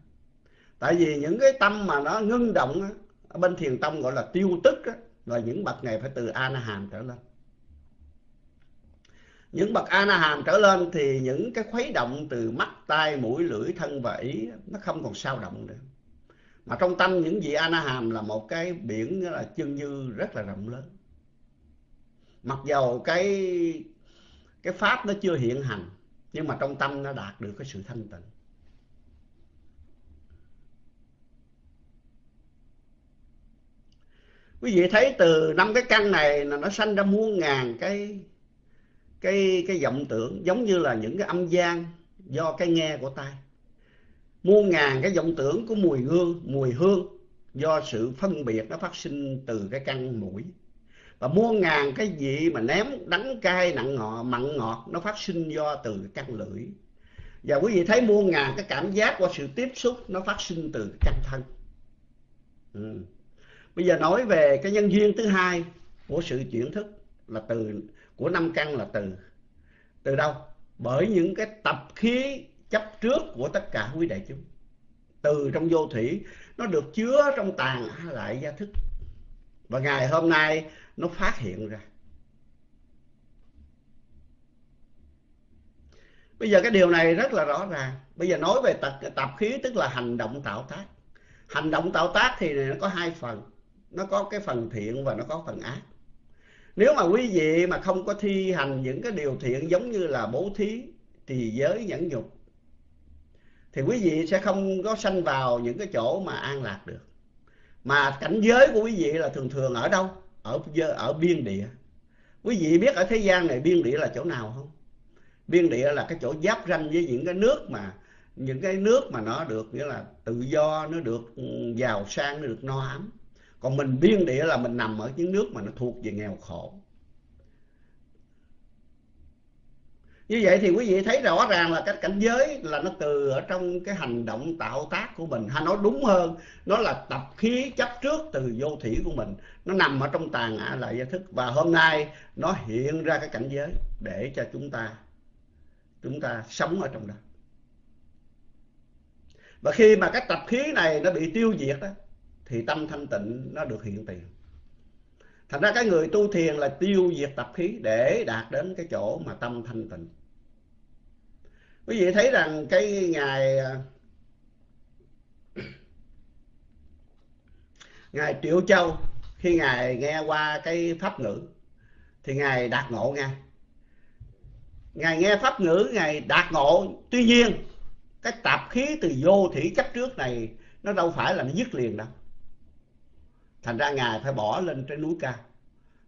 Tại vì những cái tâm mà nó ngưng động á bên thiền tông gọi là tiêu tức á là những bậc này phải từ a na hàm trở lên những bậc a na hàm trở lên thì những cái khuấy động từ mắt, tai, mũi, lưỡi, thân và ý, nó không còn sao động nữa. Mà trong tâm những vị a na hàm là một cái biển là chân như rất là rộng lớn. Mặc dầu cái cái pháp nó chưa hiện hành, nhưng mà trong tâm nó đạt được cái sự thanh tịnh. Quý vị thấy từ năm cái căn này là nó sanh ra muôn ngàn cái cái cái vọng tưởng, giống như là những cái âm gian do cái nghe của tai muôn ngàn cái vọng tưởng của mùi hương mùi hương do sự phân biệt nó phát sinh từ cái căn mũi. Và muôn ngàn cái gì mà ném đắng cay nặng ngọt mặn ngọt nó phát sinh do từ cái căn lưỡi. Và quý vị thấy muôn ngàn cái cảm giác qua sự tiếp xúc nó phát sinh từ cái căn thân. Ừ. bây giờ nói về cái nhân duyên thứ hai của sự chuyển thức là từ của năm căn là từ. Từ đâu? Bởi những cái tập khí chấp trước của tất cả quý đại chúng. Từ trong vô thủy nó được chứa trong tàn lại gia thức. Và ngày hôm nay nó phát hiện ra. Bây giờ cái điều này rất là rõ ràng. Bây giờ nói về tập, tập khí tức là hành động tạo tác. Hành động tạo tác thì nó có hai phần. Nó có cái phần thiện và nó có phần ác nếu mà quý vị mà không có thi hành những cái điều thiện giống như là bố thí trì giới nhẫn nhục, thì quý vị sẽ không có sanh vào những cái chỗ mà an lạc được. Mà cảnh giới của quý vị là thường thường ở đâu? Ở ở biên địa. Quý vị biết ở thế gian này biên địa là chỗ nào không? Biên địa là cái chỗ giáp ranh với những cái nước mà, những cái nước mà nó được, nghĩa là tự do, nó được ừ, giàu sang, nó được no ấm còn mình biên địa là mình nằm ở những nước mà nó thuộc về nghèo khổ. Như vậy thì quý vị thấy rõ ràng là cái cảnh giới là nó từ ở trong cái hành động tạo tác của mình. Hay nói đúng hơn, nó là tập khí chấp trước từ vô thủy của mình. Nó nằm ở trong tàn ả lại gia thức. Và hôm nay nó hiện ra cái cảnh giới để cho chúng ta chúng ta sống ở trong đó. Và khi mà cái tập khí này nó bị tiêu diệt đó thì tâm thanh tịnh nó được hiện tiền. Thành ra cái người tu thiền là tiêu diệt tập khí để đạt đến cái chỗ mà tâm thanh tịnh. Quý vị thấy rằng cái ngày à, [COUGHS] ngài triệu châu, khi ngài nghe qua cái pháp ngữ, thì ngài đạt ngộ nghe. Ngài nghe pháp ngữ, ngài đạt ngộ. Tuy nhiên, cái tạp khí từ vô thủy chấp trước này, nó đâu phải là nó dứt liền đâu thành ra ngài phải bỏ lên trên núi cao.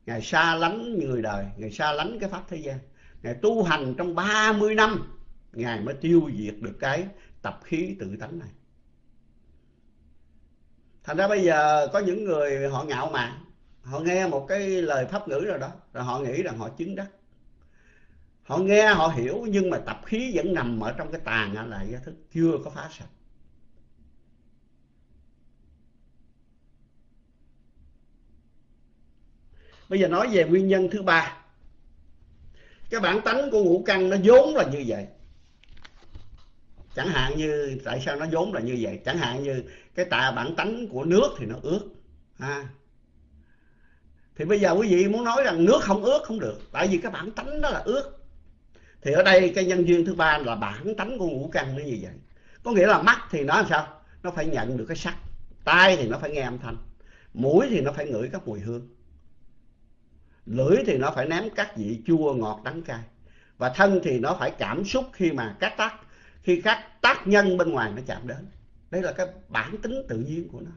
Ngài xa lánh người đời, ngài xa lánh cái pháp thế gian. Ngài tu hành trong 30 năm, ngài mới tiêu diệt được cái tập khí tự tánh này. Thành ra bây giờ có những người họ ngạo mạn, họ nghe một cái lời pháp ngữ nào đó, rồi họ nghĩ rằng họ chứng đắc. Họ nghe, họ hiểu, nhưng mà tập khí vẫn nằm ở trong cái tàn lại giác thức, chưa có phá sạch. Bây giờ nói về nguyên nhân thứ ba. Cái bản tánh của ngũ căn nó vốn là như vậy. Chẳng hạn như, tại sao nó vốn là như vậy? Chẳng hạn như cái tà bản tánh của nước thì nó ướt, ha. Thì bây giờ quý vị muốn nói rằng nước không ướt không được, tại vì cái bản tánh đó là ướt. Thì ở đây cái nhân duyên thứ ba là bản tánh của ngũ căn nó như vậy. Có nghĩa là mắt thì nó làm sao? Nó phải nhận được cái sắc, tai thì nó phải nghe âm thanh, mũi thì nó phải ngửi các mùi hương lưỡi thì nó phải ném các vị chua ngọt đắng cay. Và thân thì nó phải cảm xúc khi mà các tác, khi các tác nhân bên ngoài nó chạm đến. Đây là cái bản tính tự nhiên của nó.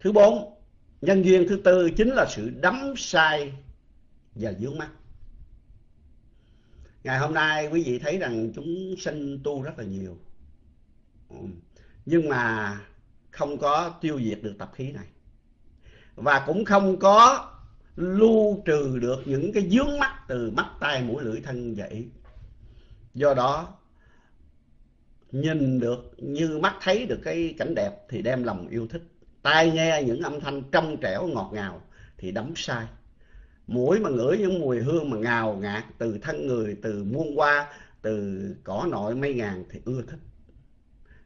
Thứ bốn, nhân duyên thứ tư chính là sự đắm say và dướng mắt. Ngày hôm nay quý vị thấy rằng chúng sinh tu rất là nhiều. Ừ. Nhưng mà không có tiêu diệt được tập khí này và cũng không có lưu trừ được những cái dướng mắt từ mắt tai mũi lưỡi thân vậy do đó, nhìn được như mắt thấy được cái cảnh đẹp thì đem lòng yêu thích. Tai nghe những âm thanh trong trẻo ngọt ngào thì đắm say. Mũi mà ngửi những mùi hương mà ngào ngạt từ thân người, từ muôn hoa, từ cỏ nội mây ngàn thì ưa thích.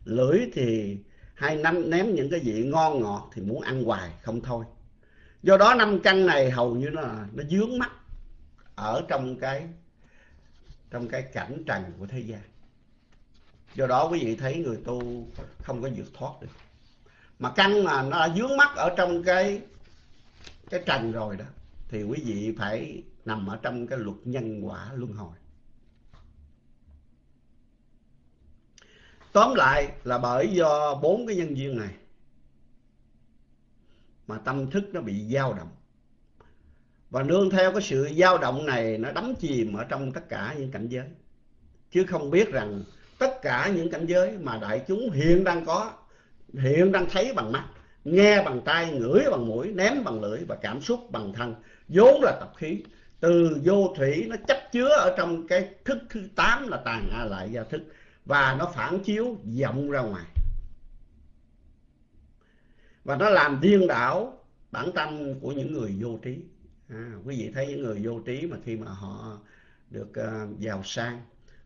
Lưỡi thì hay nắm, ném những cái vị ngon ngọt thì muốn ăn hoài, không thôi do đó năm căn này hầu như nó nó dướng mắt ở trong cái trong cái cảnh trần của thế gian. Do đó quý vị thấy người tu không có vượt thoát được. Mà căn mà nó đã dướng mắt ở trong cái cái trần rồi đó, thì quý vị phải nằm ở trong cái luật nhân quả luân hồi. Tóm lại là bởi do bốn cái nhân duyên này mà tâm thức nó bị dao động. Và nương theo cái sự dao động này, nó đắm chìm ở trong tất cả những cảnh giới. Chứ không biết rằng tất cả những cảnh giới mà đại chúng hiện đang có, hiện đang thấy bằng mắt, nghe bằng tai, ngửi bằng mũi ném bằng lưỡi và cảm xúc bằng thân, vốn là tập khí. Từ vô thủy nó chấp chứa ở trong cái thức thứ tám là tàn a lại gia thức. Và nó phản chiếu vọng ra ngoài và nó làm điên đảo bản tâm của những người vô trí. À, quý vị thấy những người vô trí mà khi mà họ được uh, giàu sang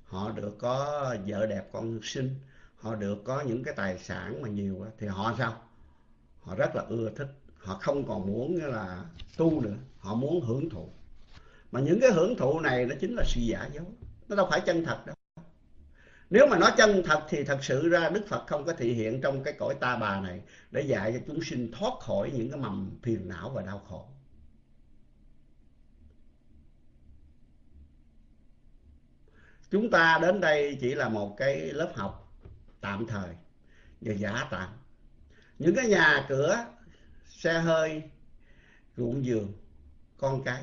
họ được có vợ đẹp con sinh họ được có những cái tài sản mà nhiều thì họ sao? Họ rất là ưa thích. Họ không còn muốn là tu nữa. Họ muốn hưởng thụ. Mà những cái hưởng thụ này nó chính là sự giả dối. Nó đâu phải chân thật đâu nếu mà nói chân thật thì thật sự ra Đức Phật không có thị hiện trong cái cõi ta bà này để dạy cho chúng sinh thoát khỏi những cái mầm phiền não và đau khổ. Chúng ta đến đây chỉ là một cái lớp học tạm thời và giả tạm. Những cái nhà cửa, xe hơi, ruộng vườn, con cái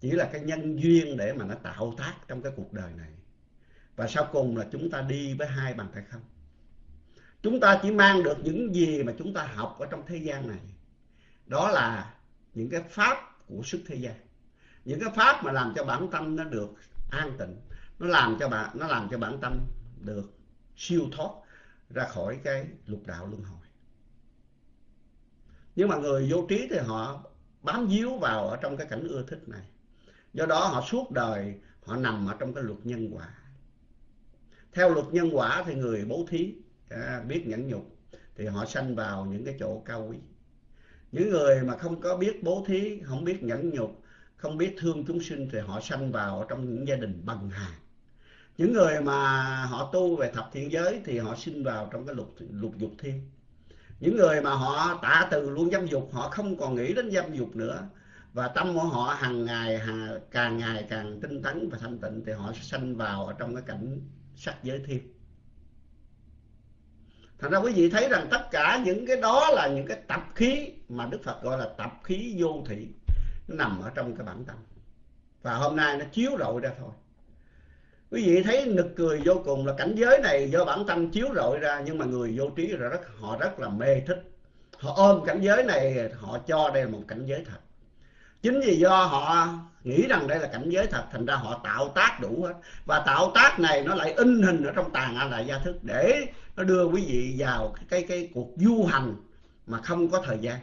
chỉ là cái nhân duyên để mà nó tạo tác trong cái cuộc đời này và sau cùng là chúng ta đi với hai bàn tay không? Chúng ta chỉ mang được những gì mà chúng ta học ở trong thế gian này. Đó là những cái pháp của sức thế gian. Những cái pháp mà làm cho bản tâm nó được an tịnh, nó làm cho bạn nó làm cho bản tâm được siêu thoát ra khỏi cái lục đạo luân hồi. Nhưng mà người vô trí thì họ bám víu vào ở trong cái cảnh ưa thích này. Do đó họ suốt đời họ nằm ở trong cái luật nhân quả theo luật nhân quả thì người bố thí à, biết nhẫn nhục thì họ sanh vào những cái chỗ cao quý. Những người mà không có biết bố thí không biết nhẫn nhục không biết thương chúng sinh thì họ sanh vào trong những gia đình bằng hàng. Những người mà họ tu về thập thiện giới thì họ sinh vào trong cái lục lục dục thiên. Những người mà họ tạ từ luôn dâm dục họ không còn nghĩ đến dâm dục nữa. Và tâm của họ hàng ngày hàng, càng ngày càng tinh tấn và thanh tịnh thì họ sẽ sanh vào ở trong cái cảnh sắc giới thiên thành ra quý vị thấy rằng tất cả những cái đó là những cái tập khí mà đức phật gọi là tập khí vô thị. Nó nằm ở trong cái bản tâm. Và hôm nay nó chiếu rọi ra thôi. Quý vị thấy nực cười vô cùng là cảnh giới này do bản tâm chiếu rọi ra, nhưng mà người vô trí rồi rất, họ rất là mê thích. Họ ôm cảnh giới này, họ cho đây là một cảnh giới thật chính vì do họ nghĩ rằng đây là cảnh giới thật thành ra họ tạo tác đủ hết. Và tạo tác này nó lại in hình ở trong tàn a lại gia thức để nó đưa quý vị vào cái cái, cái cuộc du hành mà không có thời gian.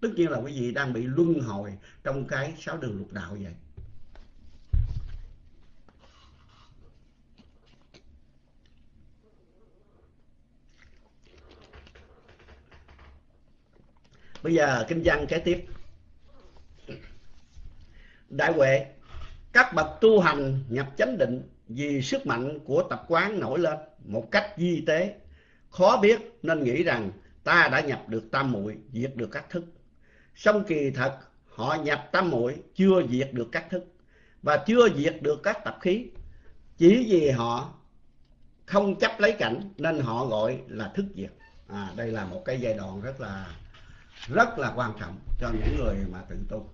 Tất nhiên là quý vị đang bị luân hồi trong cái sáu đường lục đạo vậy. Bây giờ kinh văn kế tiếp đại huệ các bậc tu hành nhập chánh định vì sức mạnh của tập quán nổi lên một cách di tế. Khó biết nên nghĩ rằng ta đã nhập được tam muội diệt được các thức. Song kỳ thật họ nhập tam muội chưa diệt được các thức và chưa diệt được các tập khí. Chỉ vì họ không chấp lấy cảnh nên họ gọi là thức diệt. À, đây là một cái giai đoạn rất là rất là quan trọng cho những người mà tự tu.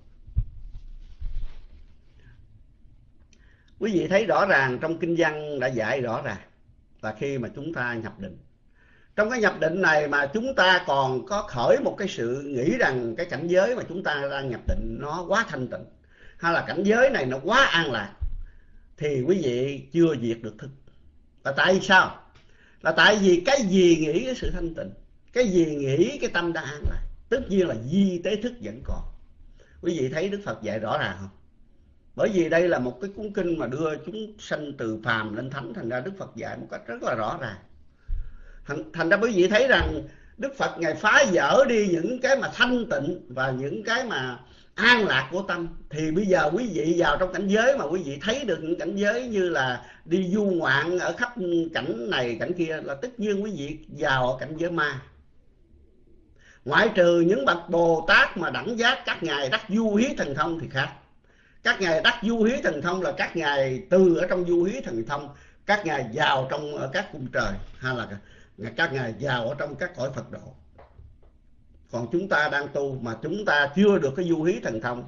Quý vị thấy rõ ràng trong kinh văn đã dạy rõ ràng là khi mà chúng ta nhập định. Trong cái nhập định này mà chúng ta còn có khởi một cái sự nghĩ rằng cái cảnh giới mà chúng ta đang nhập định nó quá thanh tịnh, hay là cảnh giới này nó quá an lạc, thì quý vị chưa diệt được thức. Là tại sao? Là tại vì cái gì nghĩ cái sự thanh tịnh, cái gì nghĩ cái tâm đã an lạc, tất nhiên là di tế thức vẫn còn. Quý vị thấy đức phật dạy rõ ràng không? Bởi vì đây là một cái cuốn kinh mà đưa chúng sanh từ phàm lên thánh thành ra đức phật dạy một cách rất là rõ ràng. Thành, thành ra quý vị thấy rằng đức phật ngài phá vỡ đi những cái mà thanh tịnh và những cái mà an lạc của tâm thì bây giờ quý vị vào trong cảnh giới mà quý vị thấy được những cảnh giới như là đi du ngoạn ở khắp cảnh này cảnh kia là tất nhiên quý vị vào cảnh giới ma. Ngoại trừ những bậc bồ tát mà đẳng giác các ngài đắc du hí thần thông thì khác các ngài đắc du hí thần thông là các ngài từ ở trong du hí thần thông, các ngài vào trong ờ, các cung trời. Hay là các ngài vào ở trong các cõi phật độ. Còn chúng ta đang tu mà chúng ta chưa được cái du hí thần thông,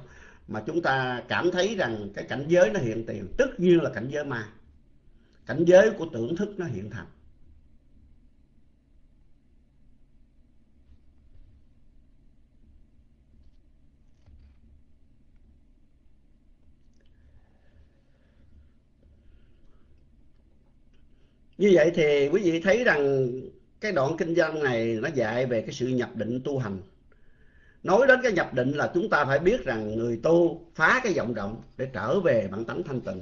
mà chúng ta cảm thấy rằng cái cảnh giới nó hiện tiền. Tất nhiên là cảnh giới ma. Cảnh giới của tưởng thức nó hiện thành như vậy thì quý vị thấy rằng cái đoạn kinh văn này nó dạy về cái sự nhập định tu hành. Nói đến cái nhập định là chúng ta phải biết rằng người tu phá cái vọng động để trở về bản tánh thanh tịnh.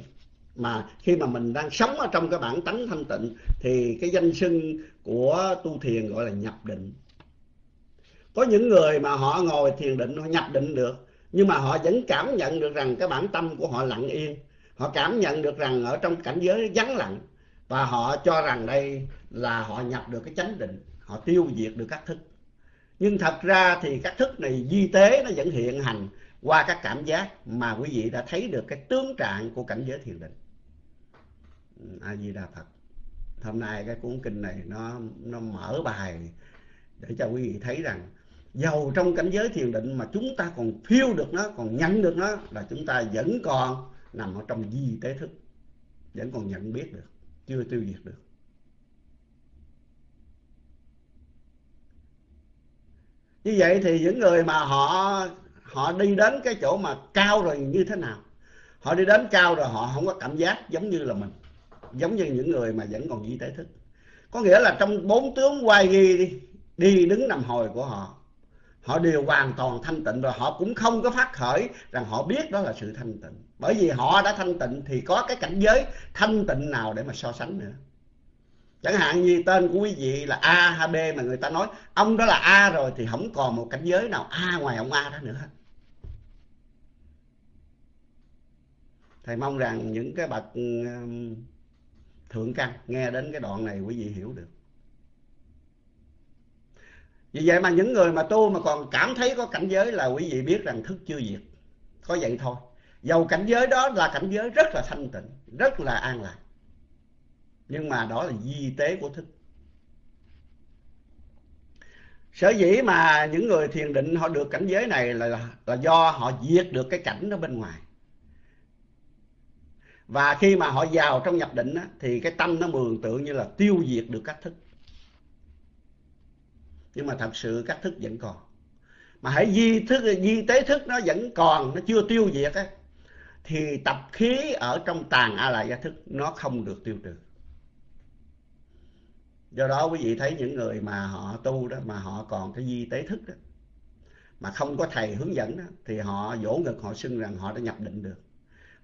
Mà khi mà mình đang sống ở trong cái bản tánh thanh tịnh thì cái danh xưng của tu thiền gọi là nhập định. Có những người mà họ ngồi thiền định, họ nhập định được, nhưng mà họ vẫn cảm nhận được rằng cái bản tâm của họ lặng yên. Họ cảm nhận được rằng ở trong cảnh giới vắng lặng và họ cho rằng đây là họ nhập được cái chánh định, họ tiêu diệt được các thức. Nhưng thật ra thì các thức này di tế nó vẫn hiện hành qua các cảm giác mà quý vị đã thấy được cái tướng trạng của cảnh giới thiền định. Ừ, A di đà phật. Hôm nay cái cuốn kinh này nó nó mở bài để cho quý vị thấy rằng giàu trong cảnh giới thiền định mà chúng ta còn phiêu được nó, còn nhận được nó là chúng ta vẫn còn nằm ở trong di tế thức, vẫn còn nhận biết được chưa tiêu diệt được. Như vậy thì những người mà họ họ đi đến cái chỗ mà cao rồi như thế nào? Họ đi đến cao rồi họ không có cảm giác giống như là mình, giống như những người mà vẫn còn di tế thức. Có nghĩa là trong bốn tướng quay ghi đi đi đứng nằm hồi của họ họ đều hoàn toàn thanh tịnh rồi, họ cũng không có phát khởi rằng họ biết đó là sự thanh tịnh. Bởi vì họ đã thanh tịnh thì có cái cảnh giới thanh tịnh nào để mà so sánh nữa. Chẳng hạn như tên của quý vị là A hay B mà người ta nói, ông đó là A rồi thì không còn một cảnh giới nào A ngoài ông A đó nữa. Thầy mong rằng những cái bậc thượng căn nghe đến cái đoạn này quý vị hiểu được vì vậy mà những người mà tu mà còn cảm thấy có cảnh giới là quý vị biết rằng thức chưa diệt. Có vậy thôi. Dầu cảnh giới đó là cảnh giới rất là thanh tịnh rất là an lạc. Nhưng mà đó là di tế của thức. Sở dĩ mà những người thiền định họ được cảnh giới này là, là do họ diệt được cái cảnh ở bên ngoài. Và khi mà họ vào trong nhập định á, thì cái tâm nó mường tượng như là tiêu diệt được các thức nhưng mà thật sự các thức vẫn còn. Mà hãy di thức, di tế thức nó vẫn còn, nó chưa tiêu diệt á, thì tập khí ở trong tàn a la gia thức nó không được tiêu trừ. Do đó quý vị thấy những người mà họ tu đó, mà họ còn cái di tế thức đó, mà không có thầy hướng dẫn đó, thì họ vỗ ngực họ xưng rằng họ đã nhập định được.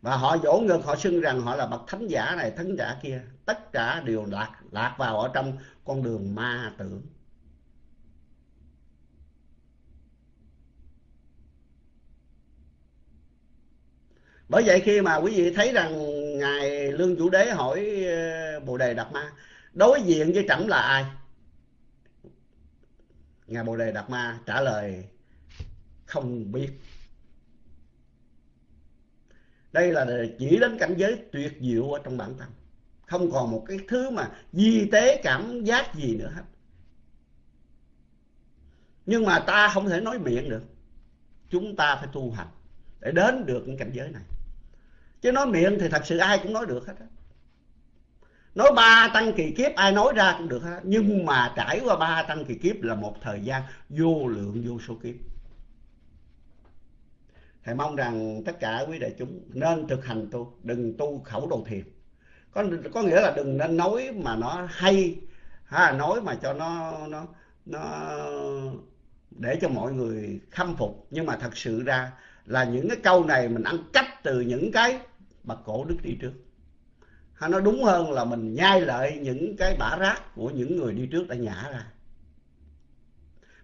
Và họ vỗ ngực họ xưng rằng họ là bậc thánh giả này, thánh giả kia, tất cả đều lạc lạc vào ở trong con đường ma tưởng. Bởi vậy khi mà quý vị thấy rằng ngài lương vũ đế hỏi ờ, bồ đề đạt ma, đối diện với trẫm là ai? Ngài bồ đề đạt ma trả lời, không biết. Đây là chỉ đến cảnh giới tuyệt diệu ở trong bản thân. Không còn một cái thứ mà di tế cảm giác gì nữa hết. Nhưng mà ta không thể nói miệng được. Chúng ta phải tu hành để đến được những cảnh giới này chứ nói miệng thì thật sự ai cũng nói được hết á. Nói ba tăng kỳ kiếp, ai nói ra cũng được hết. Nhưng mà trải qua ba tăng kỳ kiếp là một thời gian vô lượng, vô số kiếp. Thầy mong rằng tất cả quý đại chúng nên thực hành tu, đừng tu khẩu đầu thiền. Có có nghĩa là đừng nên nói mà nó hay, ha, nói mà cho nó nó nó để cho mọi người khâm phục. Nhưng mà thật sự ra là những cái câu này mình ăn cắp từ những cái bậc cổ đức đi trước. Hay nói đúng hơn là mình nhai lại những cái bã rác của những người đi trước đã nhả ra.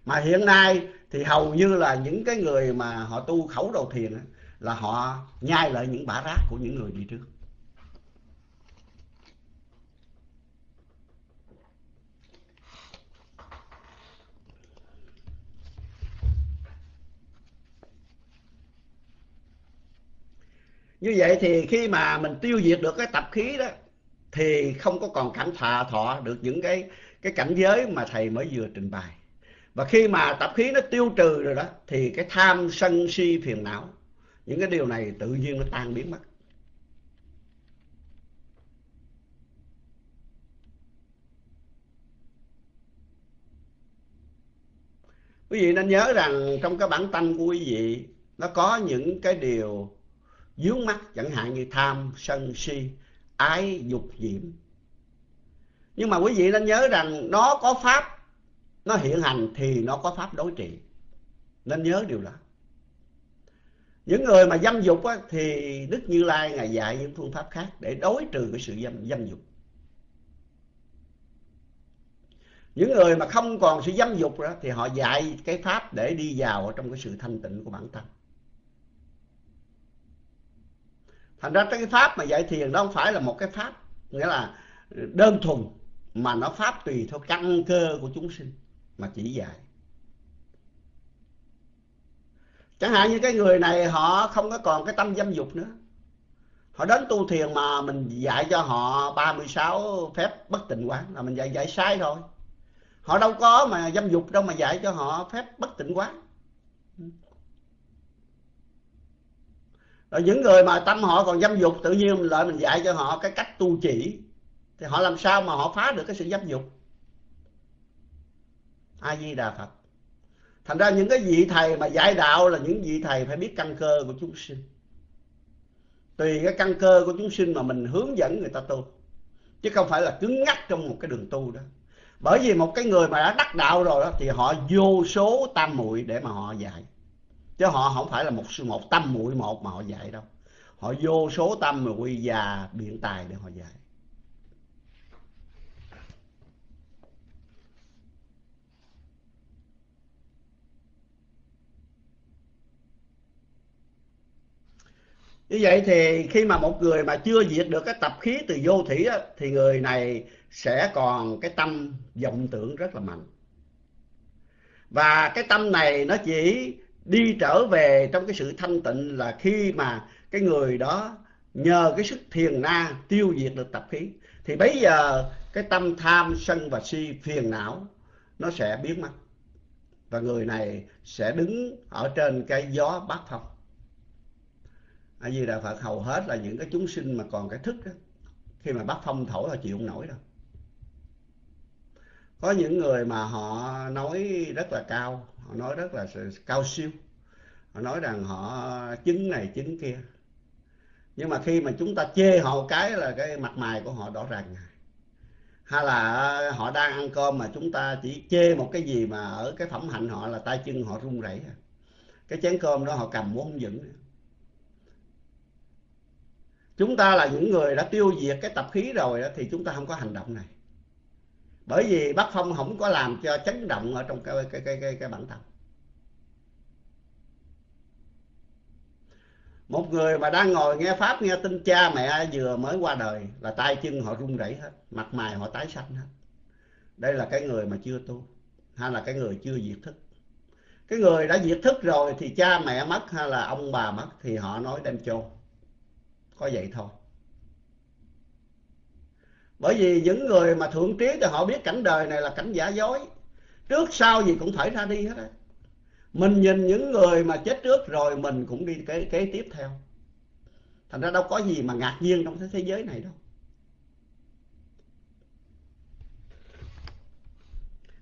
Mà hiện nay thì hầu như là những cái người mà họ tu khẩu đầu thiền là họ nhai lại những bã rác của những người đi trước. Như vậy thì khi mà mình tiêu diệt được cái tập khí đó, thì không có còn cảm thọ thọ được những cái cái cảnh giới mà thầy mới vừa trình bày. Và khi mà tập khí nó tiêu trừ rồi đó, thì cái tham sân si phiền não, những cái điều này tự nhiên nó tan biến mất. Quý vị nên nhớ rằng trong cái bản tâm của quý vị, nó có những cái điều dướng mắt chẳng hạn như tham sân si ái dục diễm nhưng mà quý vị nên nhớ rằng nó có pháp nó hiện hành thì nó có pháp đối trị. Nên nhớ điều đó. Những người mà dâm dục á, thì đức như lai ngài dạy những phương pháp khác để đối trừ cái sự dâm, dâm dục. Những người mà không còn sự dâm dục đó thì họ dạy cái pháp để đi vào ở trong cái sự thanh tịnh của bản thân. Thành ra cái pháp mà dạy thiền đó không phải là một cái pháp, nghĩa là đơn thuần, mà nó pháp tùy theo căn cơ của chúng sinh mà chỉ dạy. Chẳng hạn như cái người này họ không có còn cái tâm dâm dục nữa. Họ đến tu thiền mà mình dạy cho họ 36 phép bất tịnh quán, là mình dạy dạy sai rồi. Họ đâu có mà dâm dục đâu mà dạy cho họ phép bất tịnh quán. Rồi những người mà tâm họ còn dâm dục, tự nhiên lại mình dạy cho họ cái cách tu chỉ. Thì họ làm sao mà họ phá được cái sự dâm dục? A di đà phật. Thành ra những cái vị thầy mà dạy đạo là những vị thầy phải biết căn cơ của chúng sinh. Tùy cái căn cơ của chúng sinh mà mình hướng dẫn người ta tu. Chứ không phải là cứng nhắc trong một cái đường tu đó. Bởi vì một cái người mà đã đắc đạo rồi đó, thì họ vô số tam muội để mà họ dạy chứ họ không phải là một một tâm muội một mà họ dạy đâu. Họ vô số tâm muội và biện tài để họ dạy. Như vậy thì khi mà một người mà chưa diệt được cái tập khí từ vô thủy á, thì người này sẽ còn cái tâm vọng tưởng rất là mạnh. Và cái tâm này nó chỉ đi trở về trong cái sự thanh tịnh là khi mà cái người đó nhờ cái sức thiền na tiêu diệt được tập khí. Thì bây giờ cái tâm tham, sân và si phiền não nó sẽ biến mất. Và người này sẽ đứng ở trên cái gió bát phong. Ở vì đà phật, hầu hết là những cái chúng sinh mà còn cái thức đó khi mà bát phong thổi là chịu không nổi đâu. Có những người mà họ nói rất là cao họ nói rất là cao siêu. Họ nói rằng họ chứng này chứng kia. Nhưng mà khi mà chúng ta chê họ cái là cái mặt mày của họ đỏ ràng. Hay là à, họ đang ăn cơm mà chúng ta chỉ chê một cái gì mà ở cái phẩm hạnh họ là tay chân họ run rẩy. Cái chén cơm đó họ cầm muốn không vững chúng ta là những người đã tiêu diệt cái tập khí rồi đó, thì chúng ta không có hành động này bởi vì bác phong không có làm cho chấn động ở trong cái cái cái cái, cái bản thân. Một người mà đang ngồi nghe pháp nghe tin cha mẹ vừa mới qua đời là tay chân họ run rẩy hết mặt mày họ tái xanh hết. Đây là cái người mà chưa tu hay là cái người chưa diệt thức. Cái người đã diệt thức rồi thì cha mẹ mất hay là ông bà mất thì họ nói đem chôn. Có vậy thôi bởi vì những người mà thượng trí thì họ biết cảnh đời này là cảnh giả dối. Trước sau gì cũng phải ra đi hết á. Mình nhìn những người mà chết trước rồi mình cũng đi kế, kế tiếp theo. Thành ra đâu có gì mà ngạc nhiên trong thế giới này đâu.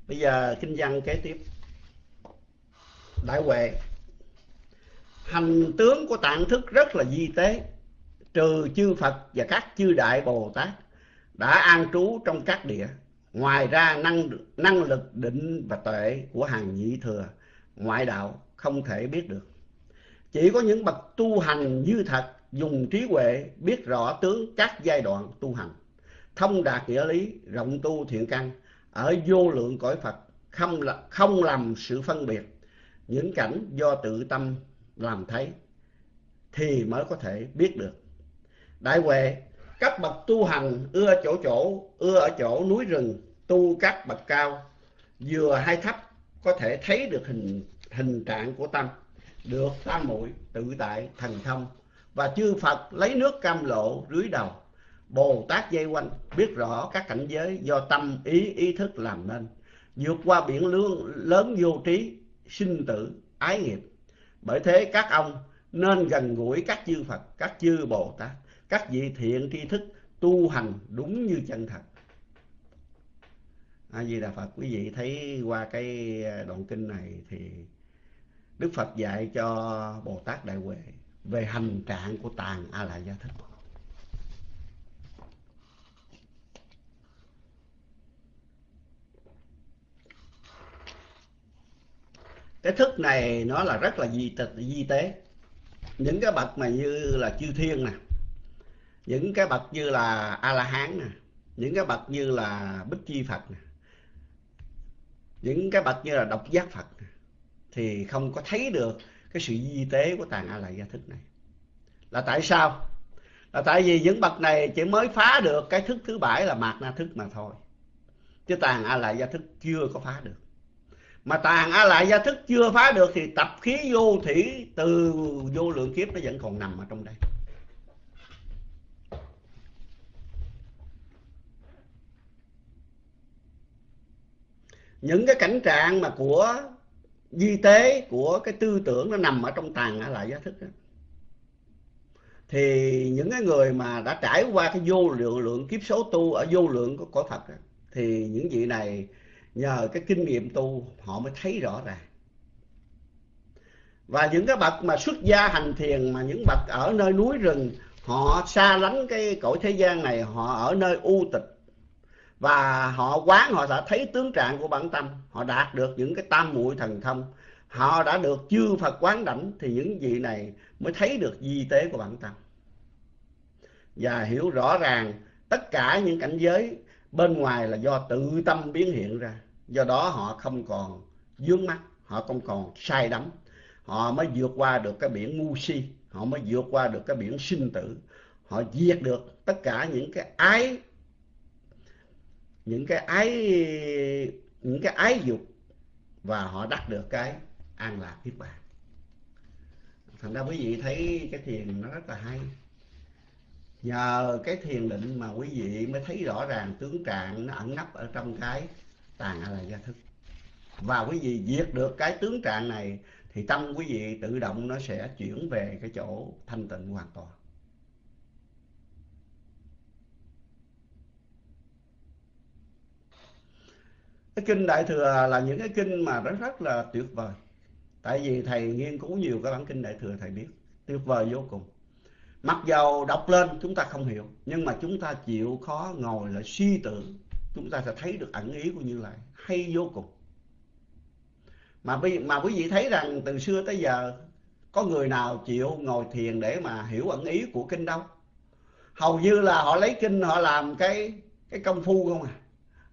Bây giờ kinh văn kế tiếp. Đại huệ. Hành tướng của tạng thức rất là di tế trừ chư phật và các chư đại bồ tát đã an trú trong các địa. Ngoài ra, năng năng lực định và tuệ của hàng nhị thừa, ngoại đạo không thể biết được. Chỉ có những bậc tu hành như thật, dùng trí huệ, biết rõ tướng các giai đoạn tu hành. Thông đạt nghĩa lý, rộng tu thiện căn, ở vô lượng cõi phật, không là, không làm sự phân biệt. Những cảnh do tự tâm làm thấy, thì mới có thể biết được. Đại huệ các bậc tu hành ưa chỗ chỗ, ưa ở chỗ núi rừng, tu các bậc cao, vừa hay thấp có thể thấy được hình hình trạng của tâm, được tam muội tự tại thần thông. Và chư Phật lấy nước cam lộ rưới đầu, Bồ Tát dây quanh biết rõ các cảnh giới do tâm ý ý thức làm nên, vượt qua biển lương, lớn vô trí, sinh tử, ái nghiệp. Bởi thế các ông nên gần gũi các chư Phật, các chư Bồ Tát các vị thiện tri thức tu hành đúng như chân thật. A di đà phật quý vị thấy qua cái à, đoạn kinh này thì đức phật dạy cho bồ tát đại huệ về hành trạng của tàn a la gia thức cái thức này nó là rất là di, di tế. Những cái bậc mà như là chư thiên nè những cái bậc như là a la hán nè, những cái bậc như là bích chi phật nè, những cái bậc như là độc giác phật nè, thì không có thấy được cái sự di tế của tàn a la gia thức này. Là tại sao? Là tại vì những bậc này chỉ mới phá được cái thức thứ bảy là mạt na thức mà thôi, chứ tàn a la gia thức chưa có phá được. Mà tàn a la gia thức chưa phá được thì tập khí vô thủy từ vô lượng kiếp nó vẫn còn nằm ở trong đây. Những cái cảnh trạng mà của di tế của cái tư tưởng nó nằm ở trong tàn lại giá thức đó. thì những cái người mà đã trải qua cái vô lượng lượng kiếp số tu ở vô lượng của cõi Phật đó, thì những vị này nhờ cái kinh nghiệm tu họ mới thấy rõ ràng và những cái bậc mà xuất gia hành thiền mà những bậc ở nơi núi rừng họ xa lánh cái cõi thế gian này họ ở nơi u tịch và họ quán, họ đã thấy tướng trạng của bản tâm. Họ đạt được những cái tam muội thần thông. Họ đã được chư Phật quán đảnh thì những vị này mới thấy được di tế của bản tâm. Và hiểu rõ ràng tất cả những cảnh giới bên ngoài là do tự tâm biến hiện ra. Do đó họ không còn vướng mắt, họ không còn sai đắm. Họ mới vượt qua được cái biển ngu si, họ mới vượt qua được cái biển sinh tử. Họ diệt được tất cả những cái ái những cái ái, những cái ái dục và họ đắc được cái an lạc niết bàn. Thành ra quý vị thấy cái thiền nó rất là hay. Nhờ cái thiền định mà quý vị mới thấy rõ ràng tướng trạng nó ẩn nấp ở trong cái tàn a la gia thức. Và quý vị diệt được cái tướng trạng này thì tâm quý vị tự động nó sẽ chuyển về cái chỗ thanh tịnh hoàn toàn. Cái kinh đại thừa là những cái kinh mà rất rất là tuyệt vời. Tại vì thầy nghiên cứu nhiều cái bản kinh đại thừa thầy biết, tuyệt vời vô cùng. Mặc dầu đọc lên chúng ta không hiểu, nhưng mà chúng ta chịu khó ngồi lại suy tưởng chúng ta sẽ thấy được ẩn ý của như lai, hay vô cùng. Mà mà quý vị thấy rằng từ xưa tới giờ, có người nào chịu ngồi thiền để mà hiểu ẩn ý của kinh đâu? Hầu như là họ lấy kinh, họ làm cái cái công phu không à?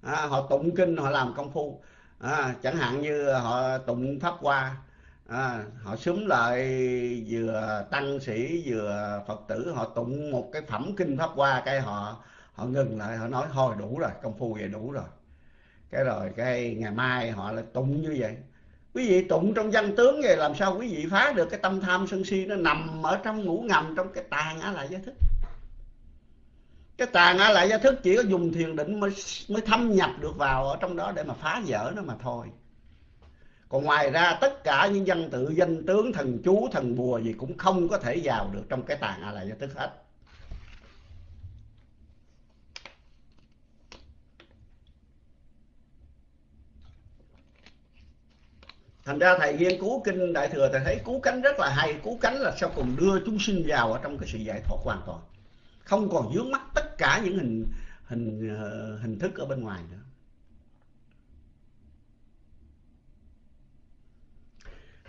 À, họ tụng kinh họ làm công phu. À, chẳng hạn như họ tụng pháp hoa. À, họ súng lại vừa tăng sĩ vừa phật tử họ tụng một cái phẩm kinh pháp hoa cái họ họ ngừng lại họ nói thôi đủ rồi công phu vậy đủ rồi. Cái rồi cái ngày mai họ lại tụng như vậy. Quý vị tụng trong văn tướng vậy làm sao quý vị phá được cái tâm tham sân si nó nằm ở trong ngủ ngầm trong cái tàn á lại giới thức cái tàn á lại gia thức chỉ có dùng thiền định mới mới thâm nhập được vào ở trong đó để mà phá vỡ nó mà thôi. Còn ngoài ra tất cả những dân tự, danh tướng, thần chú, thần bùa gì cũng không có thể vào được trong cái tàn a lại gia thức hết. Thành ra thầy nghiên cứu kinh đại thừa thầy thấy cứu cánh rất là hay. Cứu cánh là sau cùng đưa chúng sinh vào ở trong cái sự giải thoát hoàn toàn không còn dướng mắt tất cả những hình hình ờ, hình thức ở bên ngoài nữa.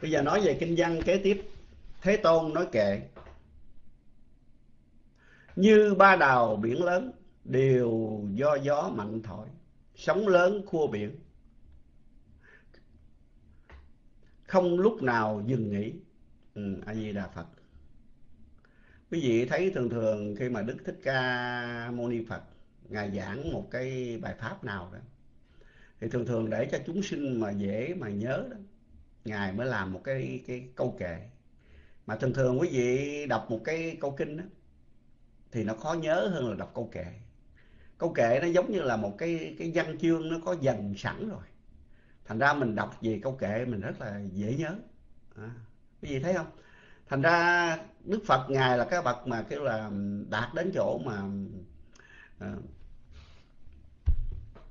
Bây giờ nói về kinh văn kế tiếp. Thế tôn nói kệ như ba đào biển lớn đều do gió mạnh thổi sóng lớn khua biển. Không lúc nào dừng nghỉ. Ừ, a di đà phật quý vị thấy thường thường khi mà đức thích ca mâu ni phật ngài giảng một cái bài pháp nào đó thì thường thường để cho chúng sinh mà dễ mà nhớ đó ngài mới làm một cái cái câu kệ. Mà thường thường quý vị đọc một cái câu kinh đó thì nó khó nhớ hơn là đọc câu kệ. Câu kệ nó giống như là một cái cái văn chương nó có dần sẵn rồi. Thành ra mình đọc về câu kệ mình rất là dễ nhớ. À, quý vị thấy không? Thành ra đức phật ngài là cái bậc mà kêu là đạt đến chỗ mà à,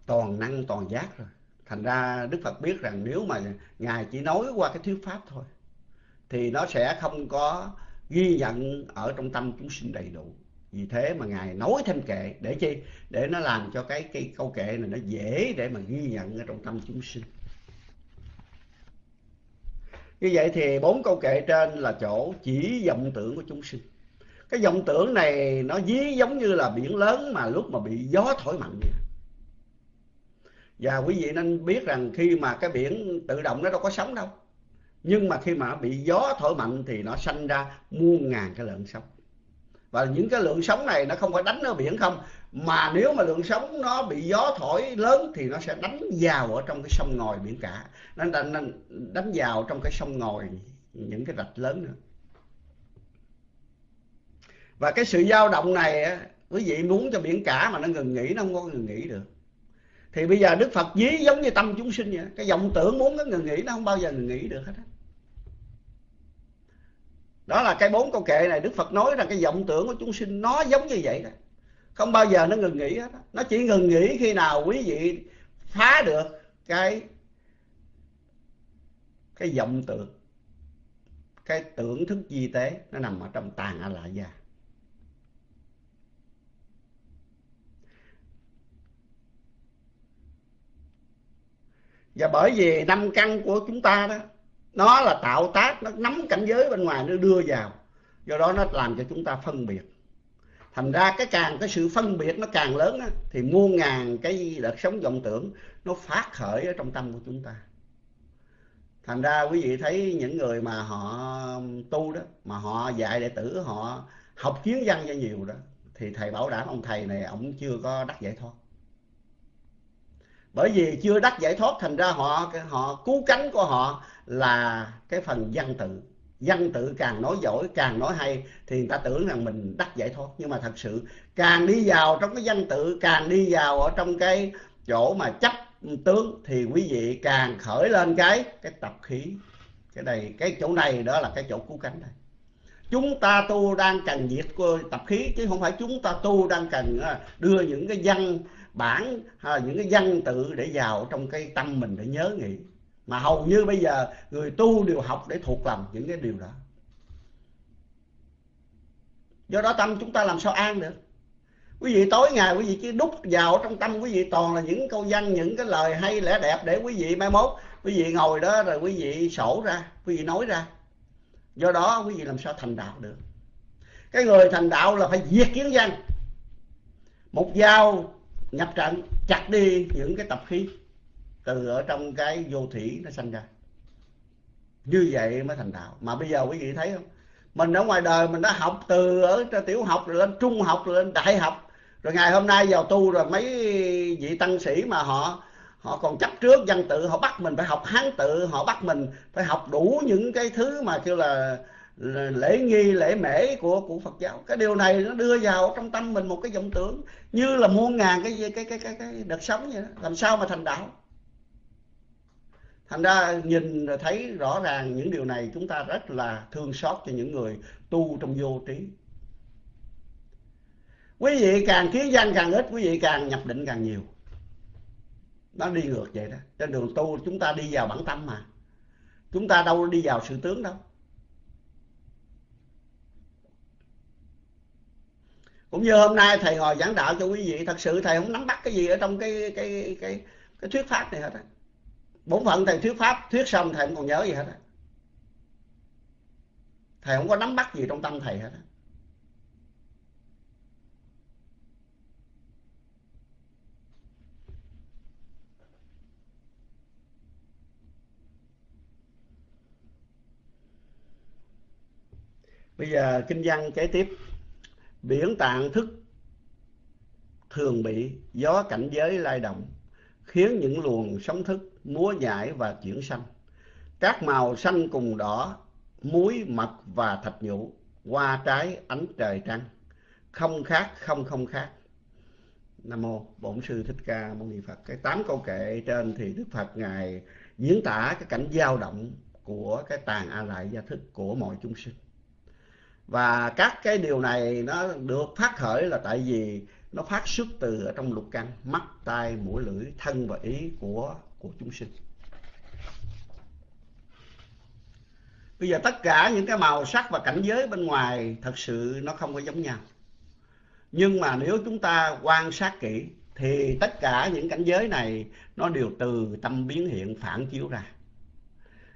toàn năng toàn giác rồi. Thành ra đức phật biết rằng nếu mà ngài chỉ nói qua cái thuyết pháp thôi thì nó sẽ không có ghi nhận ở trong tâm chúng sinh đầy đủ. Vì thế mà ngài nói thêm kệ để chi? Để nó làm cho cái cái câu kệ này nó dễ để mà ghi nhận ở trong tâm chúng sinh như vậy thì bốn câu kệ trên là chỗ chỉ vọng tưởng của chúng sinh. Cái vọng tưởng này nó dí giống như là biển lớn mà lúc mà bị gió thổi mạnh vậy. Và quý vị nên biết rằng khi mà cái biển tự động nó đâu có sóng đâu. Nhưng mà khi mà bị gió thổi mạnh thì nó sanh ra muôn ngàn cái lượng sóng. Và những cái lượng sóng này nó không phải đánh ở biển không mà nếu mà lượng sóng nó bị gió thổi lớn thì nó sẽ đánh vào ở trong cái sông ngòi biển cả. Nó đánh, đánh vào trong cái sông ngòi những cái rạch lớn nữa. Và cái sự dao động này quý vị muốn cho biển cả mà nó ngừng nghỉ nó không có ngừng nghỉ được. Thì bây giờ đức phật dí giống như tâm chúng sinh vậy cái vọng tưởng muốn nó ngừng nghỉ nó không bao giờ ngừng nghỉ được hết đó là cái bốn câu kệ này đức phật nói rằng cái vọng tưởng của chúng sinh nó giống như vậy đó không bao giờ nó ngừng nghỉ hết nó chỉ ngừng nghỉ khi nào quý vị phá được cái cái vọng tưởng, cái tưởng thức di tế nó nằm ở trong tàn a lại gia và bởi vì năm căn của chúng ta đó, nó là tạo tác, nó nắm cảnh giới bên ngoài, nó đưa vào. Do đó nó làm cho chúng ta phân biệt thành ra cái càng cái sự phân biệt nó càng lớn á, thì muôn ngàn cái đợt sống vọng tưởng nó phát khởi ở trong tâm của chúng ta. Thành ra quý vị thấy những người mà họ tu đó mà họ dạy đệ tử họ học kiến văn cho nhiều đó thì thầy bảo đảm ông thầy này ông chưa có đắc giải thoát. Bởi vì chưa đắc giải thoát thành ra họ họ cứu cánh của họ là cái phần văn tự văn tự càng nói giỏi, càng nói hay, thì người ta tưởng rằng mình đắc giải thoát nhưng mà thật sự, càng đi vào trong cái văn tự, càng đi vào ở trong cái chỗ mà chấp tướng, thì quý vị càng khởi lên cái cái tập khí. Cái này, cái chỗ này đó là cái chỗ cứu cánh đây. Chúng ta tu đang cần diệt tập khí, chứ không phải chúng ta tu đang cần à, đưa những cái văn bản hay là những cái văn tự để vào trong cái tâm mình để nhớ nghĩ mà hầu như bây giờ người tu đều học để thuộc lòng những cái điều đó. Do đó tâm chúng ta làm sao an được? Quý vị tối ngày quý vị chỉ đúc vào trong tâm quý vị toàn là những câu văn, những cái lời hay, lẽ đẹp để quý vị mai mốt. Quý vị ngồi đó rồi quý vị sổ ra, quý vị nói ra. Do đó quý vị làm sao thành đạo được? Cái người thành đạo là phải diệt kiến văn. Một dao nhập trận, chặt đi những cái tập khí từ ở trong cái vô thủy nó sanh ra. Như vậy mới thành đạo. Mà bây giờ quý vị thấy không? Mình ở ngoài đời mình đã học từ ở tiểu học rồi lên trung học rồi lên đại học. Rồi ngày hôm nay vào tu rồi mấy vị tăng sĩ mà họ họ còn chấp trước văn tự họ bắt mình phải học hán tự họ bắt mình phải học đủ những cái thứ mà kêu là lễ nghi lễ mễ của của Phật giáo. Cái điều này nó đưa vào trong tâm mình một cái vọng tưởng như là muôn ngàn cái cái cái cái, cái đợt sống vậy đó. Làm sao mà thành đạo? Thành ra nhìn thấy rõ ràng những điều này chúng ta rất là thương xót cho những người tu trong vô trí. Quý vị càng kiến gian càng ít, quý vị càng nhập định càng nhiều. Nó đi ngược vậy đó. Trên đường tu chúng ta đi vào bản tâm mà. Chúng ta đâu đi vào sự tướng đâu. Cũng như hôm nay thầy ngồi giảng đạo cho quý vị, thật sự thầy không nắm bắt cái gì ở trong cái cái cái cái thuyết pháp này hết á bổn phận thầy thuyết pháp, thuyết xong thầy không còn nhớ gì hết á. Thầy không có nắm bắt gì trong tâm thầy hết á. Bây giờ kinh văn kế tiếp. Biển tạng thức thường bị, gió cảnh giới lay động, khiến những luồng sóng thức múa nhảy và chuyển xanh các màu xanh cùng đỏ, muối, mật và thạch nhũ qua trái ánh trời trăng. Không khác, không không khác. Nam mô bổn sư thích ca mâu ni phật. Cái tám câu kệ trên thì đức phật ngài diễn tả cái cảnh dao động của cái tàn a lại gia thức của mọi chúng sinh. Và các cái điều này nó được phát khởi là tại vì nó phát xuất từ ở trong lục căn, mắt, tai, mũi, lưỡi, thân và ý của của chúng sinh. Bây giờ tất cả những cái màu sắc và cảnh giới bên ngoài thật sự nó không có giống nhau. Nhưng mà nếu chúng ta quan sát kỹ, thì tất cả những cảnh giới này nó đều từ tâm biến hiện phản chiếu ra.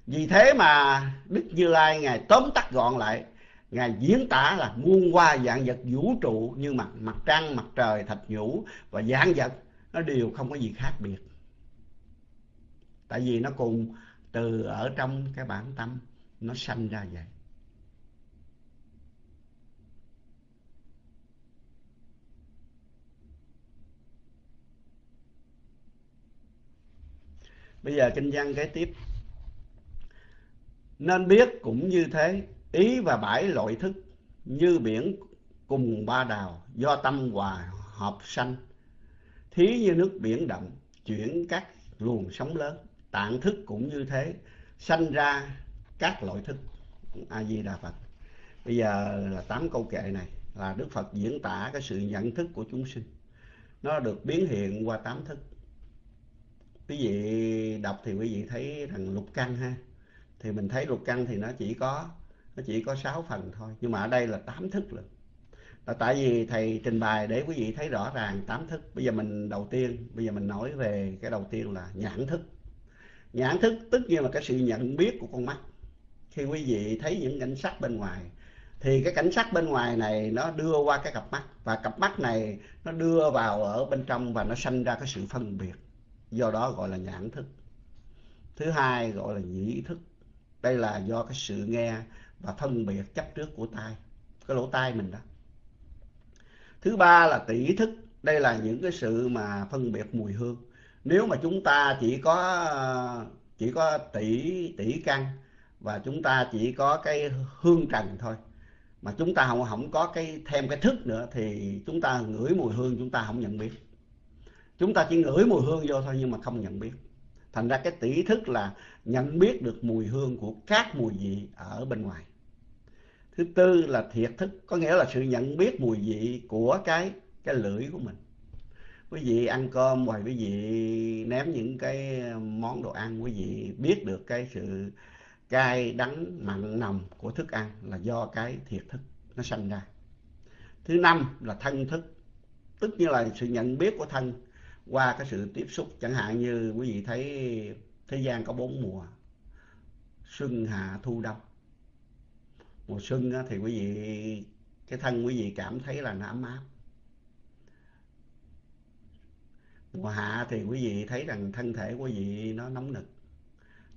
Vì thế mà đức như lai ngài tóm tắt gọn lại, ngài diễn tả là muôn hoa dạng vật vũ trụ như mặt mặt trăng, mặt trời, thạch nhũ và dạng vật, nó đều không có gì khác biệt tại vì nó cùng từ ở trong cái bản tâm, nó sanh ra vậy. Bây giờ kinh văn kế tiếp. Nên biết cũng như thế, ý và bãi loại thức như biển cùng ba đào do tâm hòa hợp sanh. Thí như nước biển động, chuyển các luồng sóng lớn tạng thức cũng như thế, sanh ra các loại thức. A di đà phật. Bây giờ là tám câu kệ này là đức phật diễn tả cái sự nhận thức của chúng sinh. Nó được biến hiện qua tám thức. Quý vị đọc thì quý vị thấy rằng lục căn ha. Thì mình thấy lục căn thì nó chỉ có, nó chỉ có sáu phần thôi. Nhưng mà ở đây là tám thức luôn. Là tại vì thầy trình bày để quý vị thấy rõ ràng tám thức. Bây giờ mình đầu tiên, bây giờ mình nói về cái đầu tiên là nhãn thức nhãn thức tất nhiên là cái sự nhận biết của con mắt. Khi quý vị thấy những cảnh sắc bên ngoài, thì cái cảnh sắc bên ngoài này nó đưa qua cái cặp mắt. Và cặp mắt này nó đưa vào ở bên trong và nó sanh ra cái sự phân biệt. Do đó gọi là nhãn thức. Thứ hai gọi là nhĩ thức. Đây là do cái sự nghe và phân biệt chấp trước của tai, cái lỗ tai mình đó. Thứ ba là tỷ thức. Đây là những cái sự mà phân biệt mùi hương nếu mà chúng ta chỉ có chỉ có tỷ tỷ căn và chúng ta chỉ có cái hương trần thôi, mà chúng ta không không có cái, thêm cái thức nữa thì chúng ta ngửi mùi hương chúng ta không nhận biết. Chúng ta chỉ ngửi mùi hương vô thôi nhưng mà không nhận biết. Thành ra cái tỷ thức là nhận biết được mùi hương của các mùi vị ở bên ngoài. Thứ tư là thiệt thức, có nghĩa là sự nhận biết mùi vị của cái cái lưỡi của mình quý vị ăn cơm hoặc quý vị ném những cái ờ, món đồ ăn, quý vị biết được cái sự cay đắng mặn nồng của thức ăn là do cái thiệt thức nó sanh ra. Thứ năm là thân thức, tức như là sự nhận biết của thân qua cái sự tiếp xúc. Chẳng hạn như quý vị thấy thế gian có bốn mùa, xuân, hạ, thu, đông. Mùa xuân thì quý vị, cái thân quý vị cảm thấy là nó ấm áp. Mùa hạ thì quý vị thấy rằng thân thể quý vị nó nóng nực.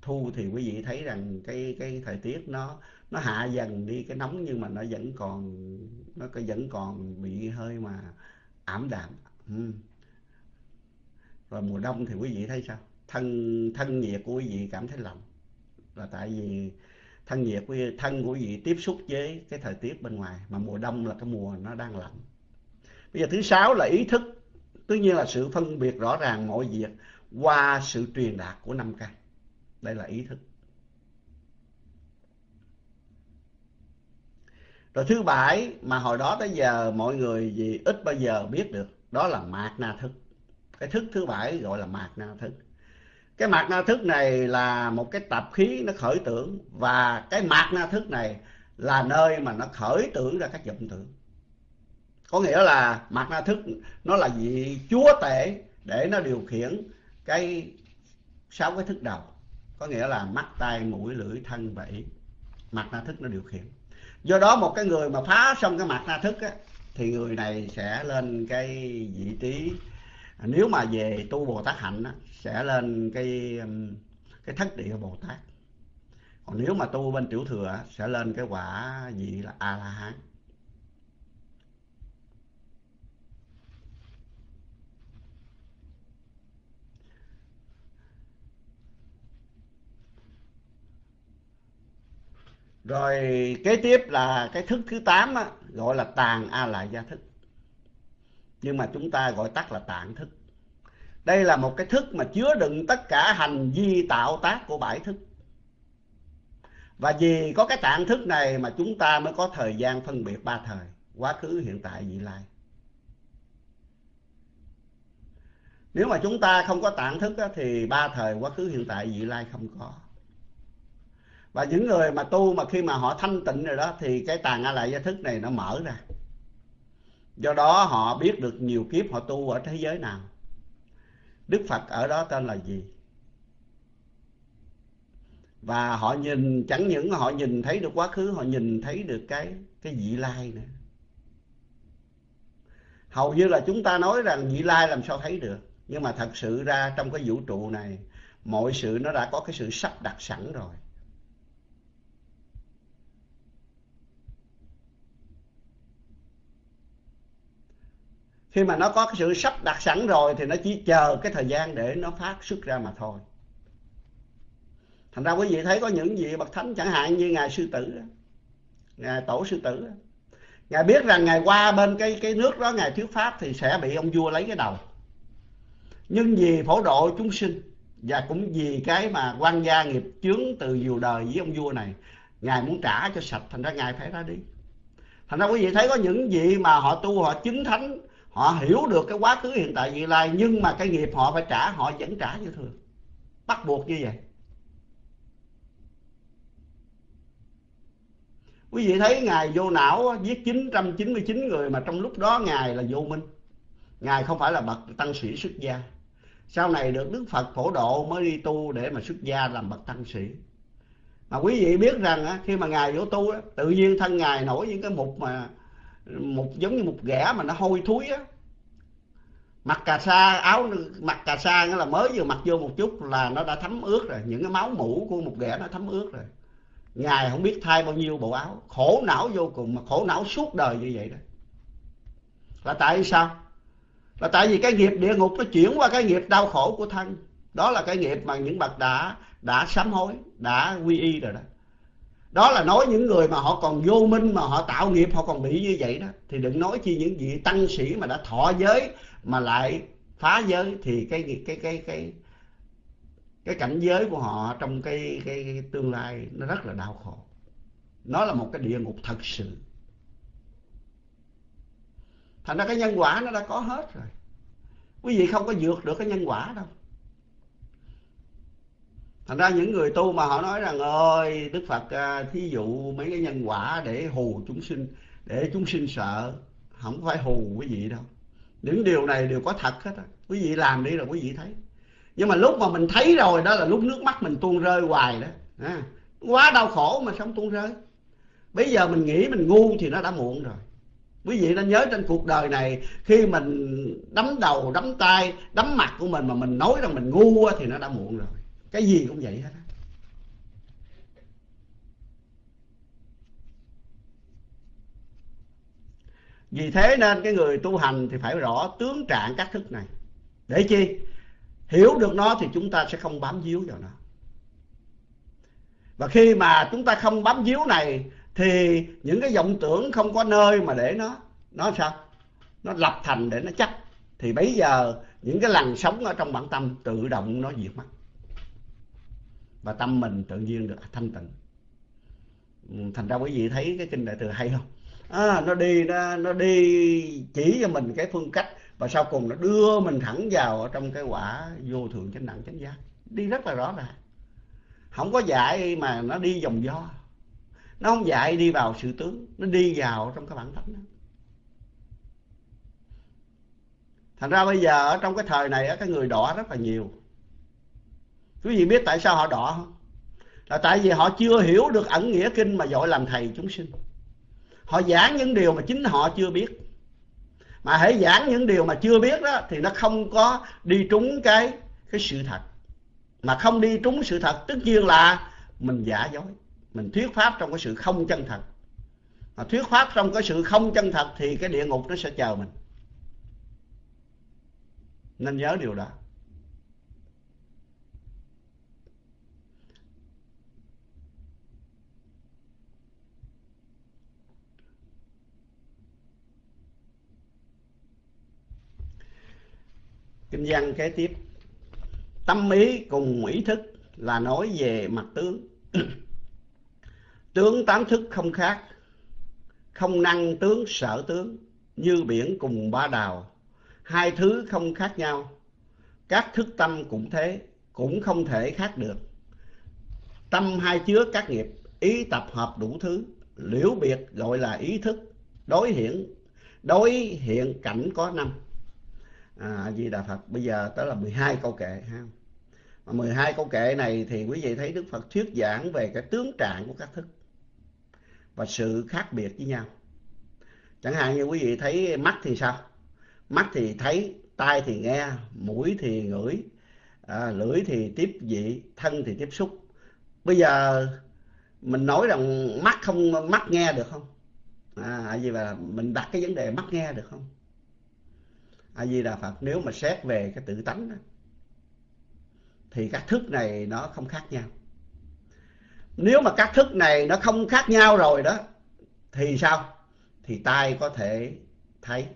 Thu thì quý vị thấy rằng cái cái thời tiết nó nó hạ dần đi, cái nóng nhưng mà nó vẫn còn, nó vẫn còn bị hơi mà ảm đạm. Ừ. rồi mùa đông thì quý vị thấy sao? Thân thân nhiệt của quý vị cảm thấy lạnh. Là tại vì thân nhiệt của, thân của quý vị tiếp xúc với cái thời tiết bên ngoài, mà mùa đông là cái mùa nó đang lạnh. Bây giờ thứ sáu là ý thức tất nhiên là sự phân biệt rõ ràng mọi việc qua sự truyền đạt của năm căn đây là ý thức. Rồi thứ bảy mà hồi đó tới giờ mọi người gì ít bao giờ biết được, đó là mạt na thức. Cái thức thứ bảy gọi là mạt na thức. Cái mạt na thức này là một cái tập khí nó khởi tưởng và cái mạt na thức này là nơi mà nó khởi tưởng ra các vọng tưởng có nghĩa là mặt na thức nó là vị chúa tể để nó điều khiển cái sáu cái thức đầu. Có nghĩa là mắt tai mũi lưỡi thân và ý. Mặt na thức nó điều khiển. Do đó một cái người mà phá xong cái mặt na thức á, thì người này sẽ lên cái vị trí nếu mà về tu bồ tát hạnh á, sẽ lên cái um, cái thất địa bồ tát. Còn nếu mà tu bên tiểu thừa sẽ lên cái quả vị là a la hán. Rồi kế tiếp là cái thức thứ tám á, gọi là tàn a lại gia thức nhưng mà chúng ta gọi tắt là tạng thức. Đây là một cái thức mà chứa đựng tất cả hành vi tạo tác của bảy thức. Và vì có cái tạng thức này mà chúng ta mới có thời gian phân biệt ba thời quá khứ hiện tại vị lai. Nếu mà chúng ta không có tạng thức á, thì ba thời quá khứ hiện tại vị lai không có và những người mà tu mà khi mà họ thanh tịnh rồi đó, thì cái tàn a lại gia thức này nó mở ra. Do đó họ biết được nhiều kiếp họ tu ở thế giới nào. Đức phật ở đó tên là gì? Và họ nhìn, chẳng những họ nhìn thấy được quá khứ, họ nhìn thấy được cái cái vị lai nữa. Hầu như là chúng ta nói rằng vị lai làm sao thấy được. Nhưng mà thật sự ra trong cái vũ trụ này, mọi sự nó đã có cái sự sắp đặt sẵn rồi. Khi mà nó có cái sự sắp đặt sẵn rồi thì nó chỉ chờ cái thời gian để nó phát xuất ra mà thôi. Thành ra quý vị thấy có những vị bậc thánh chẳng hạn như ngài sư tử ngài tổ sư tử ngài biết rằng ngài qua bên cái cái nước đó ngài thuyết pháp thì sẽ bị ông vua lấy cái đầu. Nhưng vì phổ độ chúng sinh và cũng vì cái mà quan gia nghiệp chướng từ nhiều đời với ông vua này, ngài muốn trả cho sạch. Thành ra ngài phải ra đi. Thành ra quý vị thấy có những vị mà họ tu, họ chứng thánh họ hiểu được cái quá khứ hiện tại vị lai, nhưng mà cái nghiệp họ phải trả, họ vẫn trả như thường. Bắt buộc như vậy. Quý vị thấy ngài vô não giết 999 người mà trong lúc đó ngài là vô minh. Ngài không phải là bậc tăng sĩ xuất gia. Sau này được đức phật phổ độ mới đi tu để mà xuất gia làm bậc tăng sĩ. Mà quý vị biết rằng khi mà ngài vô tu tự nhiên thân ngài nổi những cái mục mà một, giống như một ghẻ mà nó hôi thối á. Mặc cà sa, áo, mặc cà sa nghĩa là mới vừa mặc vô một chút là nó đã thấm ướt rồi. Những cái máu mũ của một ghẻ nó thấm ướt rồi. Ngài không biết thay bao nhiêu bộ áo. Khổ não vô cùng, mà khổ não suốt đời như vậy đó. Là tại sao? Là tại vì cái nghiệp địa ngục nó chuyển qua cái nghiệp đau khổ của thân. Đó là cái nghiệp mà những bậc đã đã sám hối, đã quy y rồi đó đó là nói những người mà họ còn vô minh mà họ tạo nghiệp họ còn bị như vậy đó. Thì đừng nói chi những vị tăng sĩ mà đã thọ giới mà lại phá giới thì cái cái cái cái cái cảnh giới của họ trong cái cái, cái tương lai nó rất là đau khổ. Nó là một cái địa ngục thật sự. Thành ra cái nhân quả nó đã có hết rồi. Quý vị không có vượt được cái nhân quả đâu thành ra những người tu mà họ nói rằng ơi đức phật à, thí dụ mấy cái nhân quả để hù chúng sinh để chúng sinh sợ không phải hù quý vị đâu. Những điều này đều có thật hết á. Quý vị làm đi rồi quý vị thấy. Nhưng mà lúc mà mình thấy rồi đó là lúc nước mắt mình tuôn rơi hoài đó. À, quá đau khổ mà sống tuôn rơi. Bây giờ mình nghĩ mình ngu thì nó đã muộn rồi. Quý vị nên nhớ trên cuộc đời này khi mình đấm đầu đấm tay đấm mặt của mình mà mình nói rằng mình ngu thì nó đã muộn rồi cái gì cũng vậy hết vì thế nên cái người tu hành thì phải rõ tướng trạng các thức này. Để chi? Hiểu được nó thì chúng ta sẽ không bám víu vào nó. Và khi mà chúng ta không bám víu này, thì những cái vọng tưởng không có nơi mà để nó nó sao? Nó lập thành để nó chắc. Thì bây giờ những cái làn sóng ở trong bản tâm tự động nó diệt mất và tâm mình tự nhiên được thanh tịnh. Ừ, thành ra quý vị thấy cái kinh đại thừa hay không? À, nó đi nó, nó đi chỉ cho mình cái phương cách và sau cùng nó đưa mình thẳng vào ở trong cái quả vô thường chánh đẳng chánh giác. Đi rất là rõ ràng. Không có dạy mà nó đi vòng do nó không dạy đi vào sự tướng. Nó đi vào trong cái bản tánh đó. Thành ra bây giờ ở trong cái thời này cái người đỏ rất là nhiều quý vị biết tại sao họ đỏ không? Là tại vì họ chưa hiểu được ẩn nghĩa kinh mà dội làm thầy chúng sinh. Họ giảng những điều mà chính họ chưa biết. Mà hãy giảng những điều mà chưa biết đó, thì nó không có đi trúng cái cái sự thật. Mà không đi trúng sự thật tất nhiên là mình giả dối. Mình thuyết pháp trong cái sự không chân thật. Mà thuyết pháp trong cái sự không chân thật thì cái địa ngục nó sẽ chờ mình. Nên nhớ điều đó. Kinh văn kế tiếp. Tâm ý cùng ý thức là nói về mặt tướng. [CLEARS THROAT] Tướng tám thức không khác, không năng tướng sở tướng, như biển cùng ba đào. Hai thứ không khác nhau, các thức tâm cũng thế, cũng không thể khác được. Tâm hai chứa các nghiệp, ý tập hợp đủ thứ, liễu biệt gọi là ý thức, đối hiện đối hiện cảnh có năm à, Di Đà Phật. Bây giờ tới là 12 câu kệ ha. Mà 12 câu kệ này thì quý vị thấy Đức Phật thuyết giảng về cái tướng trạng của các thức và sự khác biệt với nhau. Chẳng hạn như quý vị thấy mắt thì sao? Mắt thì thấy tai thì nghe mũi thì ngửi à, lưỡi thì tiếp vị thân thì tiếp xúc. Bây giờ mình nói rằng mắt không mắt nghe được không? À gì là mình đặt cái vấn đề mắt nghe được không? A di đà phật nếu mà xét về cái tự tánh đó, thì các thức này nó không khác nhau. Nếu mà các thức này nó không khác nhau rồi đó thì sao? Thì tai có thể thấy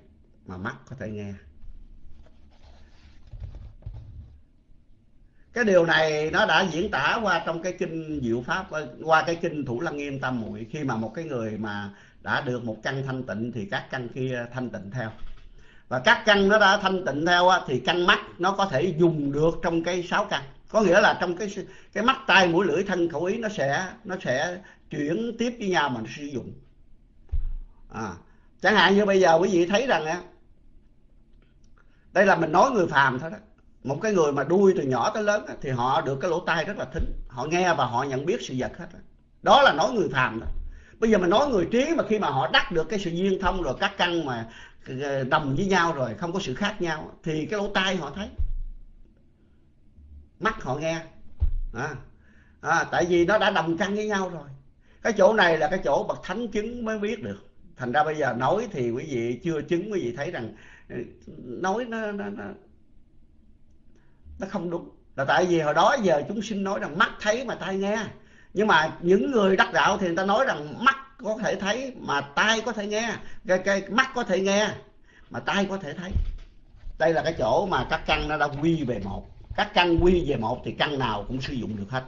mà mắt có thể nghe. Cái điều này nó đã diễn tả qua trong cái kinh diệu pháp qua cái kinh thủ lăng nghiêm tam muội. Khi mà một cái người mà đã được một căn thanh tịnh thì các căn kia thanh tịnh theo và các căn nó đã thanh tịnh theo thì căn mắt nó có thể dùng được trong cái sáu căn. Có nghĩa là trong cái cái mắt tai mũi lưỡi thân khẩu ý nó sẽ nó sẽ chuyển tiếp với nhau mà nó sử dụng. À, chẳng hạn như bây giờ quý vị thấy rằng á đây là mình nói người phàm thôi đó. Một cái người mà đuôi từ nhỏ tới lớn thì họ được cái lỗ tai rất là thính. Họ nghe và họ nhận biết sự vật hết đó là nói người phàm đó bây giờ mình nói người trí mà khi mà họ đắc được cái sự duyên thông rồi các căn mà Ờ, đồng với nhau rồi không có sự khác nhau. Thì cái lỗ tai họ thấy. Mắt họ nghe. À, à, tại vì nó đã đồng căn với nhau rồi. Cái chỗ này là cái chỗ bậc thánh chứng mới biết được. Thành ra bây giờ nói thì quý vị chưa chứng quý vị thấy rằng ừ, nói nó nó nó, nó không đúng. Là tại vì hồi đó giờ chúng sinh nói rằng mắt thấy mà tai nghe. Nhưng mà những người đắc đạo thì người ta nói rằng mắt có thể thấy mà tai có thể nghe cái, cái mắt có thể nghe mà tai có thể thấy. Đây là cái chỗ mà các căn nó đã quy về một. Các căn quy về một thì căn nào cũng sử dụng được hết.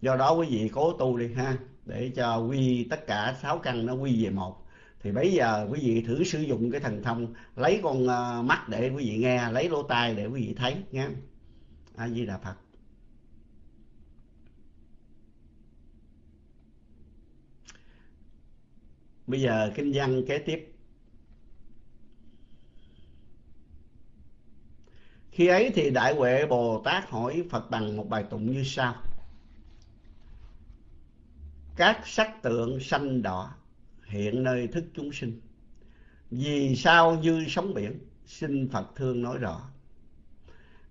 Do đó quý vị cố tu đi ha để cho quy tất cả sáu căn nó quy về một. Thì bây giờ quý vị thử sử dụng cái thần thông lấy con ờ, mắt để quý vị nghe lấy lỗ tai để quý vị thấy nhé a di đà phật. Bây giờ kinh văn kế tiếp. Khi ấy thì đại huệ bồ tát hỏi phật bằng một bài tụng như sau. Các sắc tượng xanh đỏ hiện nơi thức chúng sinh. Vì sao như sóng biển? Xin phật thương nói rõ.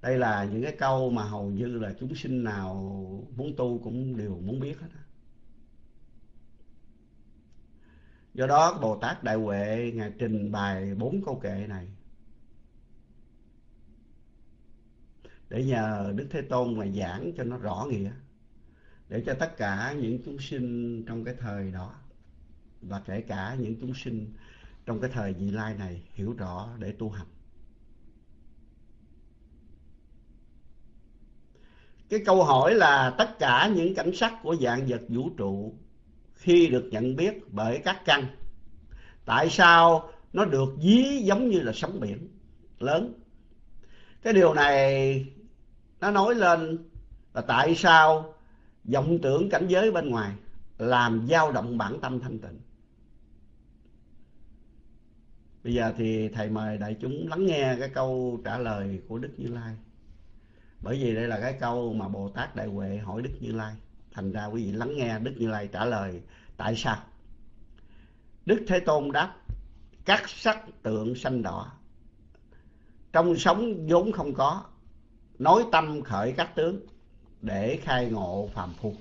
Đây là những cái câu mà hầu như là chúng sinh nào muốn tu cũng đều muốn biết hết do đó bồ tát đại huệ, ngài trình bày bốn câu kệ này. Để nhờ đức thế tôn mà giảng cho nó rõ nghĩa, để cho tất cả những chúng sinh trong cái thời đó, và kể cả những chúng sinh trong cái thời vị lai này hiểu rõ để tu hành. Cái câu hỏi là tất cả những cảnh sắc của dạng vật vũ trụ khi được nhận biết bởi các căn, tại sao nó được dí giống như là sóng biển lớn? Cái điều này nó nói lên là tại sao vọng tưởng cảnh giới bên ngoài làm dao động bản tâm thanh tịnh. Bây giờ thì thầy mời đại chúng lắng nghe cái câu trả lời của đức như lai. Bởi vì đây là cái câu mà bồ tát đại huệ hỏi đức như lai thành ra quý vị lắng nghe đức như lai trả lời, tại sao? Đức thế tôn đáp, các sắc tượng xanh đỏ, trong sống vốn không có, nói tâm khởi các tướng để khai ngộ phàm phu.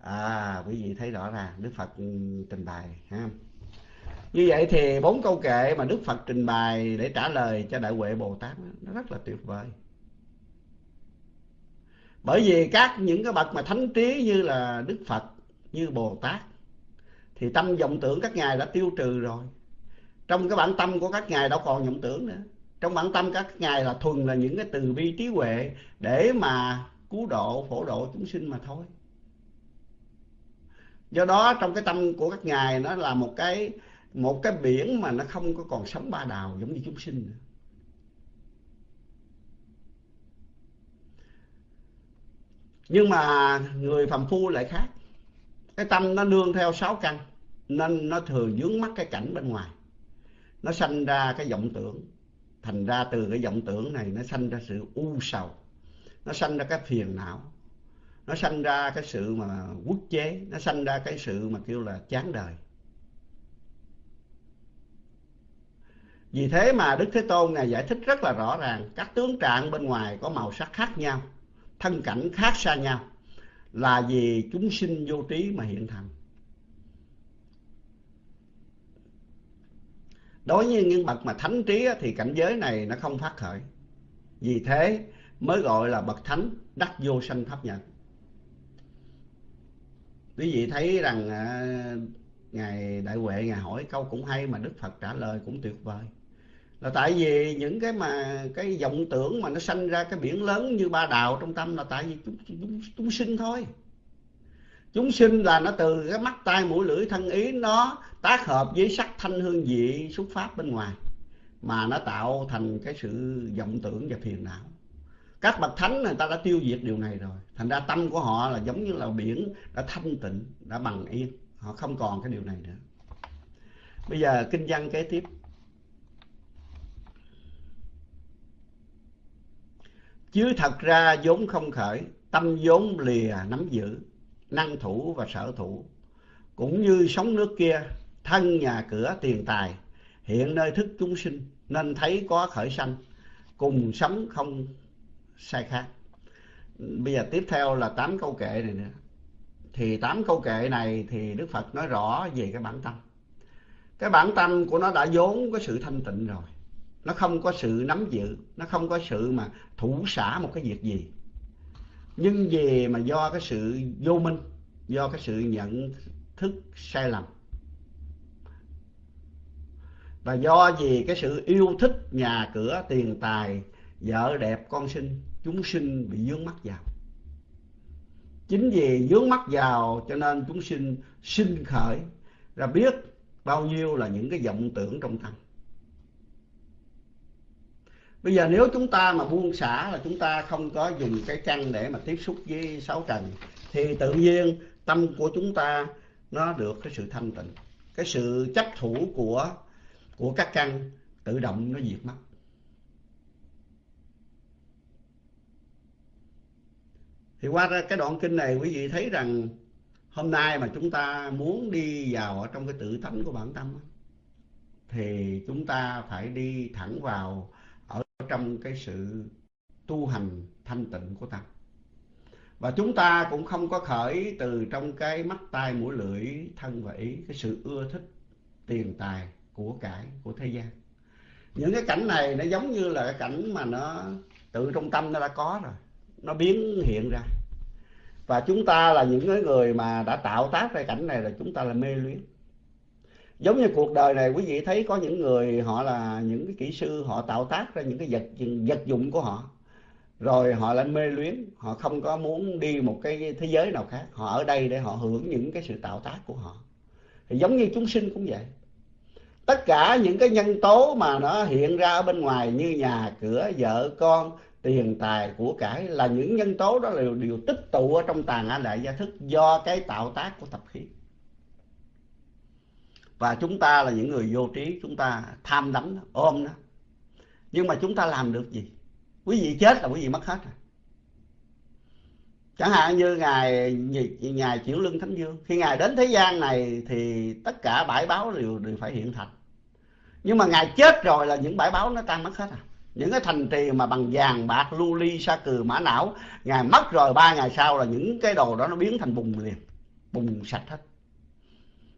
À quý vị thấy rõ ràng đức phật trình bày, ha. Như vậy thì bốn câu kệ mà đức phật trình bày để trả lời cho đại huệ bồ tát nó rất là tuyệt vời bởi vì các những cái bậc mà thánh trí như là đức phật, như bồ tát, thì tâm vọng tưởng các ngài đã tiêu trừ rồi. Trong cái bản tâm của các ngài đâu còn vọng tưởng nữa. Trong bản tâm các ngài là thuần là những cái từ bi trí huệ để mà cứu độ, phổ độ chúng sinh mà thôi. Do đó trong cái tâm của các ngài nó là một cái một cái biển mà nó không có còn sống ba đào giống như chúng sinh nữa. Nhưng mà người phàm phu lại khác. Cái tâm nó nương theo sáu căn, nên nó thường dướng mắt cái cảnh bên ngoài. Nó sanh ra cái vọng tưởng. Thành ra từ cái vọng tưởng này nó sanh ra sự u sầu. Nó sanh ra cái phiền não. Nó sanh ra cái sự mà quốc chế. Nó sanh ra cái sự mà kêu là chán đời. Vì thế mà đức thế tôn này giải thích rất là rõ ràng, các tướng trạng bên ngoài có màu sắc khác nhau thân cảnh khác xa nhau là vì chúng sinh vô trí mà hiện thành. Đối với những bậc mà thánh trí thì cảnh giới này nó không phát khởi. Vì thế mới gọi là bậc thánh đắc vô sanh pháp nhận. Quý vị thấy rằng à, ngài đại huệ ngài hỏi câu cũng hay mà đức phật trả lời cũng tuyệt vời là tại vì những cái mà cái vọng tưởng mà nó sanh ra cái biển lớn như ba đào trong tâm là tại vì chúng, chúng, chúng sinh thôi. Chúng sinh là nó từ cái mắt tai mũi lưỡi thân ý nó tác hợp với sắc thanh hương vị xuất phát bên ngoài mà nó tạo thành cái sự vọng tưởng và phiền não. Các bậc thánh người ta đã tiêu diệt điều này rồi. Thành ra tâm của họ là giống như là biển đã thanh tịnh đã bằng yên. Họ không còn cái điều này nữa. Bây giờ kinh văn kế tiếp. Chứ thật ra vốn không khởi, tâm vốn lìa nắm giữ, năng thủ và sở thủ. Cũng như sống nước kia, thân nhà cửa tiền tài, hiện nơi thức chúng sinh, nên thấy có khởi sanh, cùng sống không sai khác. Bây giờ tiếp theo là tám câu kệ này nữa. Thì tám câu kệ này thì đức phật nói rõ về cái bản tâm. Cái bản tâm của nó đã vốn có sự thanh tịnh rồi nó không có sự nắm giữ, nó không có sự mà thủ xả một cái việc gì. Nhưng về mà do cái sự vô minh, do cái sự nhận thức sai lầm. Và do vì cái sự yêu thích nhà cửa, tiền tài, vợ đẹp, con sinh chúng sinh bị dướng mắt vào. Chính vì dướng mắt vào cho nên chúng sinh sinh khởi, ra biết bao nhiêu là những cái vọng tưởng trong tâm bây giờ nếu chúng ta mà buông xả là chúng ta không có dùng cái căn để mà tiếp xúc với sáu trần, thì tự nhiên tâm của chúng ta nó được cái sự thanh tịnh. Cái sự chấp thủ của của các căn tự động nó diệt mất. Thì qua cái đoạn kinh này, quý vị thấy rằng hôm nay mà chúng ta muốn đi vào ở trong cái tự tánh của bản tâm thì chúng ta phải đi thẳng vào trong cái sự tu hành thanh tịnh của tâm và chúng ta cũng không có khởi từ trong cái mắt tai mũi lưỡi, thân và ý, cái sự ưa thích, tiền tài của cải, của thế gian. Những cái cảnh này nó giống như là cái cảnh mà nó tự trong tâm nó đã có rồi, nó biến hiện ra. Và chúng ta là những cái người mà đã tạo tác ra cảnh này là chúng ta là mê luyến giống như cuộc đời này, quý vị thấy có những người, họ là những cái kỹ sư, họ tạo tác ra những cái vật vật dụng của họ. Rồi họ lại mê luyến, họ không có muốn đi một cái thế giới nào khác. Họ ở đây để họ hưởng những cái sự tạo tác của họ. Thì giống như chúng sinh cũng vậy. Tất cả những cái nhân tố mà nó hiện ra ở bên ngoài như nhà, cửa, vợ, con, tiền tài của cải là những nhân tố đó đều đều tích tụ ở trong tàn a đại gia thức do cái tạo tác của tập khí và chúng ta là những người vô trí, chúng ta tham đắm ôm nó. Nhưng mà chúng ta làm được gì? Quý vị chết là quý vị mất hết rồi. Chẳng hạn như ngài ngài chuyển lưng thánh dương khi ngài đến thế gian này thì tất cả bãi báo đều đều phải hiện thành nhưng mà ngài chết rồi là những bãi báo nó tan mất hết à những cái thành trì mà bằng vàng, bạc lưu ly sa, cừ, mã não, ngài mất rồi, ba ngày sau là những cái đồ đó nó biến thành bùn liền, bùn sạch hết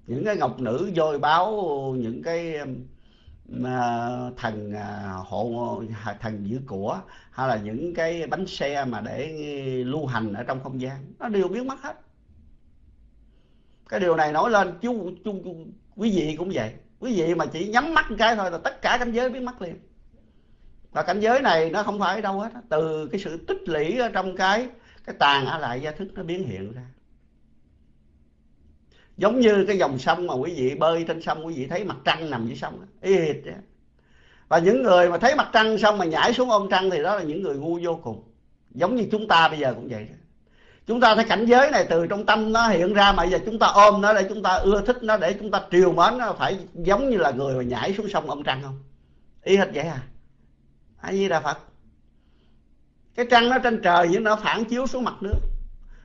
những cái ngọc nữ dôi báo những cái um, à, thần à, hộ thần giữ của hay là những cái bánh xe mà để lưu hành ở trong không gian nó đều biến mất hết. Cái điều này nói lên chú, chú, chú quý vị cũng vậy. Quý vị mà chỉ nhắm mắt cái thôi là tất cả cảnh giới biến mất liền. Và cảnh giới này nó không phải ở đâu hết từ cái sự tích lũy ở trong cái cái tàn ở lại gia thức nó biến hiện ra giống như cái dòng sông mà quý vị bơi trên sông, quý vị thấy mặt trăng nằm dưới sông y hệt và những người mà thấy mặt trăng xong mà nhảy xuống ôm trăng thì đó là những người ngu vô cùng. Giống như chúng ta bây giờ cũng vậy chúng ta thấy cảnh giới này từ trong tâm nó hiện ra mà giờ chúng ta ôm nó để chúng ta ưa thích nó, để chúng ta triều mến nó, phải giống như là người mà nhảy xuống sông ôm trăng không? Y hệt vậy à? A di đà phật. Cái trăng nó trên trời nhưng nó phản chiếu xuống mặt nước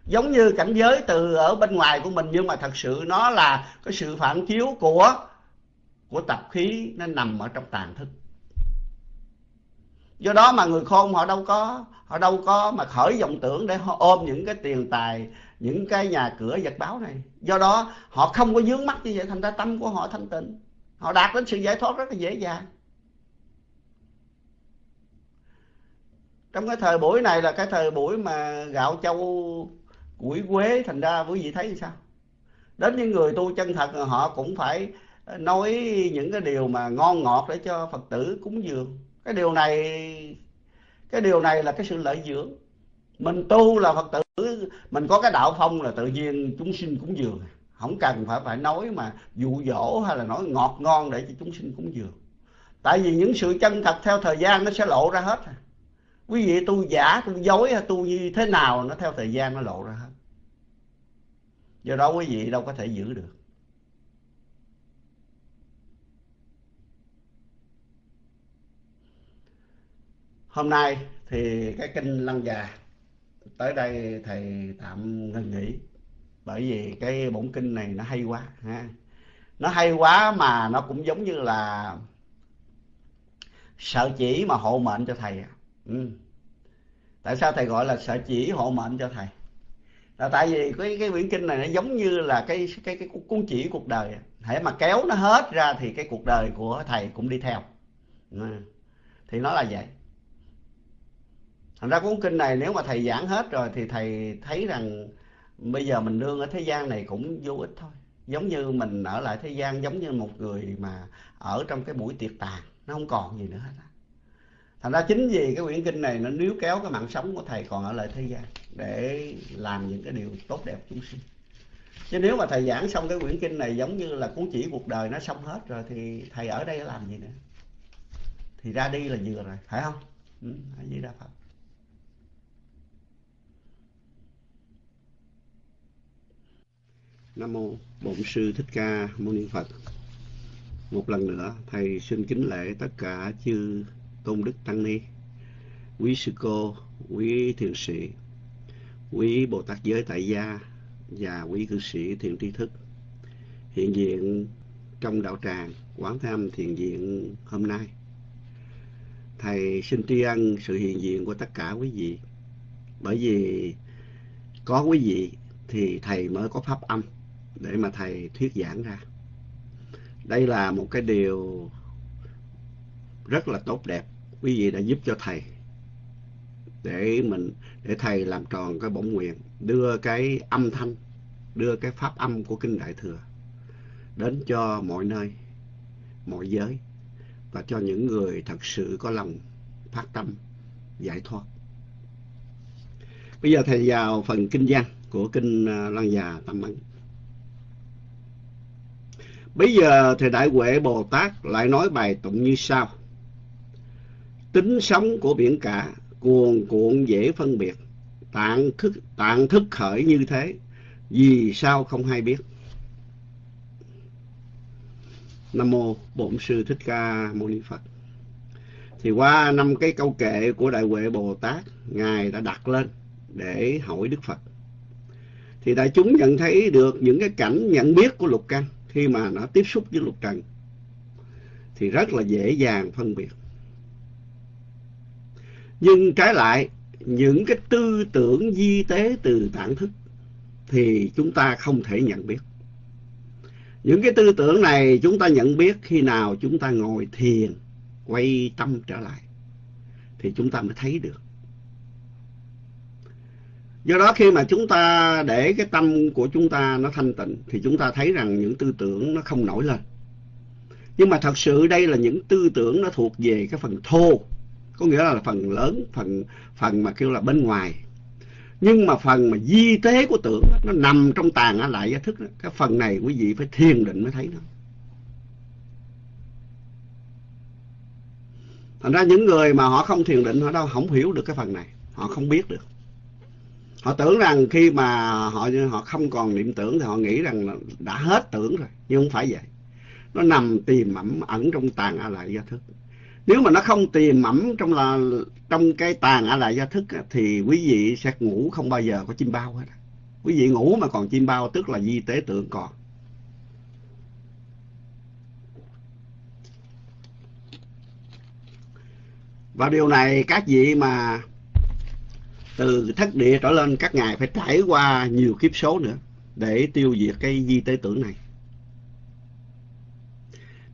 giống như cảnh giới từ ở bên ngoài của mình, nhưng mà thật sự nó là cái sự phản chiếu của của tập khí nó nằm ở trong tàn thức. Do đó mà người khôn họ đâu có, họ đâu có mà khởi vọng tưởng để họ ôm những cái tiền tài, những cái nhà cửa vật báo này. Do đó họ không có dướng mắt như vậy, thành ra tâm của họ thanh tịnh. Họ đạt đến sự giải thoát rất là dễ dàng. Trong cái thời buổi này là cái thời buổi mà gạo châu quỷ quế, thành ra quý vị thấy như sao? Đến những người tu chân thật, họ cũng phải nói những cái điều mà ngon ngọt để cho phật tử cúng dường. Cái điều này, cái điều này là cái sự lợi dưỡng. Mình tu là phật tử, mình có cái đạo phong là tự nhiên chúng sinh cúng dường. Không cần phải phải nói mà dụ dỗ hay là nói ngọt ngon để cho chúng sinh cúng dường. Tại vì những sự chân thật theo thời gian nó sẽ lộ ra hết. Quý vị tu giả, tu dối tu như thế nào nó theo thời gian nó lộ ra hết do đó quý vị đâu có thể giữ được. Hôm nay thì cái kinh lăng già, tới đây thầy tạm ngừng nghỉ, bởi vì cái bổn kinh này nó hay quá, ha. Nó hay quá mà nó cũng giống như là sợ chỉ mà hộ mệnh cho thầy à. ừ. tại sao thầy gọi là sợ chỉ hộ mệnh cho thầy? Là tại vì cái cái quyển kinh này nó giống như là cái cái cái cuốn chỉ cuộc đời. Hãy mà kéo nó hết ra thì cái cuộc đời của thầy cũng đi theo. Ừ. Thì nó là vậy. Thành ra cuốn kinh này nếu mà thầy giảng hết rồi thì thầy thấy rằng bây giờ mình nương ở thế gian này cũng vô ích thôi. Giống như mình ở lại thế gian giống như một người mà ở trong cái buổi tiệc tàn. Nó không còn gì nữa hết thành ra chính vì cái quyển kinh này nó níu kéo cái mạng sống của thầy còn ở lại thế gian để làm những cái điều tốt đẹp chúng sinh. Chứ nếu mà thầy giảng xong cái quyển kinh này giống như là cuốn chỉ cuộc đời nó xong hết rồi thì thầy ở đây làm gì nữa? Thì ra đi là vừa rồi phải không? Ừ, a di đà phật. Nam mô Bổn sư Thích Ca Mâu Ni Phật. Một lần nữa thầy xin kính lễ tất cả chư tôn đức tăng ni, quý sư cô, quý thiền sĩ, quý Bồ Tát giới tại gia và quý cư sĩ thiện tri thức. Hiện diện trong đạo tràng quán tham thiền viện hôm nay. Thầy xin tri ân sự hiện diện của tất cả quý vị. Bởi vì có quý vị thì thầy mới có pháp âm để mà thầy thuyết giảng ra. Đây là một cái điều rất là tốt đẹp quý vị đã giúp cho thầy để mình để thầy làm tròn cái bổn nguyện đưa cái âm thanh đưa cái pháp âm của kinh đại thừa đến cho mọi nơi mọi giới và cho những người thật sự có lòng phát tâm giải thoát. Bây giờ thầy vào phần kinh văn của kinh à, Lăng Già Tam Ấn bây giờ thầy đại huệ bồ tát lại nói bài tụng như sau tính sống của biển cả, cuồn cuộn dễ phân biệt tạng thức tạng thức khởi như thế, vì sao không hay biết? Nam mô bổn sư thích ca mâu ni phật. Thì qua năm cái câu kệ của đại huệ bồ tát, ngài đã đặt lên để hỏi đức phật. Thì đại chúng nhận thấy được những cái cảnh nhận biết của lục căn khi mà nó tiếp xúc với lục trần, thì rất là dễ dàng phân biệt nhưng trái lại, những cái tư tưởng di tế từ tạng thức thì chúng ta không thể nhận biết. Những cái tư tưởng này chúng ta nhận biết, khi nào chúng ta ngồi thiền, quay tâm trở lại, thì chúng ta mới thấy được. Do đó khi mà chúng ta để cái tâm của chúng ta nó thanh tịnh, thì chúng ta thấy rằng những tư tưởng nó không nổi lên. Nhưng mà thật sự đây là những tư tưởng nó thuộc về cái phần thô có nghĩa là phần lớn, phần phần mà kêu là bên ngoài. Nhưng mà phần mà di tế của tưởng nó nằm trong tàn ở lại giá thức đó. cái phần này quý vị phải thiền định mới thấy nó. Thành ra những người mà họ không thiền định, họ đâu, không hiểu được cái phần này. Họ không biết được. Họ tưởng rằng khi mà họ họ không còn niệm tưởng thì họ nghĩ rằng đã hết tưởng rồi. Nhưng không phải vậy. Nó nằm tiềm ẩn ẩn trong tàn a lại gia thức nếu mà nó không tìm mẫm trong là, trong cái tàn a lại gia thức thì quý vị sẽ ngủ không bao giờ có chim bao hết quý vị ngủ mà còn chim bao, tức là di tế tưởng còn. Và điều này các vị mà từ thất địa trở lên, các ngài phải trải qua nhiều kiếp số nữa để tiêu diệt cái di tế tưởng này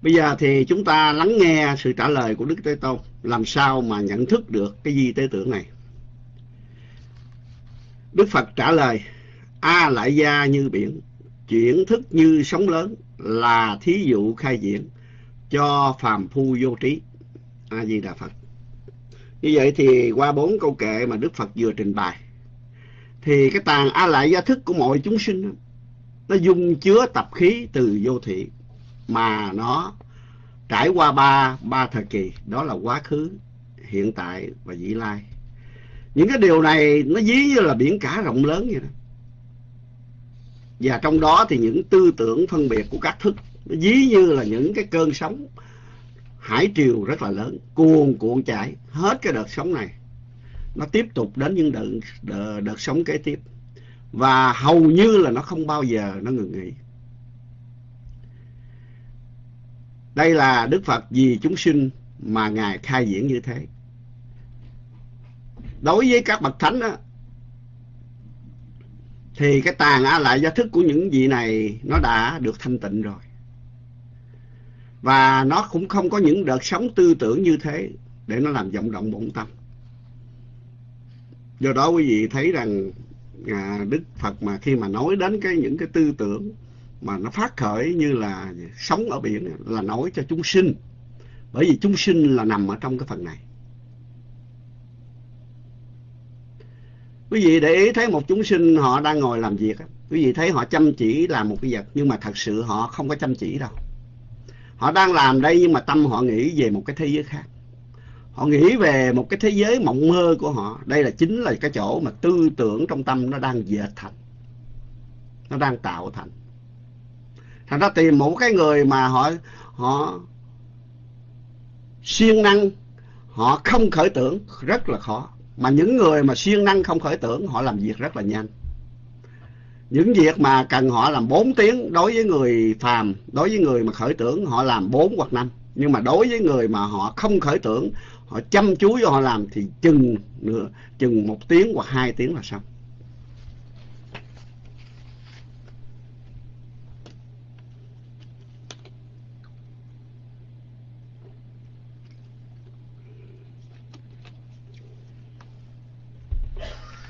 bây giờ thì chúng ta lắng nghe sự trả lời của đức thế tôn, làm sao mà nhận thức được cái di tế tưởng này. Đức phật trả lời, a lại gia như biển, chuyển thức như sóng lớn, là thí dụ khai diễn cho phàm phu vô trí. A di đà phật. Như vậy thì qua bốn câu kệ mà Đức Phật vừa trình bày, thì cái tàn a lại gia thức của mọi chúng sinh nó dung chứa tập khí từ vô thị mà nó trải qua ba ba thời kỳ đó là quá khứ hiện tại và vị lai. Những cái điều này nó dí như là biển cả rộng lớn vậy đó. Và trong đó thì những tư tưởng phân biệt của các thức nó dí như là những cái cơn sóng hải triều rất là lớn cuồn cuộn chảy hết cái đợt sóng này. Nó tiếp tục đến những đợt, đợt, đợt sóng kế tiếp. Và hầu như là nó không bao giờ nó ngừng nghỉ. Đây là đức phật vì chúng sinh mà ngài khai diễn như thế. Đối với các bậc thánh đó, thì cái tàn á lại gia thức của những vị này nó đã được thanh tịnh rồi. Và nó cũng không có những đợt sóng tư tưởng như thế để nó làm vọng động bổn tâm. Do đó quý vị thấy rằng à, đức phật mà khi mà nói đến cái những cái tư tưởng mà nó phát khởi như là sống ở biển là nói cho chúng sinh. Bởi vì chúng sinh là nằm ở trong cái phần này. Quý vị để ý thấy một chúng sinh họ đang ngồi làm việc quý vị thấy họ chăm chỉ làm một cái vật, nhưng mà thật sự họ không có chăm chỉ đâu. Họ đang làm đây nhưng mà tâm họ nghĩ về một cái thế giới khác. Họ nghĩ về một cái thế giới mộng mơ của họ. Đây là chính là cái chỗ mà tư tưởng trong tâm nó đang dệt thành, nó đang tạo thành thành ra tìm một cái người mà họ họ siêng năng, họ không khởi tưởng, rất là khó. Mà những người mà siêng năng, không khởi tưởng, họ làm việc rất là nhanh. Những việc mà cần họ làm 4 tiếng đối với người phàm, đối với người mà khởi tưởng, họ làm 4 hoặc 5 nhưng mà đối với người mà họ không khởi tưởng, họ chăm chú cho họ làm, thì chừng nửa, chừng một tiếng hoặc hai tiếng là xong.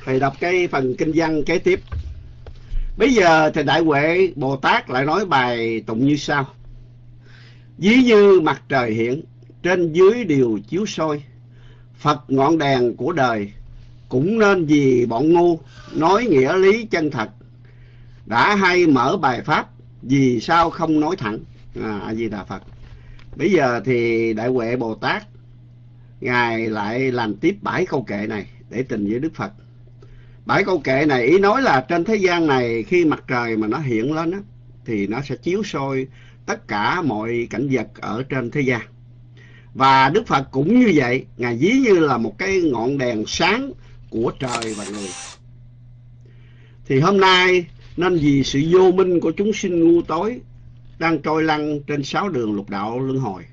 Thầy đọc cái phần kinh văn kế tiếp. Bây giờ thì đại huệ bồ tát lại nói bài tụng như sau. Ví như mặt trời hiện trên dưới đều chiếu soi. Phật ngọn đèn của đời cũng nên vì bọn ngu nói nghĩa lý chân thật. Đã hay mở bài pháp vì sao không nói thẳng? À, a di đà phật. Bây giờ thì đại huệ bồ tát ngài lại làm tiếp bãi câu kệ này để tình với đức phật bảy câu kệ này, ý nói là trên thế gian này khi mặt trời mà nó hiện lên á, thì nó sẽ chiếu soi tất cả mọi cảnh vật ở trên thế gian. Và đức phật cũng như vậy, ngài ví như là một cái ngọn đèn sáng của trời và người. Thì hôm nay, nên vì sự vô minh của chúng sinh ngu tối đang trôi lăn trên sáu đường lục đạo luân hồi,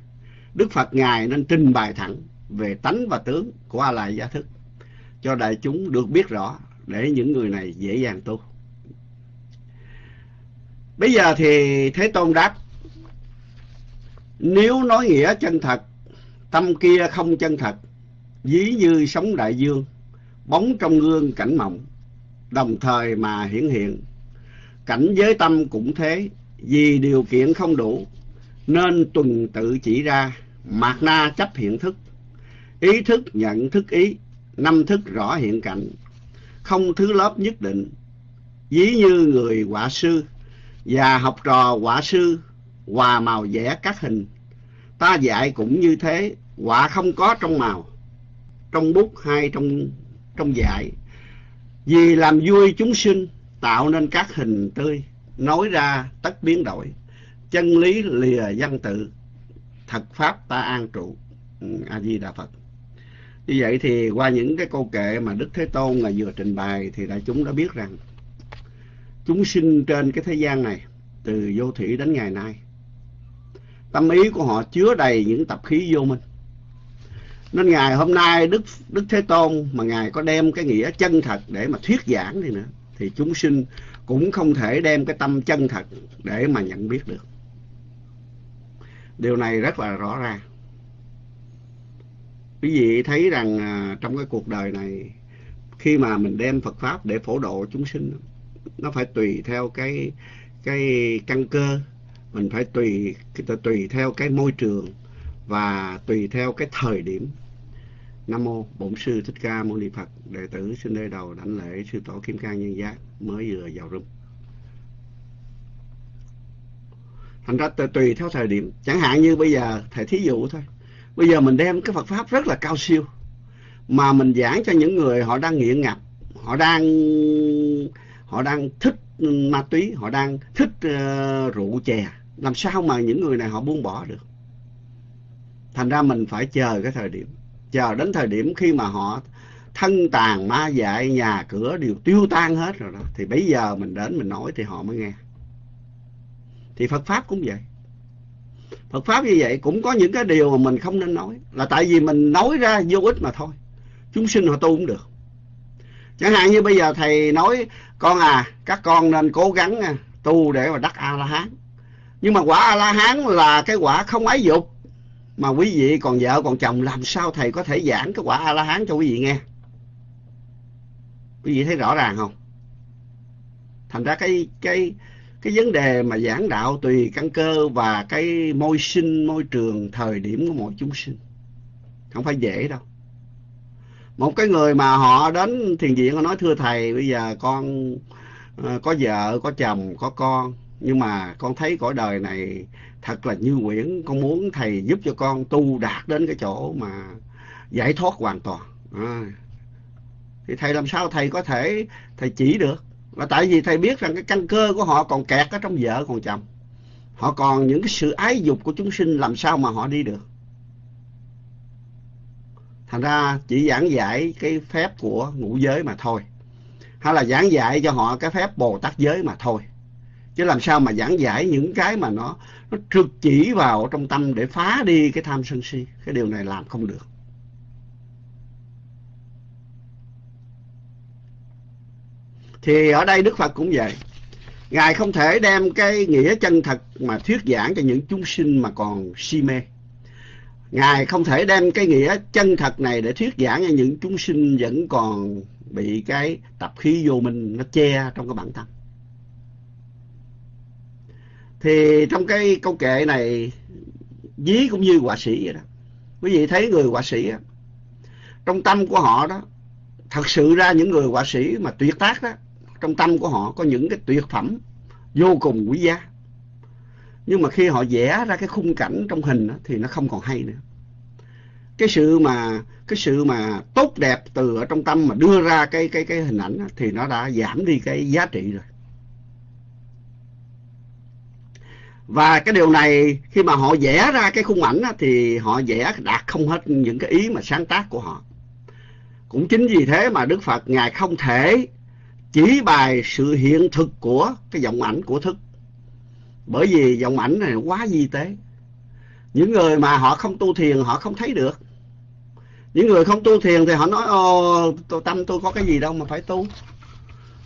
đức phật ngài nên trình bày thẳng về tánh và tướng của a lại gia thức, cho đại chúng được biết rõ để những người này dễ dàng tu. Bây giờ thì thế tôn đáp, nếu nói nghĩa chân thật, tâm kia không chân thật, ví như sống đại dương, bóng trong gương cảnh mộng, đồng thời mà hiển hiện, cảnh giới tâm cũng thế, vì điều kiện không đủ, nên tuần tự chỉ ra, mạt na chấp hiện thức, ý thức nhận thức ý, năm thức rõ hiện cảnh không thứ lớp nhất định. Ví như người họa sư và học trò họa sư, hòa màu vẽ các hình. Ta dạy cũng như thế họa không có trong màu, trong bút hay trong trong dạy. Vì làm vui chúng sinh, tạo nên các hình tươi, nói ra tất biến đổi. Chân lý lìa văn tự, thật pháp ta an trụ. Ừ, A di đà phật như vậy thì qua những cái câu kệ mà đức thế tôn là vừa trình bày thì đại chúng đã biết rằng chúng sinh trên cái thế gian này từ vô thủy đến ngày nay. Tâm ý của họ chứa đầy những tập khí vô minh. Nên ngày hôm nay đức đức thế tôn mà ngài có đem cái nghĩa chân thật để mà thuyết giảng đi nữa, thì chúng sinh cũng không thể đem cái tâm chân thật để mà nhận biết được. Điều này rất là rõ ràng quý vị thấy rằng à, trong cái cuộc đời này khi mà mình đem Phật pháp để phổ độ chúng sinh nó phải tùy theo cái cái căn cơ mình phải tùy tùy theo cái môi trường và tùy theo cái thời điểm Nam mô Bổn sư Thích Ca Mâu Ni Phật. Đệ tử xin đây đầu đảnh lễ sư tổ Kim Cang Nhân Giác mới vừa vào room. Thành ra tùy theo thời điểm, chẳng hạn như bây giờ thầy thí dụ thôi. Bây giờ mình đem cái Phật pháp rất là cao siêu mà mình giảng cho những người họ đang nghiện ngập, họ đang họ đang thích ma túy, họ đang thích uh, rượu chè, làm sao mà những người này họ buông bỏ được? Thành ra mình phải chờ cái thời điểm chờ đến thời điểm khi mà họ thân tàn ma dại nhà cửa đều tiêu tan hết rồi đó thì bây giờ mình đến mình nói thì họ mới nghe. Thì Phật pháp cũng vậy. Phật pháp như vậy cũng có những cái điều mà mình không nên nói. Là tại vì mình nói ra vô ích mà thôi. Chúng sinh họ tu cũng được. Chẳng hạn như bây giờ thầy nói, con à các con nên cố gắng à, tu để mà đắc a la hán nhưng mà quả a la hán là cái quả không ái dục. Mà quý vị còn vợ, còn chồng, làm sao thầy có thể giảng cái quả a la hán cho quý vị nghe? Quý vị thấy rõ ràng không? Thành ra cái cái cái vấn đề mà giảng đạo tùy căn cơ và cái môi sinh, môi trường, thời điểm của mọi chúng sinh. Không phải dễ đâu. Một cái người mà họ đến thiền viện, họ nói, thưa thầy, bây giờ con ờ, có vợ, có chồng, có con, nhưng mà con thấy cõi đời này thật là như quyển. Con muốn thầy giúp cho con tu đạt đến cái chỗ mà giải thoát hoàn toàn. À. thì thầy làm sao thầy có thể, thầy chỉ được? Là tại vì thầy biết rằng cái căn cơ của họ còn kẹt ở trong vợ còn chồng. Họ còn những cái sự ái dục của chúng sinh làm sao mà họ đi được. Thành ra chỉ giảng dạy cái phép của ngũ giới mà thôi. Hay là giảng dạy cho họ cái phép bồ tát giới mà thôi. Chứ làm sao mà giảng giải những cái mà nó nó trực chỉ vào trong tâm để phá đi cái tham sân si. Cái điều này làm không được. Thì ở đây đức phật cũng vậy. Ngài không thể đem cái nghĩa chân thật mà thuyết giảng cho những chúng sinh mà còn si mê. Ngài không thể đem cái nghĩa chân thật này để thuyết giảng cho những chúng sinh vẫn còn bị cái tập khí vô minh nó che trong cái bản tâm thì trong cái câu kệ này ví cũng như họa sĩ vậy đó. Quý vị thấy người họa sĩ trong tâm của họ đó, thật sự ra những người họa sĩ mà tuyệt tác đó trong tâm của họ có những cái tuyệt phẩm vô cùng quý giá. Nhưng mà khi họ vẽ ra cái khung cảnh trong hình đó, thì nó không còn hay nữa. Cái sự mà cái sự mà tốt đẹp từ ở trong tâm mà đưa ra cái cái cái hình ảnh đó, thì nó đã giảm đi cái giá trị rồi. Và cái điều này khi mà họ vẽ ra cái khung ảnh đó, thì họ vẽ đạt không hết những cái ý mà sáng tác của họ. Cũng chính vì thế mà đức phật ngài không thể chỉ bài sự hiện thực của cái giọng ảnh của thức. Bởi vì giọng ảnh này quá di tế. Những người mà họ không tu thiền họ không thấy được. Những người không tu thiền thì họ nói ô tâm tôi có cái gì đâu mà phải tu.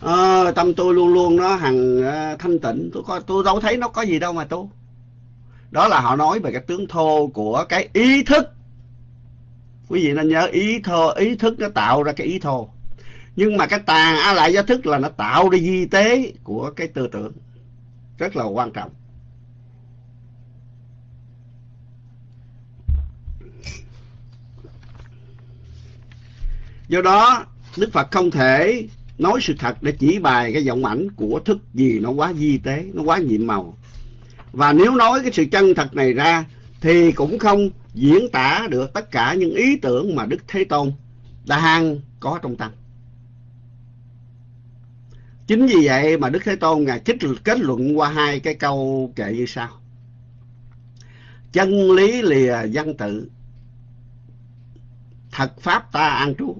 À, tâm tôi luôn luôn nó hằng uh, thanh tịnh. Tôi có tôi đâu thấy nó có gì đâu mà tu. Đó là họ nói về cái tướng thô của cái ý thức. Quý vị nên nhớ ý thô ý thức nó tạo ra cái ý thô nhưng mà cái tàn á lại do thức là nó tạo ra di tế của cái tư tưởng. Rất là quan trọng. Do đó, đức phật không thể nói sự thật để chỉ bài cái giọng ảnh của thức gì nó quá di tế, nó quá nhiệm màu. Và nếu nói cái sự chân thật này ra, thì cũng không diễn tả được tất cả những ý tưởng mà đức thế tôn đang có trong tâm chính vì vậy mà đức thế tôn ngài kết, kết luận qua hai cái câu kệ như sau. Chân lý lìa văn tự thật pháp ta an trú.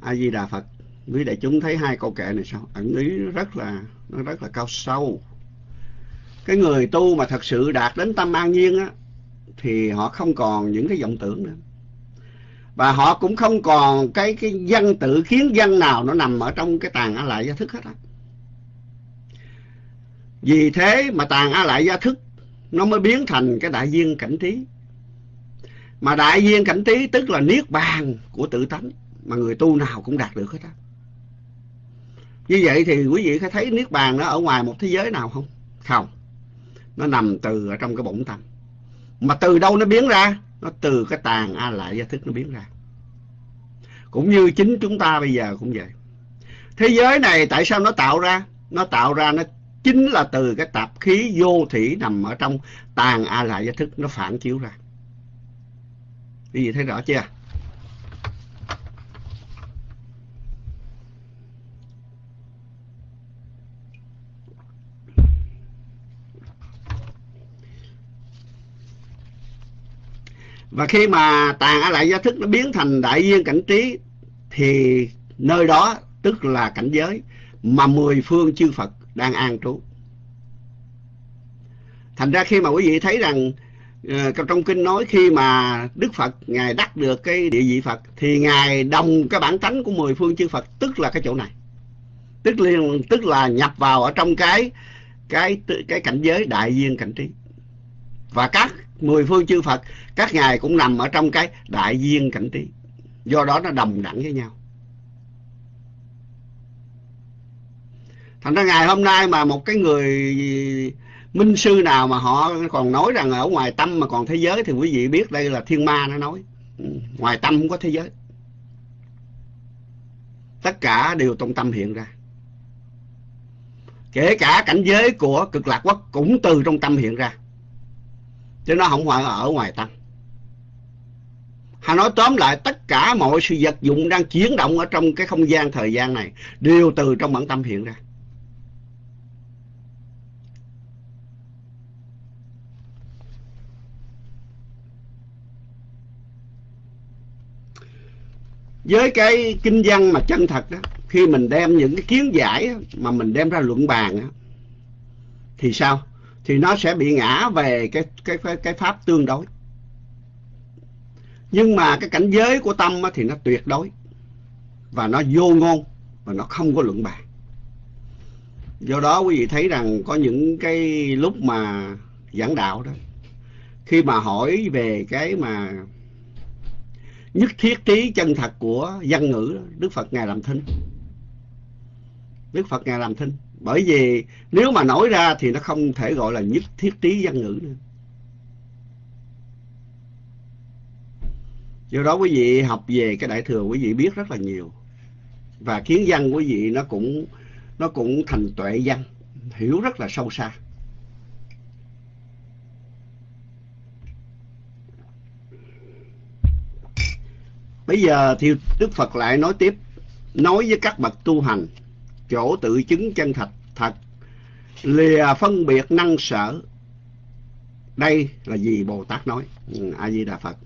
A di đà phật quý đại chúng thấy hai câu kệ này sao? Ẩn ý rất là nó rất là cao sâu. Cái người tu mà thật sự đạt đến tâm an nhiên á thì họ không còn những cái vọng tưởng nữa và họ cũng không còn cái cái dân tự khiến dân nào nó nằm ở trong cái tàn á lại gia thức hết á. Vì thế mà tàn á lại gia thức nó mới biến thành cái đại viên cảnh trí mà đại viên cảnh trí tức là niết bàn của tự tánh mà người tu nào cũng đạt được hết á. Như vậy thì quý vị có thấy niết bàn nó ở ngoài một thế giới nào không? Không. Nó nằm từ ở trong cái bổn tâm mà từ đâu nó biến ra? Nó từ cái tàn a lại gia thức nó biến ra. Cũng như chính chúng ta bây giờ cũng vậy. Thế giới này tại sao nó tạo ra? Nó tạo ra nó chính là từ cái tạp khí vô thủy nằm ở trong tàn a lại gia thức nó phản chiếu ra. Quý vị thấy rõ chưa? Và khi mà tàn á lại gia thức nó biến thành đại viên cảnh trí thì nơi đó tức là cảnh giới mà mười phương chư Phật đang an trú. Thành ra khi mà quý vị thấy rằng ờ, trong kinh nói khi mà Đức Phật Ngài đắc được cái địa vị Phật thì Ngài đồng cái bản tánh của mười phương chư Phật tức là cái chỗ này. Tức là, tức là nhập vào ở trong cái cái cái cảnh giới đại viên cảnh trí. Và các mười phương chư Phật các ngài cũng nằm ở trong cái đại viên cảnh trí. Do đó nó đồng đẳng với nhau. Thành ra ngày hôm nay mà một cái người minh sư nào mà họ còn nói rằng ở ngoài tâm mà còn thế giới thì quý vị biết đây là thiên ma nó nói. Ừ, ngoài tâm không có thế giới. Tất cả đều trong tâm hiện ra. Kể cả cảnh giới của cực lạc quốc cũng từ trong tâm hiện ra. Chứ nó không phải ở ngoài tâm hay nói tóm lại tất cả mọi sự vật dụng đang chuyển động ở trong cái không gian thời gian này đều từ trong bản tâm hiện ra. Với cái kinh văn mà chân thật đó khi mình đem những cái kiến giải mà mình đem ra luận bàn đó, thì sao? Thì nó sẽ bị ngã về cái cái cái, cái pháp tương đối nhưng mà cái cảnh giới của tâm thì nó tuyệt đối. Và nó vô ngôn, và nó không có luận bàn. Do đó quý vị thấy rằng có những cái lúc mà giảng đạo đó, khi mà hỏi về cái mà nhất thiết trí chân thật của văn ngữ, Đức Phật Ngài làm thinh. Đức Phật Ngài làm thinh. Bởi vì nếu mà nói ra thì nó không thể gọi là nhất thiết trí văn ngữ nữa. Do đó quý vị học về cái đại thừa quý vị biết rất là nhiều. Và kiến văn quý vị nó cũng nó cũng thành tuệ văn hiểu rất là sâu xa. Bây giờ thì đức phật lại nói tiếp nói với các bậc tu hành chỗ tự chứng chân thật thật lìa phân biệt năng sở. Đây là gì bồ tát nói? Ừ, a di đà phật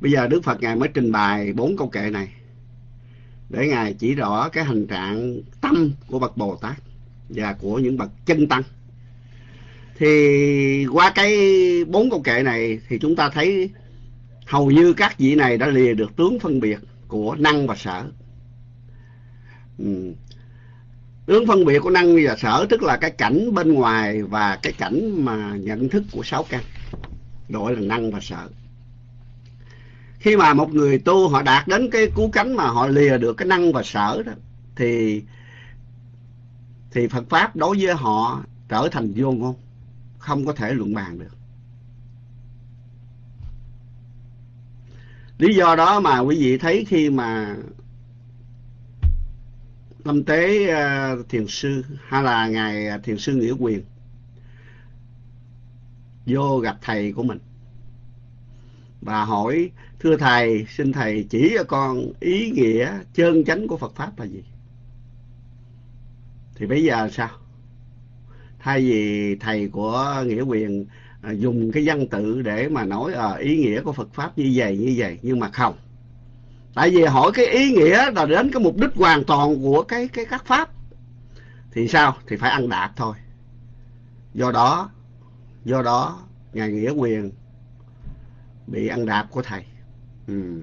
bây giờ đức phật ngài mới trình bày bốn câu kệ này để ngài chỉ rõ cái hành trạng tâm của bậc bồ tát và của những bậc chân tăng. Thì qua cái bốn câu kệ này thì chúng ta thấy hầu như các vị này đã lìa được tướng phân biệt của năng và sở. Ừ. tướng phân biệt của năng và sở tức là cái cảnh bên ngoài và cái cảnh mà nhận thức của sáu căn, đổi là năng và sở khi mà một người tu họ đạt đến cái cú cánh mà họ lìa được cái năng và sở đó, thì thì Phật pháp đối với họ trở thành vô ngôn, không có thể luận bàn được. Lý do đó mà quý vị thấy khi mà lâm tế à, thiền sư, hay là ngài thiền sư nghĩa quyền vô gặp thầy của mình và hỏi thưa thầy xin thầy chỉ cho con ý nghĩa chân chánh của phật pháp là gì? Thì bây giờ sao? Thay vì thầy của nghĩa quyền à, dùng cái văn tự để mà nói à, ý nghĩa của phật pháp như vậy như vậy nhưng mà không. Tại vì hỏi cái ý nghĩa là đến cái mục đích hoàn toàn của cái cái các pháp. Thì sao? Thì phải ăn đạp thôi. Do đó do đó ngài nghĩa quyền bị ăn đạp của thầy. Ừ.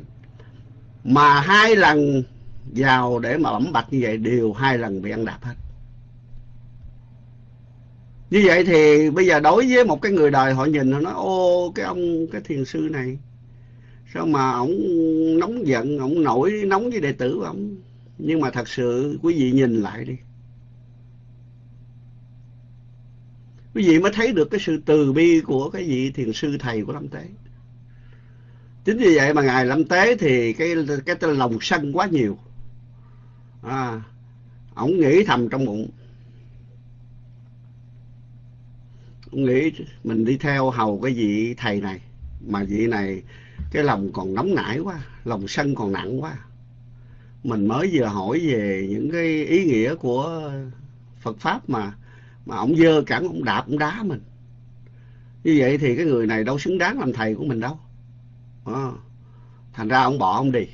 mà hai lần vào để mà bẩm bạch như vậy, đều hai lần bị ăn đạp hết. Như vậy thì bây giờ đối với một cái người đời, họ nhìn họ nói, ô, cái ông, cái thiền sư này, sao mà ổng nóng giận, ổng nổi nóng với đệ tử của ổng? Nhưng mà thật sự quý vị nhìn lại đi. Quý vị mới thấy được cái sự từ bi của cái vị thiền sư thầy của lâm tế chính vì vậy mà ngài lâm tế thì cái cái lòng sân quá nhiều. À, ổng nghĩ thầm trong bụng. Ông nghĩ mình đi theo hầu cái vị thầy này mà vị này cái lòng còn nóng nảy quá lòng sân còn nặng quá. Mình mới vừa hỏi về những cái ý nghĩa của Phật pháp mà mà ông dơ cẳng ông đạp ông đá mình. Như vậy thì cái người này đâu xứng đáng làm thầy của mình đâu à, thành ra ông bỏ ông đi.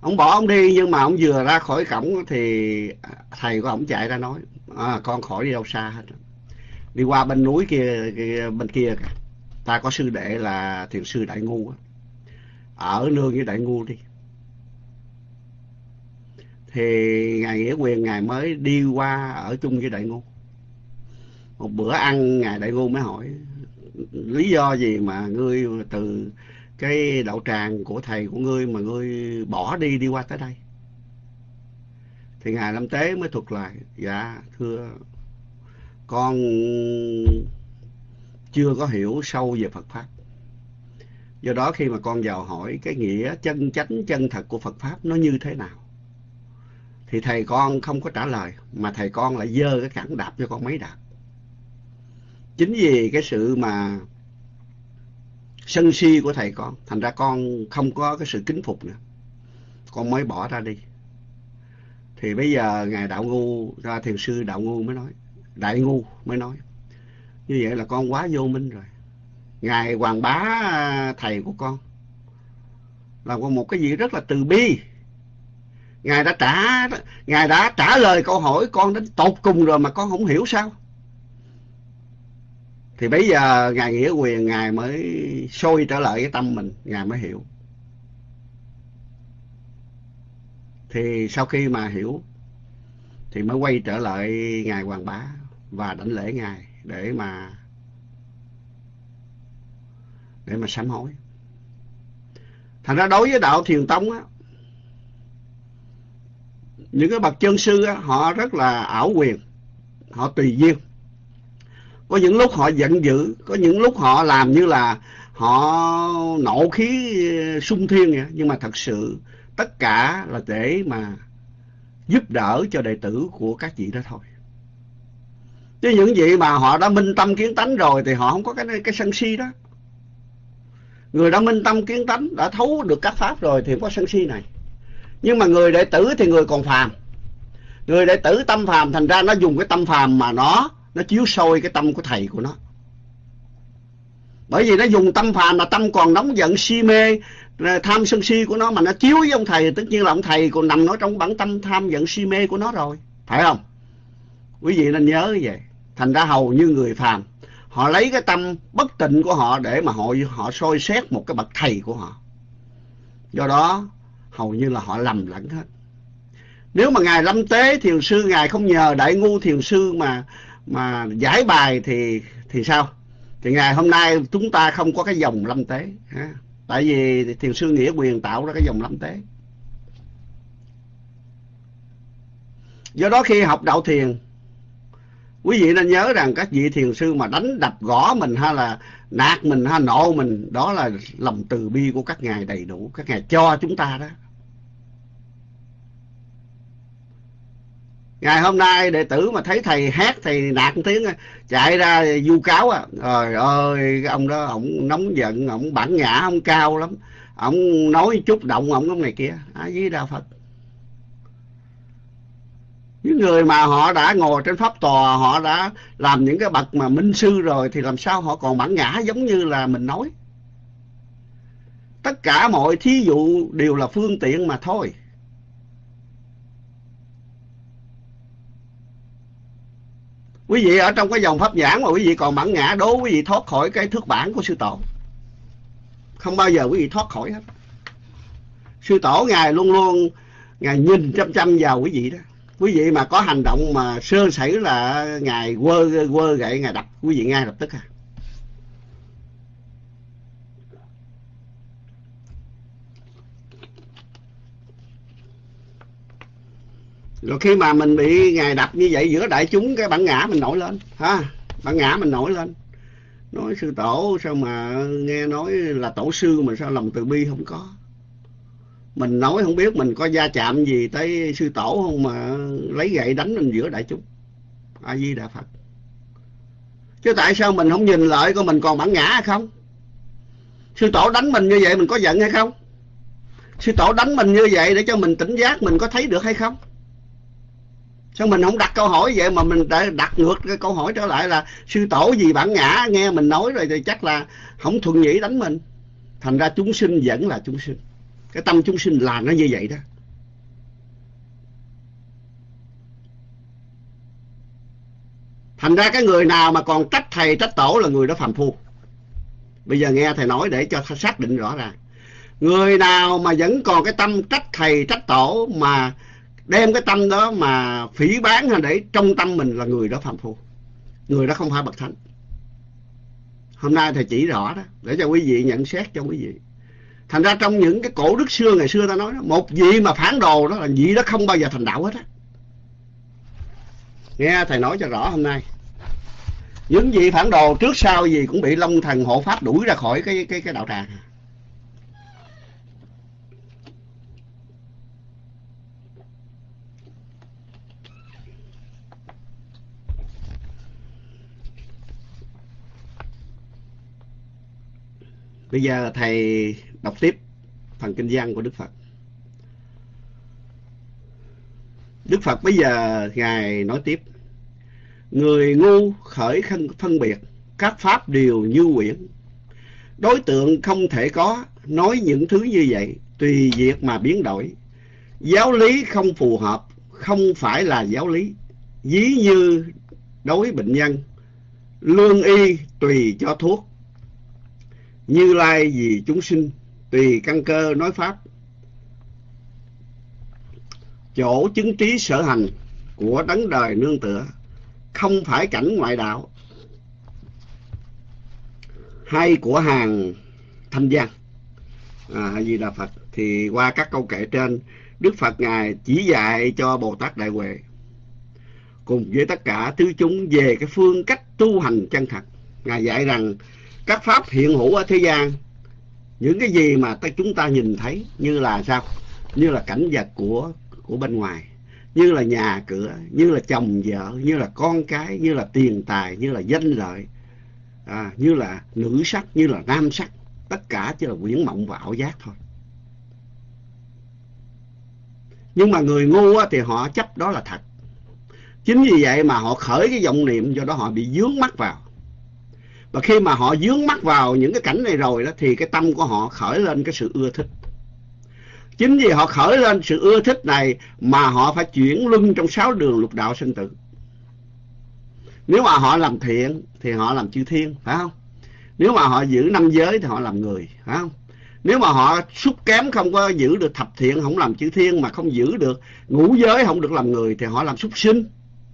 Ông bỏ ông đi nhưng mà ông vừa ra khỏi cổng thì thầy của ông chạy ra nói à, con khỏi đi đâu xa hết đi qua bên núi kia, kia bên kia cả. ta có sư đệ là thiền sư đại ngu á. Ở nương với đại ngu đi. Thì ngài nghĩa quyền ngài mới đi qua ở chung với đại ngu. Một bữa ăn ngài đại ngu mới hỏi lý do gì mà ngươi từ cái đạo tràng của thầy của ngươi mà ngươi bỏ đi đi qua tới đây? Thì ngài lâm tế mới thuật lại dạ thưa, con chưa có hiểu sâu về phật pháp. Do đó khi mà con vào hỏi cái nghĩa chân chánh chân thật của phật pháp nó như thế nào, thì thầy con không có trả lời, mà thầy con lại dơ cái cẳng đạp cho con mấy đạp chính vì cái sự mà sân si của thầy con, thành ra con không có cái sự kính phục nữa. Con mới bỏ ra đi. Thì bây giờ ngài đạo ngu, ra thiền sư đạo ngu mới nói, đại ngu mới nói, như vậy là con quá vô minh rồi. Ngài hoàng bá à, thầy của con là một cái gì rất là từ bi. Ngài đã trả, ngài đã trả lời câu hỏi con đến tột cùng rồi mà con không hiểu sao? Thì bây giờ ngài nghĩa quyền ngài mới sôi trở lại cái tâm mình ngài mới hiểu. Thì sau khi mà hiểu thì mới quay trở lại ngài hoàng bá và đảnh lễ ngài để mà để mà sám hối. Thành ra đối với đạo thiền tông á những cái bậc chân sư á, họ rất là ảo quyền họ tùy duyên có những lúc họ giận dữ, có những lúc họ làm như là họ nộ khí ờ, sung thiên vậy. Nhưng mà thật sự, tất cả là để mà giúp đỡ cho đệ tử của các vị đó thôi. Chứ những vị mà họ đã minh tâm kiến tánh rồi thì họ không có cái cái sân si đó. Người đã minh tâm kiến tánh, đã thấu được các pháp rồi thì không có sân si này. Nhưng mà người đệ tử thì người còn phàm. Người đệ tử tâm phàm, thành ra nó dùng cái tâm phàm mà nó nó chiếu soi cái tâm của thầy của nó. Bởi vì nó dùng tâm phàm mà tâm còn nóng giận, si mê tham sân si của nó mà nó chiếu với ông thầy, tất nhiên là ông thầy còn nằm nó trong bản tâm tham giận, si mê của nó rồi. Phải không? Quý vị nên nhớ như vậy. Thành ra hầu như người phàm, họ lấy cái tâm bất tịnh của họ để mà họ họ soi xét một cái bậc thầy của họ. Do đó, hầu như là họ lầm lẫn hết. Nếu mà ngài lâm tế thiền sư, ngài không nhờ đại ngu thiền sư mà mà giải bài thì thì sao? Thì ngày hôm nay chúng ta không có cái dòng lâm tế, ha? tại vì thiền sư nghĩa quyền tạo ra cái dòng lâm tế. Do đó khi học đạo thiền, quý vị nên nhớ rằng các vị thiền sư mà đánh đập gõ mình hay là nạt mình hay nộ mình, đó là lòng từ bi của các ngài đầy đủ, các ngài cho chúng ta đó. Ngày hôm nay đệ tử mà thấy thầy hát thầy nạt một tiếng chạy ra vu cáo à trời ơi, cái ông đó ổng nóng giận ổng bản ngã ông cao lắm. Ổng nói chút động ổng ông này kia. Á với đạo phật. Những người mà họ đã ngồi trên pháp tòa, họ đã làm những cái bậc mà minh sư rồi, thì làm sao họ còn bản ngã giống như là mình nói? Tất cả mọi thí dụ đều là phương tiện mà thôi. Quý vị ở trong cái dòng pháp giảng mà quý vị còn bản ngã đố quý vị thoát khỏi cái thước bản của sư tổ. Không bao giờ quý vị thoát khỏi hết. Sư tổ ngài luôn luôn, ngài nhìn chăm chăm vào quý vị đó. Quý vị mà có hành động mà sơ sẩy là ngài quơ quơ gậy, ngài đập. Quý vị ngay lập tức à. Rồi khi mà mình bị ngài đập như vậy giữa đại chúng, cái bản ngã mình nổi lên, ha? Bản ngã mình nổi lên. Nói sư tổ, sao mà nghe nói là tổ sư mà sao lòng từ bi không có? Mình nói không biết mình có gia chạm gì tới sư tổ không mà lấy gậy đánh mình giữa đại chúng. A di đà phật. Chứ tại sao mình không nhìn lại coi mình còn bản ngã hay không? Sư tổ đánh mình như vậy mình có giận hay không? Sư tổ đánh mình như vậy để cho mình tỉnh giác mình có thấy được hay không? Sao mình không đặt câu hỏi vậy mà mình đã đặt ngược cái câu hỏi trở lại là, sư tổ gì bản ngã? Nghe mình nói rồi thì chắc là không thuận nhĩ đánh mình. Thành ra chúng sinh vẫn là chúng sinh. Cái tâm chúng sinh là nó như vậy đó. Thành ra cái người nào mà còn trách thầy, trách tổ là người đó phàm phu. Bây giờ nghe thầy nói để cho xác định rõ ràng. Người nào mà vẫn còn cái tâm trách thầy, trách tổ mà đem cái tâm đó mà phỉ bán hay để trong tâm mình là người đó phàm phu. Người đó không phải bậc thánh. Hôm nay thầy chỉ rõ đó để cho quý vị nhận xét cho quý vị. Thành ra trong những cái cổ đức xưa ngày xưa ta nói đó, một vị mà phản đồ đó là vị đó không bao giờ thành đạo hết á. Nghe thầy nói cho rõ hôm nay. Những vị phản đồ trước sau gì cũng bị long thần hộ pháp đuổi ra khỏi cái cái cái đạo tràng. Bây giờ thầy đọc tiếp phần kinh văn của Đức Phật. Đức Phật bây giờ Ngài nói tiếp. Người ngu khởi phân biệt, các pháp đều như quyển. Đối tượng không thể có, nói những thứ như vậy, tùy việc mà biến đổi. Giáo lý không phù hợp, không phải là giáo lý. Ví như đối bệnh nhân, lương y tùy cho thuốc như lai vì chúng sinh tùy căn cơ nói pháp. Chỗ chứng trí sở hành của đấng đời nương tựa không phải cảnh ngoại đạo hay của hàng thanh văn à, a di đà phật. Thì qua các câu kệ trên đức phật ngài chỉ dạy cho bồ tát đại huệ. Cùng với tất cả tứ chúng về cái phương cách tu hành chân thật ngài dạy rằng các pháp hiện hữu ở thế gian. Những cái gì mà ta chúng ta nhìn thấy như là sao? Như là cảnh vật của của bên ngoài. Như là nhà cửa như là chồng vợ như là con cái như là tiền tài như là danh lợi. À, như là nữ sắc như là nam sắc. Tất cả chỉ là quyển mộng và ảo giác thôi. Nhưng mà người ngu thì họ chấp đó là thật. Chính vì vậy mà họ khởi cái vọng niệm do đó họ bị dướng mắt vào và khi mà họ dướng mắt vào những cái cảnh này rồi đó thì cái tâm của họ khởi lên cái sự ưa thích. Chính vì họ khởi lên sự ưa thích này mà họ phải chuyển luân trong sáu đường lục đạo sinh tử. Nếu mà họ làm thiện thì họ làm chư thiên phải không? Nếu mà họ giữ năm giới thì họ làm người phải không? Nếu mà họ xúc kém không có giữ được thập thiện không làm chư thiên mà không giữ được ngũ giới không được làm người thì họ làm súc sinh.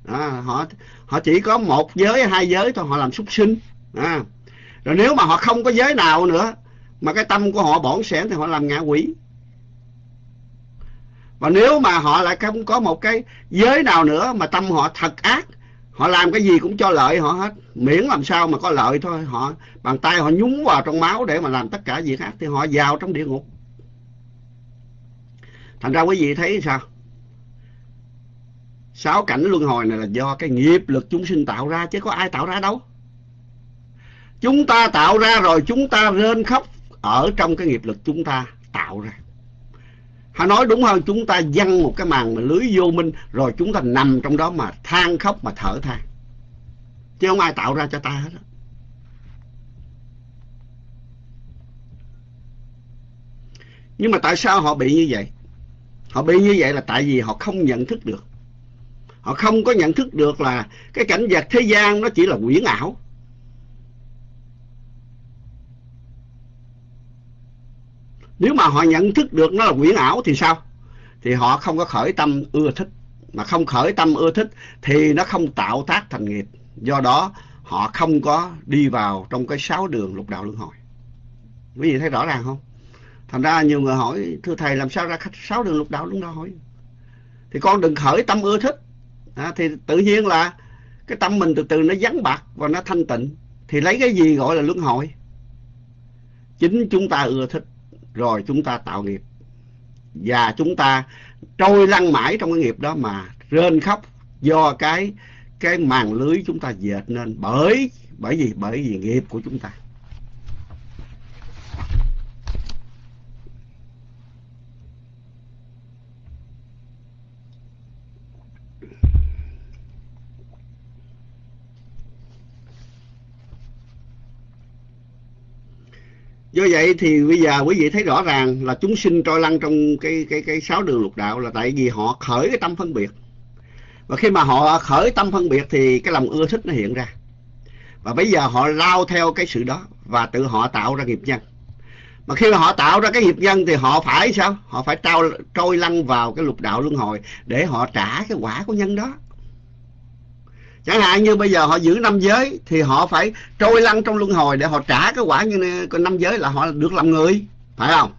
À, họ họ chỉ có một giới hai giới thôi họ làm súc sinh à. rồi nếu mà họ không có giới nào nữa, mà cái tâm của họ bổn sẻn thì họ làm ngạ quỷ. Và nếu mà họ lại không có một cái giới nào nữa, mà tâm họ thật ác, họ làm cái gì cũng cho lợi họ hết. Miễn làm sao mà có lợi thôi. Họ, bàn tay họ nhúng vào trong máu để mà làm tất cả việc ác, thì họ vào trong địa ngục. Thành ra quý vị thấy sao? Sáu cảnh luân hồi này là do cái nghiệp lực chúng sinh tạo ra, chứ có ai tạo ra đâu chúng ta tạo ra rồi, chúng ta rên khóc ở trong cái nghiệp lực chúng ta tạo ra. Họ nói đúng hơn, chúng ta dăng một cái màn mà lưới vô minh, rồi chúng ta nằm trong đó mà than khóc mà thở than. Chứ không ai tạo ra cho ta hết đó. nhưng mà tại sao họ bị như vậy? Họ bị như vậy là tại vì họ không nhận thức được. Họ không có nhận thức được là cái cảnh vật thế gian nó chỉ là quyển ảo. Nếu mà họ nhận thức được nó là quyển ảo thì sao? Thì họ không có khởi tâm ưa thích. Mà không khởi tâm ưa thích thì nó không tạo tác thành nghiệp. Do đó họ không có đi vào trong cái sáu đường lục đạo luân hồi. Quý vị thấy rõ ràng không? Thành ra nhiều người hỏi thưa thầy làm sao ra sáu đường lục đạo luân hồi? Thì con đừng khởi tâm ưa thích. À, thì tự nhiên là cái tâm mình từ từ nó vắng bạc và nó thanh tịnh. Thì lấy cái gì gọi là luân hồi? Chính chúng ta ưa thích rồi chúng ta tạo nghiệp. Và chúng ta trôi lăn mãi trong cái nghiệp đó mà rên khóc do cái cái màn lưới chúng ta dệt nên bởi bởi vì bởi vì nghiệp của chúng ta. Do vậy thì bây giờ quý vị thấy rõ ràng là chúng sinh trôi lăn trong cái cái cái sáu đường lục đạo là tại vì họ khởi cái tâm phân biệt. Và khi mà họ khởi tâm phân biệt thì cái lòng ưa thích nó hiện ra. Và bây giờ họ lao theo cái sự đó và tự họ tạo ra nghiệp nhân. Mà khi mà họ tạo ra cái nghiệp nhân thì họ phải sao? Họ phải trao, trôi lăn vào cái lục đạo luân hồi để họ trả cái quả của nhân đó chẳng hạn như bây giờ họ giữ năm giới thì họ phải trôi lăn trong luân hồi để họ trả cái quả như năm giới là họ được làm người, phải không?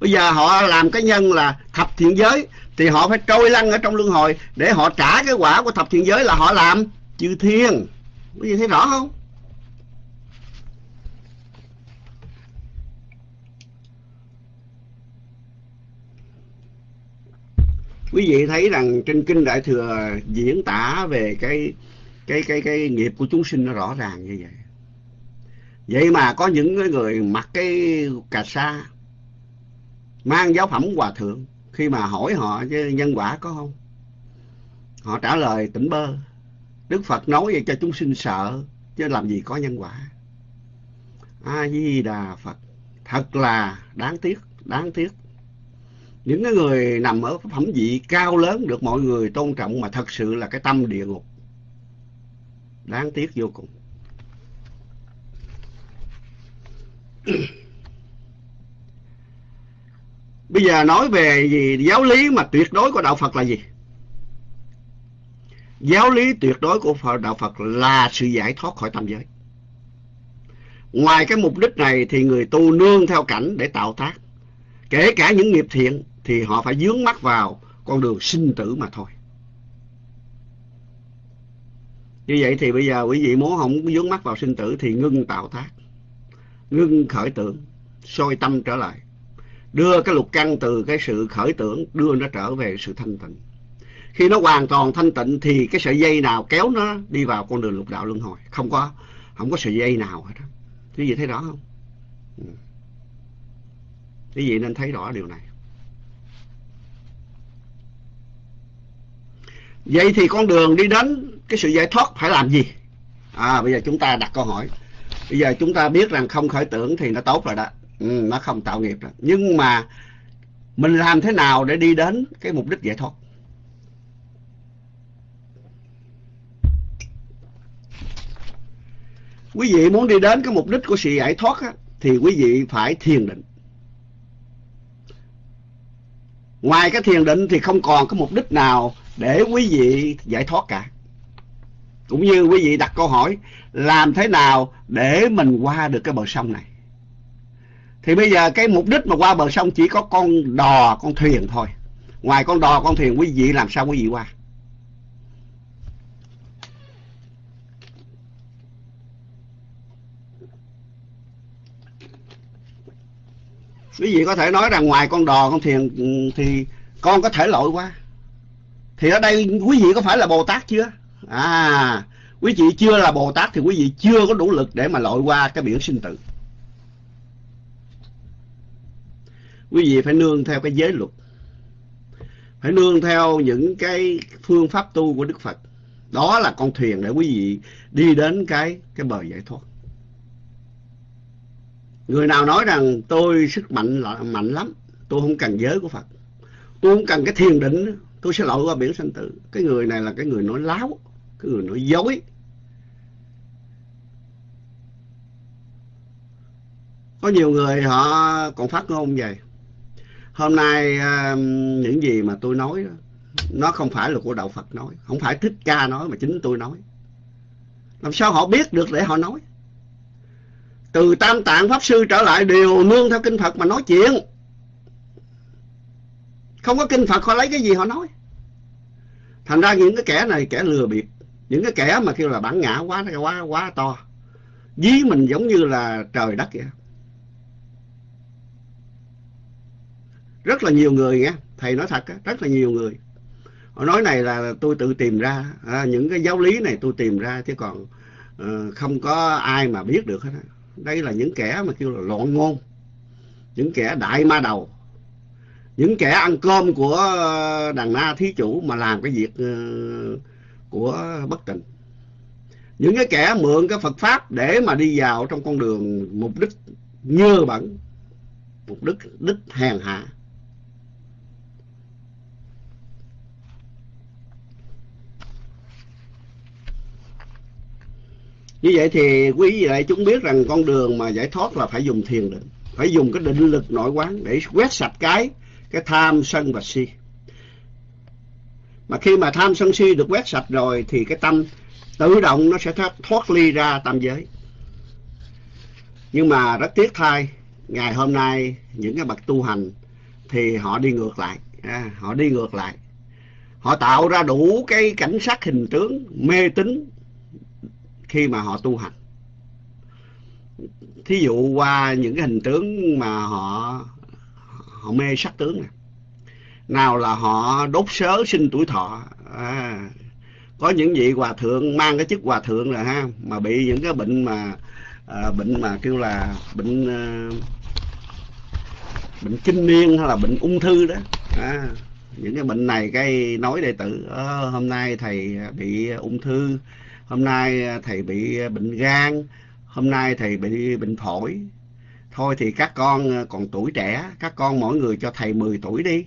Bây giờ họ làm cái nhân là thập thiện giới thì họ phải trôi lăn ở trong luân hồi để họ trả cái quả của thập thiện giới là họ làm chư thiên. Quý vị thấy rõ không? Quý vị thấy rằng trên kinh đại thừa diễn tả về cái cái cái cái nghiệp của chúng sinh nó rõ ràng như vậy. Vậy mà có những người mặc cái cà sa, mang giáo phẩm hòa thượng, khi mà hỏi họ chứ nhân quả có không? Họ trả lời, tỉnh bơ, đức phật nói vậy cho chúng sinh sợ, chứ làm gì có nhân quả. A di đà phật, thật là đáng tiếc đáng tiếc những cái người nằm ở phẩm vị cao lớn được mọi người tôn trọng mà thật sự là cái tâm địa ngục. Đáng tiếc vô cùng. [CLEARS THROAT] Bây giờ nói về gì? Giáo lý mà tuyệt đối của đạo phật là gì? Giáo lý tuyệt đối của đạo phật là sự giải thoát khỏi tam giới. Ngoài cái mục đích này thì người tu nương theo cảnh để tạo tác. Kể cả những nghiệp thiện thì họ phải dướng mắt vào con đường sinh tử mà thôi. Như vậy thì bây giờ quý vị muốn không dướng mắt vào sinh tử thì ngưng tạo tác, ngưng khởi tưởng, soi tâm trở lại. Đưa cái lục căn từ cái sự khởi tưởng đưa nó trở về sự thanh tịnh. Khi nó hoàn toàn thanh tịnh thì cái sợi dây nào kéo nó đi vào con đường lục đạo luân hồi? Không có không có sợi dây nào hết quý vị thấy rõ không? Ừ. Quý vị nên thấy rõ điều này. Vậy thì con đường đi đến cái sự giải thoát phải làm gì? À bây giờ chúng ta đặt câu hỏi. Bây giờ chúng ta biết rằng không khởi tưởng thì nó tốt rồi đó. Ừ, nó không tạo nghiệp rồi. Nhưng mà mình làm thế nào để đi đến cái mục đích giải thoát? Quý vị muốn đi đến cái mục đích của sự giải thoát á, thì quý vị phải thiền định. Ngoài cái thiền định thì không còn cái mục đích nào để quý vị giải thoát cả. Cũng như quý vị đặt câu hỏi, làm thế nào để mình qua được cái bờ sông này? Thì bây giờ cái mục đích mà qua bờ sông chỉ có con đò, con thuyền thôi. Ngoài con đò, con thuyền, quý vị làm sao quý vị qua? Quý vị có thể nói rằng ngoài con đò, con thuyền, thì con có thể lội qua thì ở đây quý vị có phải là bồ tát chưa? À quý vị chưa là bồ tát thì quý vị chưa có đủ lực để mà lội qua cái biển sinh tử. Quý vị phải nương theo cái giới luật. Phải nương theo những cái phương pháp tu của đức phật. Đó là con thuyền để quý vị đi đến cái cái bờ giải thoát. Người nào nói rằng tôi sức mạnh là, mạnh lắm, tôi không cần giới của phật. Tôi không cần cái thiền định tôi sẽ lội qua biển sanh tử. Cái người này là cái người nói láo, cái người nói dối. Có nhiều người họ còn phát ngôn vậy. Hôm nay um, những gì mà tôi nói nó không phải là của đạo phật nói. Không phải thích ca nói mà chính tôi nói. Làm sao họ biết được để họ nói? Từ tam tạng pháp sư trở lại đều nương theo kinh phật mà nói chuyện không có kinh phật họ lấy cái gì họ nói. Thành ra những cái kẻ này kẻ lừa bịp. Những cái kẻ mà kêu là bản ngã quá quá quá to. Dí mình giống như là trời đất vậy. Rất là nhiều người nghe. Thầy nói thật rất là nhiều người. Họ nói này là tôi tự tìm ra. À, những cái giáo lý này tôi tìm ra chứ còn uh, không có ai mà biết được hết đây là những kẻ mà kêu là loạn ngôn. Những kẻ đại ma đầu những kẻ ăn cơm của ờ, đàn na thí chủ mà làm cái việc ờ, của bất tịnh. Những cái kẻ mượn cái Phật pháp để mà đi vào trong con đường mục đích nhơ bẩn, mục đích đích hèn hạ. Như vậy thì quý vị đại chúng biết rằng con đường mà giải thoát là phải dùng thiền định, phải dùng cái định lực nội quán để quét sạch cái cái tham sân và si. Mà khi mà tham sân si được quét sạch rồi thì cái tâm tự động nó sẽ thoát, ly ra tam giới. Nhưng mà rất tiếc thay ngày hôm nay những cái bậc tu hành thì họ đi ngược lại. À, họ đi ngược lại. Họ tạo ra đủ cái cảnh sát hình tướng mê tín khi mà họ tu hành. Thí dụ qua những cái hình tướng mà họ họ mê sắc tướng này nào là họ đốt sớ sinh tuổi thọ. À, có những vị hòa thượng mang cái chức hòa thượng rồi ha mà bị những cái bệnh mà à, bệnh mà kêu là bệnh à, bệnh kinh niên hay là bệnh ung thư đó. À, những cái bệnh này cái nói đệ tử à, hôm nay thầy bị ung thư hôm nay thầy bị bệnh gan hôm nay thầy bị bệnh phổi thôi thì các con ờ, còn tuổi trẻ các con mỗi người cho thầy 10 tuổi đi.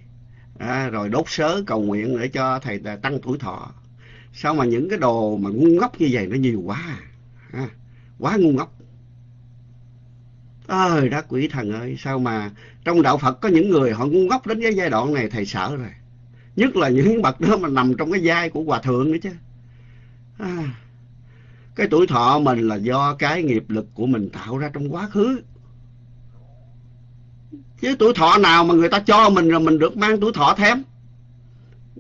À, rồi đốt sớ cầu nguyện để cho thầy ờ, tăng tuổi thọ. Sao mà những cái đồ mà ngu ngốc như vậy nó nhiều quá à, à quá ngu ngốc. Ơi đã quỷ thần ơi sao mà trong đạo phật có những người họ ngu ngốc đến cái giai đoạn này thầy sợ rồi. Nhất là những [LAUGHS] bậc đó mà nằm trong cái vai của hòa thượng nữa chứ. À, cái tuổi thọ mình là do cái nghiệp lực của mình tạo ra trong quá khứ chứ tuổi thọ nào mà người ta cho mình rồi mình được mang tuổi thọ thêm?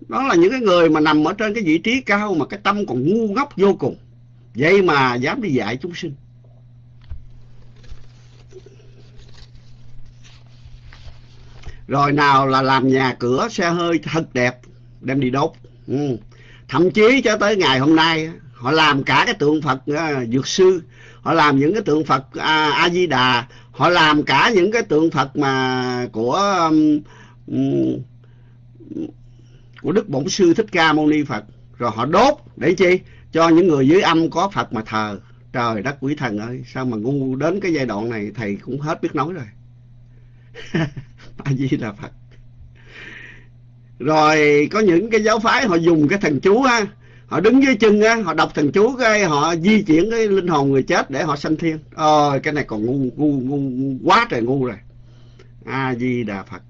Đó là những cái người mà nằm ở trên cái vị trí cao mà cái tâm còn ngu ngốc vô cùng. Vậy mà dám đi dạy chúng sinh. Rồi nào là làm nhà cửa xe hơi thật đẹp đem đi đốt. Ừ. thậm chí cho tới ngày hôm nay họ làm cả cái tượng phật uh, dược sư. Họ làm những cái tượng phật uh, a di đà họ làm cả những cái tượng phật mà của um, um, của đức bổn sư thích ca mâu ni phật. Rồi họ đốt để chi? Cho những người dưới âm có phật mà thờ. Trời đất quỷ thần ơi sao mà ngu đến cái giai đoạn này thầy cũng hết biết nói rồi. [LAUGHS] A di là phật. Rồi có những cái giáo phái họ dùng cái thần chú á họ đứng dưới chân á, họ đọc thần chú cái, họ di chuyển cái linh hồn người chết để họ sanh thiên. Ôi, cái này còn ngu ngu ngu quá trời ngu rồi. A di đà phật.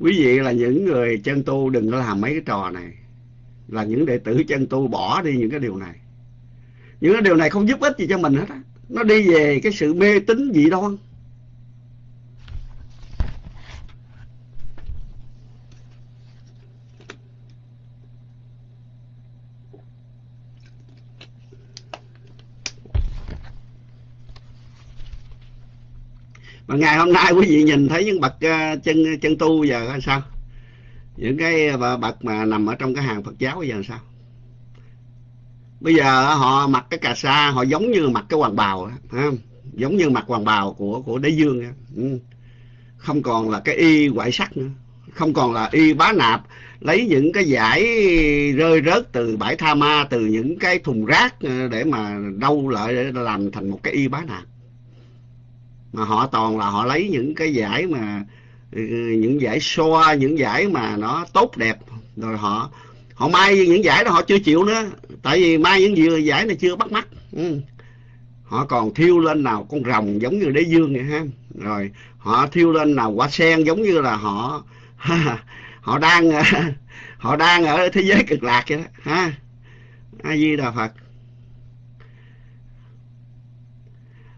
Quý vị là những người chân tu đừng có làm mấy cái trò này. Là những đệ tử chân tu bỏ đi những cái điều này. Những cái điều này không giúp ích gì cho mình hết á. Nó đi về cái sự mê tín dị đoan. Mà ngày hôm nay quý vị nhìn thấy những bậc ờ, chân chân tu giờ sao? Những cái ờ, bậc mà nằm ở trong cái hàng Phật giáo bây giờ sao? Bây giờ họ mặc cái cà sa, họ giống như mặc cái hoàng bào không? giống như mặc hoàng bào của của đế dương ừ. không còn là cái y ngoại sắc nữa. Không còn là y bá nạp, lấy những cái giải rơi rớt từ bãi tha ma, từ những cái thùng rác ờ, để mà đâu lại, để làm thành một cái y bá nạp mà họ toàn là họ lấy những cái giải mà ừ, những giải xoa những giải mà nó tốt, đẹp. Rồi họ họ may những giải đó họ chưa chịu nữa. Tại vì may những giải này chưa bắt mắt. Ừ. họ còn thiêu lên nào con rồng giống như đế dương vậy ha. Rồi, họ thiêu lên nào quả sen giống như là họ [LAUGHS] họ đang [LAUGHS] họ đang ở thế giới cực lạc vậy đó, ha. A di đà phật.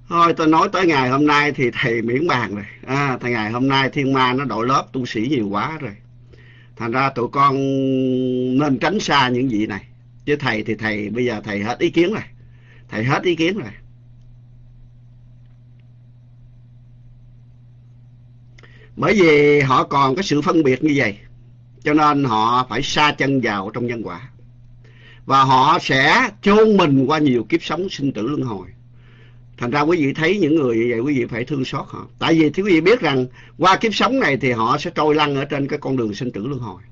Thôi tôi nói tới ngày hôm nay thì thầy miễn bàn rồi. À, thầy ngày hôm nay thiên ma nó đội lớp tu sĩ nhiều quá rồi. Thành ra tụi con nên tránh xa những vị này. Chứ thầy thì thầy bây giờ thầy hết ý kiến rồi. Thầy hết ý kiến rồi. Bởi vì họ còn cái sự phân biệt như vậy cho nên họ phải xa chân vào trong nhân quả. Và họ sẽ chôn mình qua nhiều kiếp sống sinh tử luân hồi thành ra quý vị thấy những người như vậy, quý vị phải thương xót họ. Tại vì thì quý vị biết rằng, qua kiếp sống này thì họ sẽ trôi lăn ở trên cái con đường sinh tử luân hồi.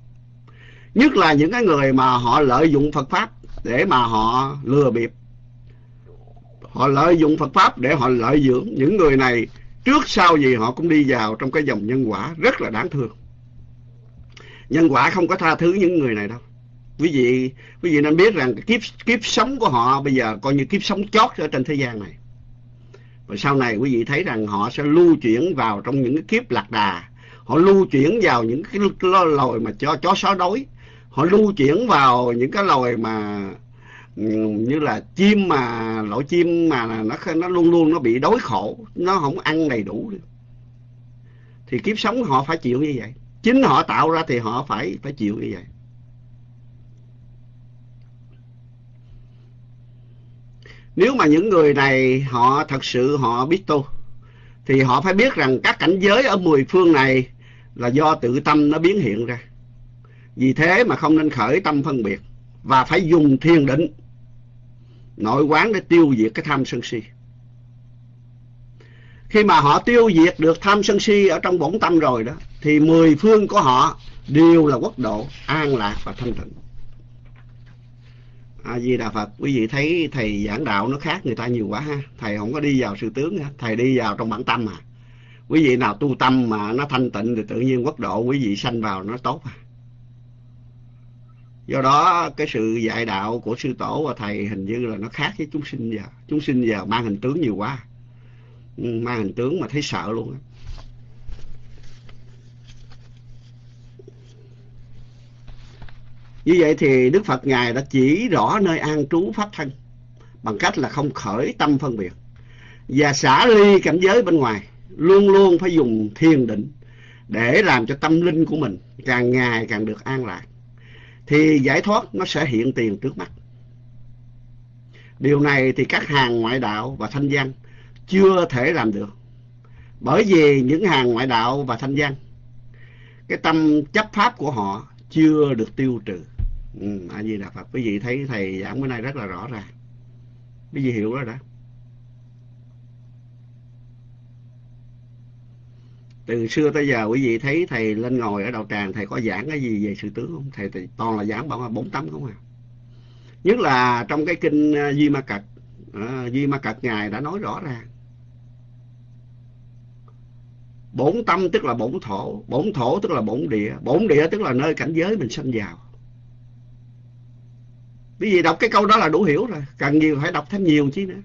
Nhất là những cái người mà họ lợi dụng Phật pháp để mà họ lừa bịp. Họ lợi dụng Phật pháp để họ lợi dưỡng. Những người này, trước sau gì họ cũng đi vào trong cái dòng nhân quả rất là đáng thương. Nhân quả không có tha thứ những người này đâu. Quý vị quý vị nên biết rằng kiếp kiếp sống của họ bây giờ coi như kiếp sống chót ở trên thế gian này và sau này quý vị thấy rằng họ sẽ lưu chuyển vào trong những cái kiếp lạc đà. Họ lưu chuyển vào những cái loài mà cho chó sói đói. Họ lưu chuyển vào những cái loài mà ừ, như là chim mà loại chim mà nó nó luôn luôn nó bị đói khổ, nó không ăn đầy đủ được. Thì kiếp sống họ phải chịu như vậy. Chính họ tạo ra thì họ phải phải chịu như vậy. Nếu mà những người này họ thật sự họ biết tu, thì họ phải biết rằng các cảnh giới ở mười phương này là do tự tâm nó biến hiện ra. Vì thế mà không nên khởi tâm phân biệt và phải dùng thiền định, nội quán để tiêu diệt cái tham sân si. Khi mà họ tiêu diệt được tham sân si ở trong bổn tâm rồi đó, thì mười phương của họ đều là quốc độ an lạc và thanh tịnh a di đà phật, quý vị thấy thầy giảng đạo nó khác người ta nhiều quá ha. Thầy không có đi vào sự tướng ha thầy đi vào trong bản tâm à. Quý vị nào tu tâm mà nó thanh tịnh thì tự nhiên quốc độ quý vị sanh vào nó tốt à. Do đó cái sự dạy đạo của sư tổ và thầy hình như là nó khác với chúng sinh giờ. Chúng sinh giờ mang hình tướng nhiều quá. Ừ, mang hình tướng mà thấy sợ luôn á. Như vậy thì Đức Phật Ngài đã chỉ rõ nơi an trú pháp thân bằng cách là không khởi tâm phân biệt. Và xả ly cảnh giới bên ngoài, luôn luôn phải dùng thiền định để làm cho tâm linh của mình càng ngày càng được an lạc. Thì giải thoát nó sẽ hiện tiền trước mắt. Điều này thì các hàng ngoại đạo và thanh văn chưa thể làm được. Bởi vì những hàng ngoại đạo và thanh văn cái tâm chấp pháp của họ chưa được tiêu trừ ừ, a di đà phật. Quý vị thấy thầy giảng bữa nay rất là rõ ràng. Quý vị hiểu rồi đó. Từ xưa tới giờ quý vị thấy thầy lên ngồi ở đầu tràng thầy có giảng cái gì về sự tướng không? Thầy, thầy toàn là giảng bảo bốn tấm không à? Nhất là trong cái kinh à, Di Ma Cật. À, Di Ma Cật ngài đã nói rõ ràng. Bổn tâm tức là bổn thổ bổn thổ tức là bổn địa bổn địa tức là nơi cảnh giới mình sanh vào bởi vì đọc cái câu đó là đủ hiểu rồi. Cần nhiều phải đọc thêm nhiều chứ nữa.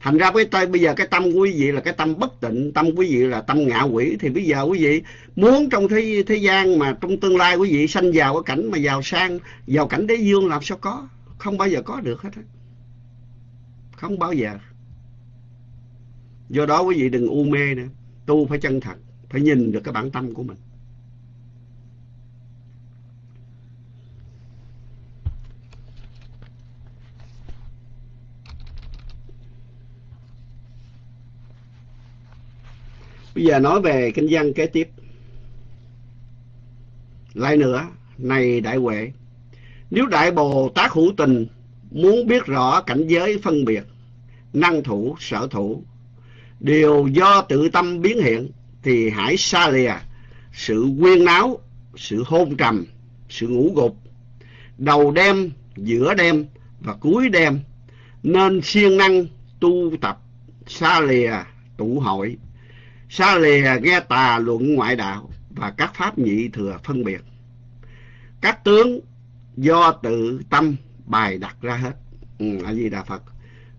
Thành ra với tôi, bây giờ cái tâm của quý vị là cái tâm bất tịnh, tâm quý vị là tâm ngạ quỷ. Thì bây giờ quý vị muốn trong thế thế gian mà trong tương lai quý vị sanh vào cái cảnh mà giàu sang vào cảnh đế dương làm sao có? Không bao giờ có được hết không bao giờ. Do đó quý vị đừng u mê nữa. Tu phải chân thật, phải nhìn được cái bản tâm của mình. Bây giờ nói về kinh văn kế tiếp. Lại nữa, này đại huệ, nếu đại bồ tát hữu tình muốn biết rõ cảnh giới phân biệt, năng thủ, sở thủ, đều do tự tâm biến hiện, thì hãy xa lìa sự quyên náo, sự hôn trầm, sự ngủ gục, đầu đêm, giữa đêm và cuối đêm, nên siêng năng tu tập xa lìa tụ hội xa lìa nghe tà luận ngoại đạo và các pháp nhị thừa phân biệt. Các tướng do tự tâm bài đặt ra hết. Ừ, a di đà phật.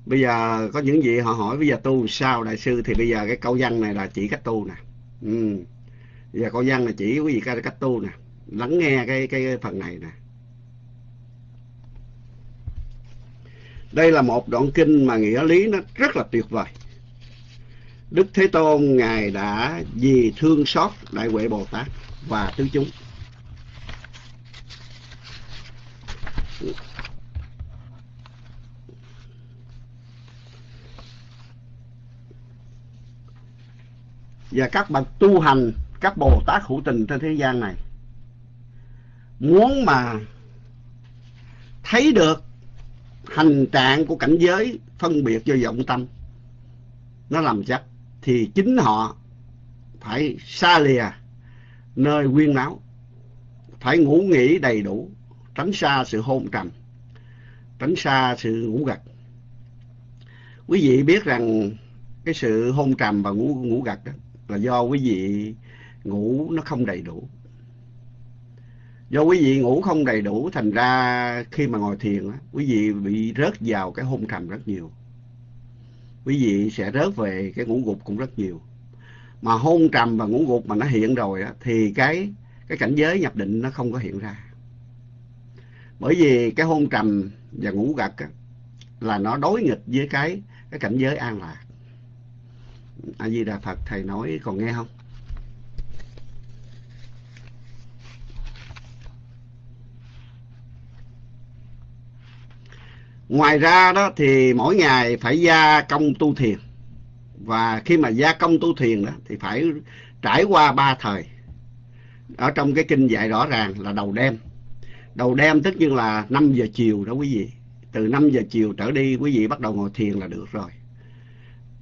Bây giờ có những gì họ hỏi bây giờ tu sao đại sư? Thì bây giờ cái câu văn này là chỉ cách tu nè. Ừ. bây giờ câu văn là chỉ quý vị cái cách tu nè. Lắng nghe cái cái phần này nè. Đây là một đoạn kinh mà nghĩa lý nó rất là tuyệt vời. Đức Thế Tôn Ngài đã vì thương xót Đại Huệ Bồ Tát và tứ chúng. Và các bậc tu hành, các Bồ Tát hữu tình trên thế gian này muốn mà thấy được hành trạng của cảnh giới phân biệt do vọng tâm nó làm chắc thì chính họ phải xa lìa nơi quyên náo phải ngủ nghỉ đầy đủ, tránh xa sự hôn trầm, tránh xa sự ngủ gật. Quý vị biết rằng cái sự hôn trầm và ngủ ngủ gật đó là do quý vị ngủ nó không đầy đủ. Do quý vị ngủ không đầy đủ, thành ra khi mà ngồi thiền quý vị bị rớt vào cái hôn trầm rất nhiều quý vị sẽ rớt về cái ngũ gục cũng rất nhiều. Mà hôn trầm và ngũ gục mà nó hiện rồi á, thì cái cái cảnh giới nhập định nó không có hiện ra. Bởi vì cái hôn trầm và ngũ gật á, là nó đối nghịch với cái cái cảnh giới an lạc. A di đà phật thầy nói còn nghe không? Ngoài ra đó thì mỗi ngày phải gia công tu thiền. Và khi mà gia công tu thiền đó thì phải trải qua ba thời. Ở trong cái kinh dạy rõ ràng là đầu đêm. Đầu đêm tất nhiên là 5 giờ chiều đó quý vị. Từ 5 giờ chiều trở đi quý vị bắt đầu ngồi thiền là được rồi.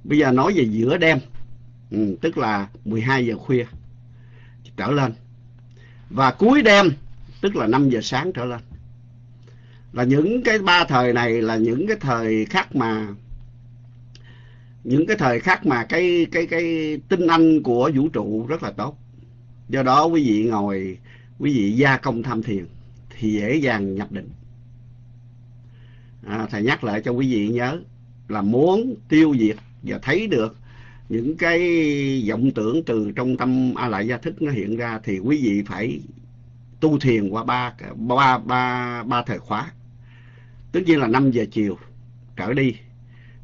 Bây giờ nói về giữa đêm, ừ, tức là 12 giờ khuya trở lên. Và cuối đêm, tức là 5 giờ sáng trở lên là những cái ba thời này là những cái thời khác mà những cái thời khác mà cái cái cái tinh anh của vũ trụ rất là tốt. Do đó quý vị ngồi quý vị gia công tham thiền thì dễ dàng nhập định. À, thầy nhắc lại cho quý vị nhớ là muốn tiêu diệt và thấy được những cái vọng tưởng từ trong tâm a lại gia thức nó hiện ra thì quý vị phải tu thiền qua ba ba ba ba thời khóa tất nhiên là 5 giờ chiều trở đi,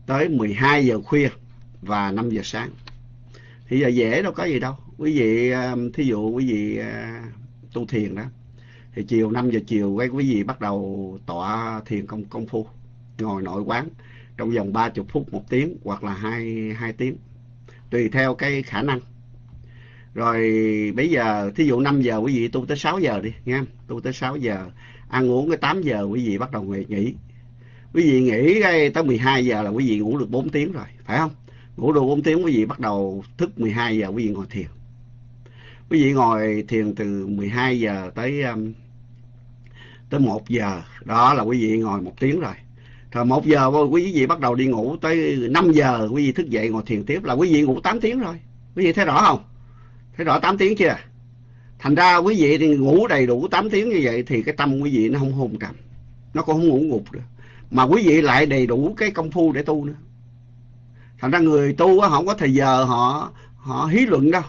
tới 12 giờ khuya và 5 giờ sáng. Thì giờ dễ đâu có gì đâu. Quý vị ờ, thí dụ quý vị ờ, tu thiền đó, thì chiều 5 giờ chiều quý vị bắt đầu tọa thiền công công phu, ngồi nội quán trong vòng 30 phút một tiếng hoặc là hai hai tiếng, tùy theo cái khả năng. Rồi bây giờ, thí dụ 5 giờ quý vị tu tới 6 giờ đi, nghe tu tới 6 giờ ăn uống cái 8 giờ quý vị bắt đầu nghỉ quý vị nghỉ cái tới 12 giờ là quý vị ngủ được 4 tiếng rồi phải không? Ngủ được 4 tiếng quý vị bắt đầu thức 12 giờ quý vị ngồi thiền. Quý vị ngồi thiền từ 12 giờ tới um, tới 1 giờ đó là quý vị ngồi một tiếng rồi. Rồi 1 giờ quý vị bắt đầu đi ngủ tới 5 giờ quý vị thức dậy ngồi thiền tiếp là quý vị ngủ 8 tiếng rồi. Quý vị thấy rõ không? Thấy rõ 8 tiếng chưa? Thành ra quý vị thì ngủ đầy đủ 8 tiếng như vậy thì cái tâm quý vị nó không hôn trầm nó cũng không ngủ ngục được. Mà quý vị lại đầy đủ cái công phu để tu nữa. Thành ra người tu họ không có thời giờ họ họ hí luận đâu.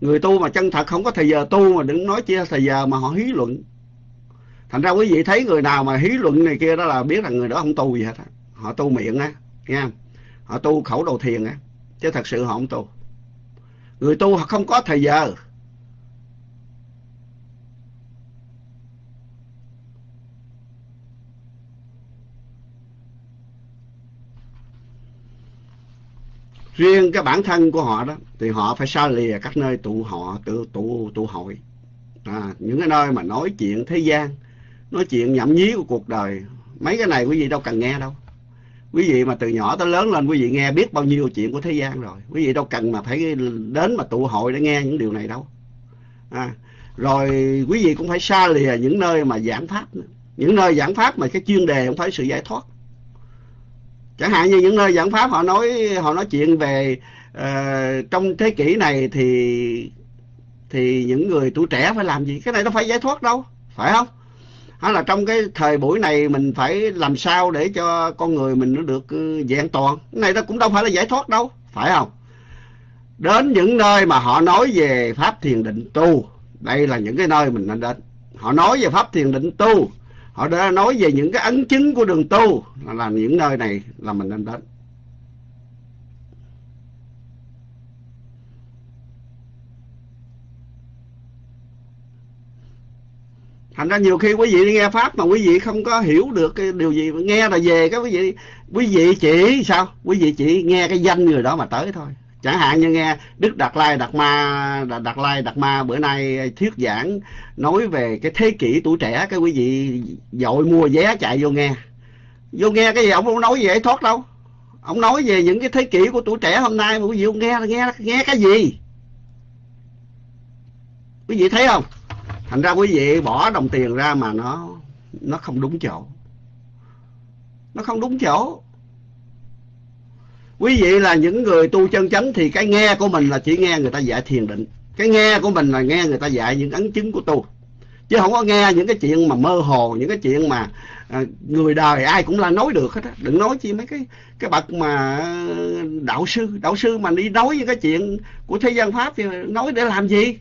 Người tu mà chân thật không có thời giờ tu mà đừng nói chia thời giờ mà họ hí luận. Thành ra quý vị thấy người nào mà hí luận này kia đó là biết là người đó không tu gì hết họ tu miệng á, nghe họ tu khẩu đầu thiền á, chứ thật sự họ không tu. Người tu họ không có thời giờ. Riêng cái bản thân của họ đó thì họ phải xa lìa các nơi tụ họ tụ tụ tụ hội. À, những cái nơi mà nói chuyện thế gian nói chuyện nhậm nhí của cuộc đời mấy cái này quý vị đâu cần nghe đâu. Quý vị mà từ nhỏ tới lớn lên quý vị nghe biết bao nhiêu chuyện của thế gian rồi. Quý vị đâu cần mà phải đến mà tụ hội để nghe những điều này đâu. À, rồi quý vị cũng phải xa lìa những nơi mà giảng pháp nữa. những nơi giảng pháp mà cái chuyên đề không phải sự giải thoát chẳng hạn như những nơi giảng pháp họ nói họ nói chuyện về uh, trong thế kỷ này thì thì những người tuổi trẻ phải làm gì? Cái này nó phải giải thoát đâu phải không? Hay là trong cái thời buổi này mình phải làm sao để cho con người mình nó được ừ, vẹn toàn? Cái này nó cũng đâu phải là giải thoát đâu phải không? Đến những nơi mà họ nói về pháp thiền định tu đây là những cái nơi mình nên đến. Họ nói về pháp thiền định tu họ đã nói về những cái ấn chứng của đường tu là, là những nơi này là mình nên đến. Thành ra nhiều khi quý vị đi nghe pháp mà quý vị không có hiểu được cái điều gì nghe là về cái quý vị quý vị chỉ sao? Quý vị chỉ nghe cái danh người đó mà tới thôi chẳng hạn như nghe đức đạt lai đạt ma, đạt lai đạt ma bữa nay thuyết giảng nói về cái thế kỷ tuổi trẻ, cái quý vị dội mua vé chạy vô nghe. Vô nghe cái gì, ông không nói gì ấy thoát đâu. Ông nói về những cái thế kỷ của tuổi trẻ hôm nay mà quý vị không nghe nghe nghe cái gì? Quý vị thấy không? Thành ra quý vị bỏ đồng tiền ra mà nó nó không đúng chỗ. Nó không đúng chỗ quý vị là những người tu chân chánh thì cái nghe của mình là chỉ nghe người ta dạy thiền định. Cái nghe của mình là nghe người ta dạy những ấn chứng của tu. Chứ không có nghe những cái chuyện mà mơ hồ những cái chuyện mà à, người đời ai cũng là nói được hết á. Đừng nói chi mấy cái cái bậc mà à, đạo sư. Đạo sư mà đi nói những cái chuyện của thế gian pháp thì nói để làm gì?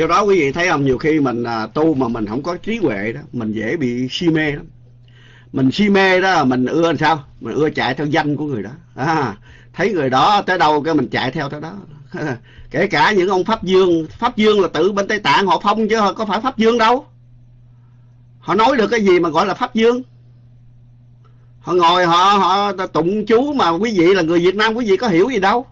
Do đó quý vị thấy không nhiều khi mình à, tu mà mình không có trí huệ đó mình dễ bị si mê lắm. Mình si mê đó mình ưa làm sao? Mình ưa chạy theo danh của người đó. À, thấy người đó tới đâu cái mình chạy theo tới đó. [LAUGHS] Kể cả những ông pháp dương pháp dương là tự bên tây tạng họ phong chứ có phải pháp dương đâu. Họ nói được cái gì mà gọi là pháp dương? Họ ngồi họ họ tụng chú mà quý vị là người việt nam quý vị có hiểu gì đâu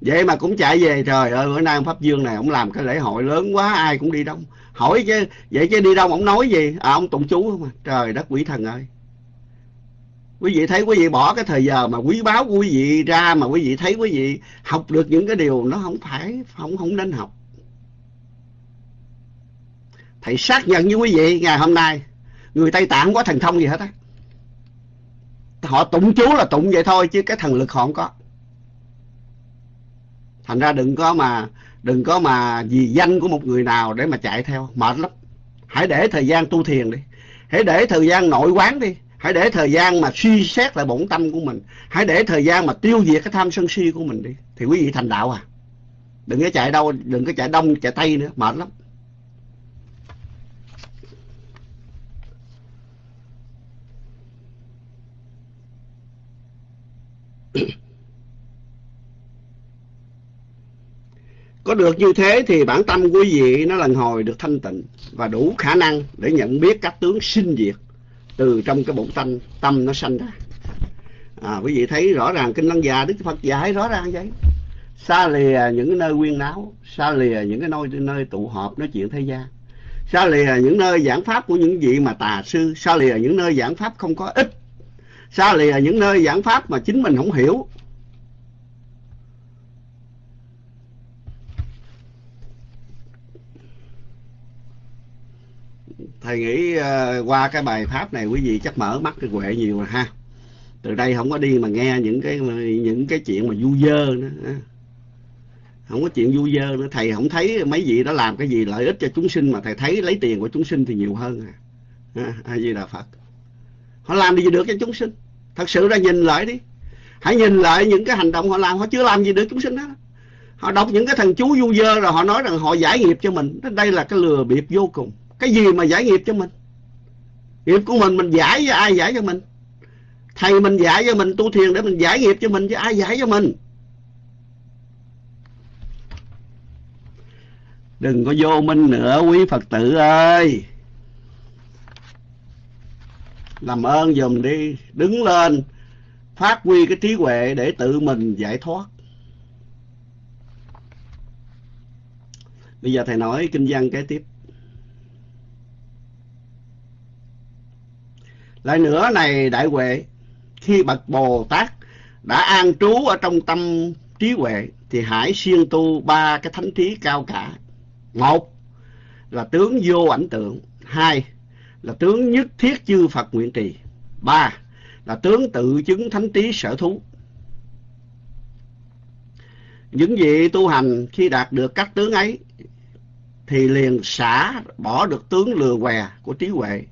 vậy mà cũng chạy về, trời ơi, bữa nay ông pháp dương này, ông làm cái lễ hội lớn quá, ai cũng đi đông. Hỏi chứ, vậy chứ đi đâu ông nói gì? À ông tụng chú không à trời đất quỷ thần ơi. Quý vị thấy quý vị bỏ cái thời giờ mà quý báu của quý vị ra mà quý vị thấy quý vị học được những cái điều nó không phải, không không nên học. Thầy xác nhận với quý vị, ngày hôm nay, người tây tạng không có thần thông gì hết á. Họ tụng chú là tụng vậy thôi, chứ cái thần lực họ không có thành ra đừng có mà, đừng có mà vì danh của một người nào để mà chạy theo. Mệt lắm. Hãy để thời gian tu thiền đi. Hãy để thời gian nội quán đi. Hãy để thời gian mà suy xét lại bổn tâm của mình. Hãy để thời gian mà tiêu diệt cái tham sân si của mình đi. Thì quý vị thành đạo à. Đừng có chạy đâu, đừng có chạy đông, chạy tây nữa. Mệt lắm. Có được như thế thì bản tâm quý vị nó lần hồi được thanh tịnh và đủ khả năng để nhận biết các tướng sinh diệt từ trong cái bổn tâm tâm nó sanh ra. À, quý vị thấy rõ ràng kinh lăng già Đức Phật dạy rõ ràng vậy. Xa lìa những nơi quyên náo, xa lìa những cái nơi nơi tụ họp nói chuyện thế gian. Xa lìa những nơi giảng pháp của những vị mà tà sư, xa lìa những nơi giảng pháp không có ích. Xa lìa những nơi giảng pháp mà chính mình không hiểu thầy nghĩ uh, qua cái bài pháp này quý vị chắc mở mắt cái huệ nhiều rồi ha. Từ đây không có đi mà nghe những cái những cái chuyện mà du dơ nữa không có chuyện du dơ nữa. Thầy không thấy mấy vị đó làm cái gì lợi ích cho chúng sinh mà thầy thấy lấy tiền của chúng sinh thì nhiều hơn à. A di đà phật. Họ làm gì được cho chúng sinh? Thật sự ra nhìn lại đi. Hãy nhìn lại những cái hành động họ làm. Họ chưa làm gì được chúng sinh đó. Họ đọc những cái thằng chú du dơ rồi họ nói rằng họ giải nghiệp cho mình. Đây là cái lừa bịp vô cùng cái gì mà giải nghiệp cho mình? Nghiệp của mình mình giải cho ai giải cho mình? Thầy mình giải cho mình, tu thiền để mình giải nghiệp cho mình chứ ai giải cho mình? Đừng có vô minh nữa, quý phật tử ơi. Làm ơn dùm đi, đứng lên, phát huy cái trí huệ để tự mình giải thoát. Bây giờ thầy nói kinh văn kế tiếp. Lại nữa này, đại huệ, khi bậc bồ tát đã an trú ở trong tâm trí huệ, thì hãy siêng tu ba cái thánh trí cao cả. Một là tướng vô ảnh tượng. Hai là tướng nhất thiết chư phật nguyện trì. Ba là tướng tự chứng thánh trí sở thú. Những vị tu hành khi đạt được các tướng ấy thì liền xả bỏ được tướng lừa què của trí huệ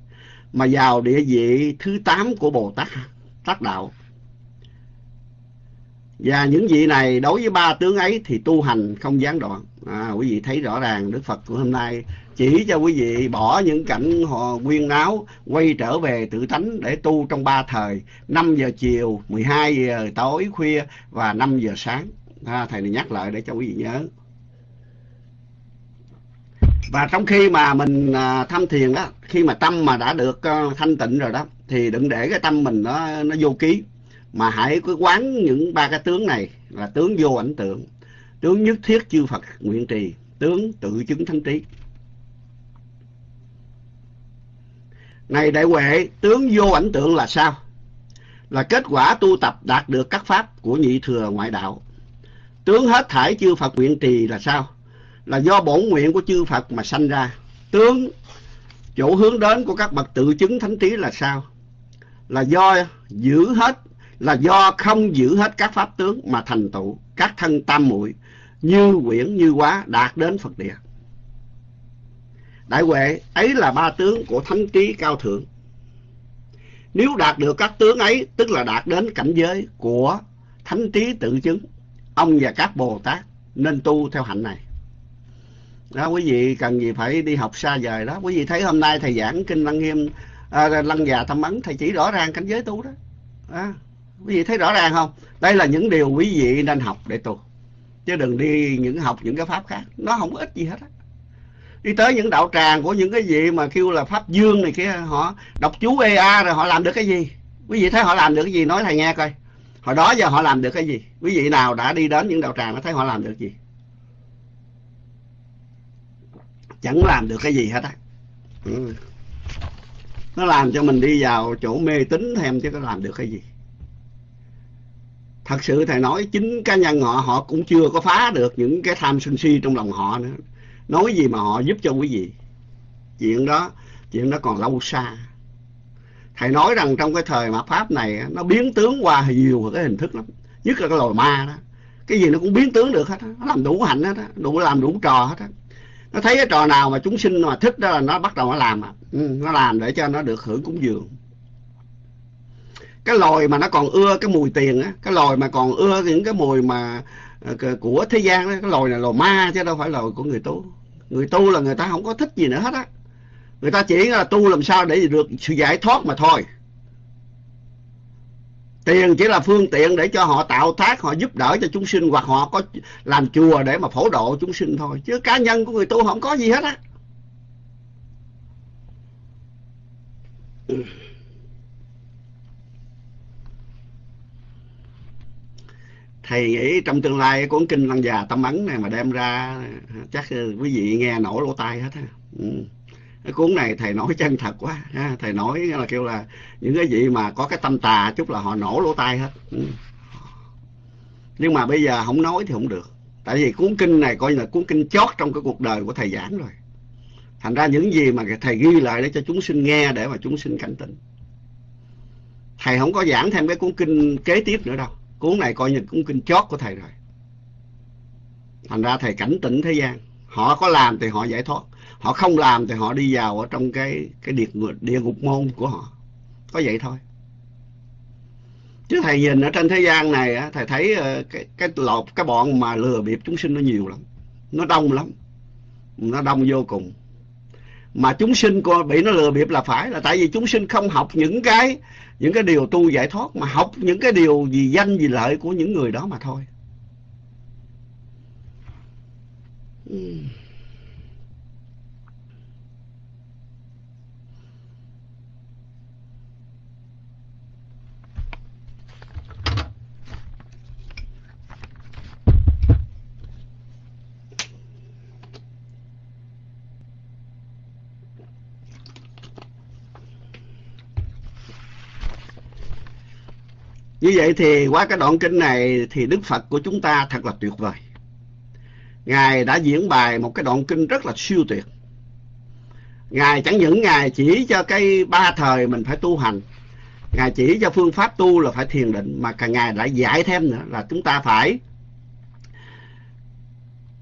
mà vào địa vị thứ tám của Bồ Tát Tác Đạo. Và những vị này đối với ba tướng ấy thì tu hành không gián đoạn. À, quý vị thấy rõ ràng Đức Phật của hôm nay chỉ cho quý vị bỏ những cảnh họ quyên áo quay trở về tự tánh để tu trong ba thời 5 giờ chiều 12 giờ tối khuya và 5 giờ sáng à, thầy này nhắc lại để cho quý vị nhớ và trong khi mà mình à, thăm thiền đó khi mà tâm mà đã được ờ, thanh tịnh rồi đó, thì đừng để cái tâm mình nó nó vô ký. Mà hãy cứ quán những ba cái tướng này là tướng vô ảnh tượng tướng nhất thiết chư Phật nguyện trì, tướng tự chứng thánh trí. Này đại huệ, tướng vô ảnh tượng là sao? Là kết quả tu tập đạt được các pháp của nhị thừa ngoại đạo. Tướng hết thải chư Phật nguyện trì là sao? Là do bổn nguyện của chư Phật mà sanh ra. Tướng, chỗ hướng đến của các bậc tự chứng thánh trí là sao? Là do giữ hết, là do không giữ hết các pháp tướng mà thành tựu, các thân tam muội, như quyển như quá đạt đến Phật địa. Đại huệ, ấy là ba tướng của thánh trí cao thượng. Nếu đạt được các tướng ấy, tức là đạt đến cảnh giới của thánh trí tự chứng, ông và các bồ tát nên tu theo hạnh này đó quý vị cần gì phải đi học xa vời đó. Quý vị thấy hôm nay thầy giảng kinh lăng nghiêm à, lăng già thâm ấn thầy chỉ rõ ràng cảnh giới tu đó. À, quý vị thấy rõ ràng không? Đây là những điều quý vị nên học để tu. Chứ đừng đi những học những cái pháp khác. Nó không có ích gì hết á. Đi tới những đạo tràng của những cái gì mà kêu là pháp dương này kia họ đọc chú ea rồi họ làm được cái gì? Quý vị thấy họ làm được cái gì? Nói thầy nghe coi. Hồi đó giờ họ làm được cái gì? Quý vị nào đã đi đến những đạo tràng nó thấy họ làm được gì? Chẳng làm được cái gì hết á. Ừ. nó làm cho mình đi vào chỗ mê tín thêm chứ có làm được cái gì. Thật sự thầy nói chính cá nhân họ họ cũng chưa có phá được những cái tham sân si trong lòng họ nữa. Nói gì mà họ giúp cho quý vị. Chuyện đó chuyện đó còn lâu xa. Thầy nói rằng trong cái thời mà pháp này, nó biến tướng qua nhiều cái hình thức lắm. Nhất là cái loài ma đó. Cái gì nó cũng biến tướng được hết á. Nó làm đủ hạnh hết á. Đủ làm đủ trò hết á nó thấy cái trò nào mà chúng sinh mà thích đó là nó bắt đầu nó làm à. ừ, nó làm để cho nó được hưởng cúng dường. Cái lòi mà nó còn ưa cái mùi tiền á cái lòi mà còn ưa những cái mùi mà ờ, của thế gian đó, cái lòi này lòi ma chứ đâu phải lòi của người tu. Người tu là người ta không có thích gì nữa hết á. Người ta chỉ là tu làm sao để được sự giải thoát mà thôi tiền chỉ là phương tiện để cho họ tạo tác, họ giúp đỡ cho chúng sinh, hoặc họ có làm chùa để mà phổ độ chúng sinh thôi. Chứ cá nhân của người tu không có gì hết á. Thầy nghĩ trong tương lai cuốn kinh lăng già tâm ấn này mà đem ra, chắc quý vị nghe nổ lỗ tai hết á. Ừ cái cuốn này thầy nói chân thật quá. Ha. thầy nói là kêu là những cái gì mà có cái tâm tà chút là họ nổ lỗ tai hết. Ừ. Nhưng mà bây giờ không nói thì không được. Tại vì cuốn kinh này coi như là cuốn kinh chót trong cái cuộc đời của thầy giảng rồi. Thành ra những gì mà thầy ghi lại để cho chúng sinh nghe, để mà chúng sinh cảnh tỉnh. Thầy không có giảng thêm cái cuốn kinh kế tiếp nữa đâu. Cuốn này coi như cuốn kinh chót của thầy rồi. Thành ra thầy cảnh tỉnh thế gian. Họ có làm thì họ giải thoát họ không làm thì họ đi vào ở trong cái cái địa, địa ngục môn của họ. Có vậy thôi. Chứ thầy nhìn ở trên thế gian này á thầy thấy ờ, cái cái lột cái bọn mà lừa bịp chúng sinh nó nhiều lắm. Nó đông lắm. Nó đông vô cùng. Mà chúng sinh bị nó lừa bịp là phải là tại vì chúng sinh không học những cái những cái điều tu giải thoát mà học những cái điều gì danh gì lợi của những người đó mà thôi. Uhm. Như vậy thì qua cái đoạn kinh này thì Đức Phật của chúng ta thật là tuyệt vời. Ngài đã diễn bài một cái đoạn kinh rất là siêu tuyệt. Ngài chẳng những Ngài chỉ cho cái ba thời mình phải tu hành. Ngài chỉ cho phương pháp tu là phải thiền định. Mà cả Ngài đã dạy thêm nữa là chúng ta phải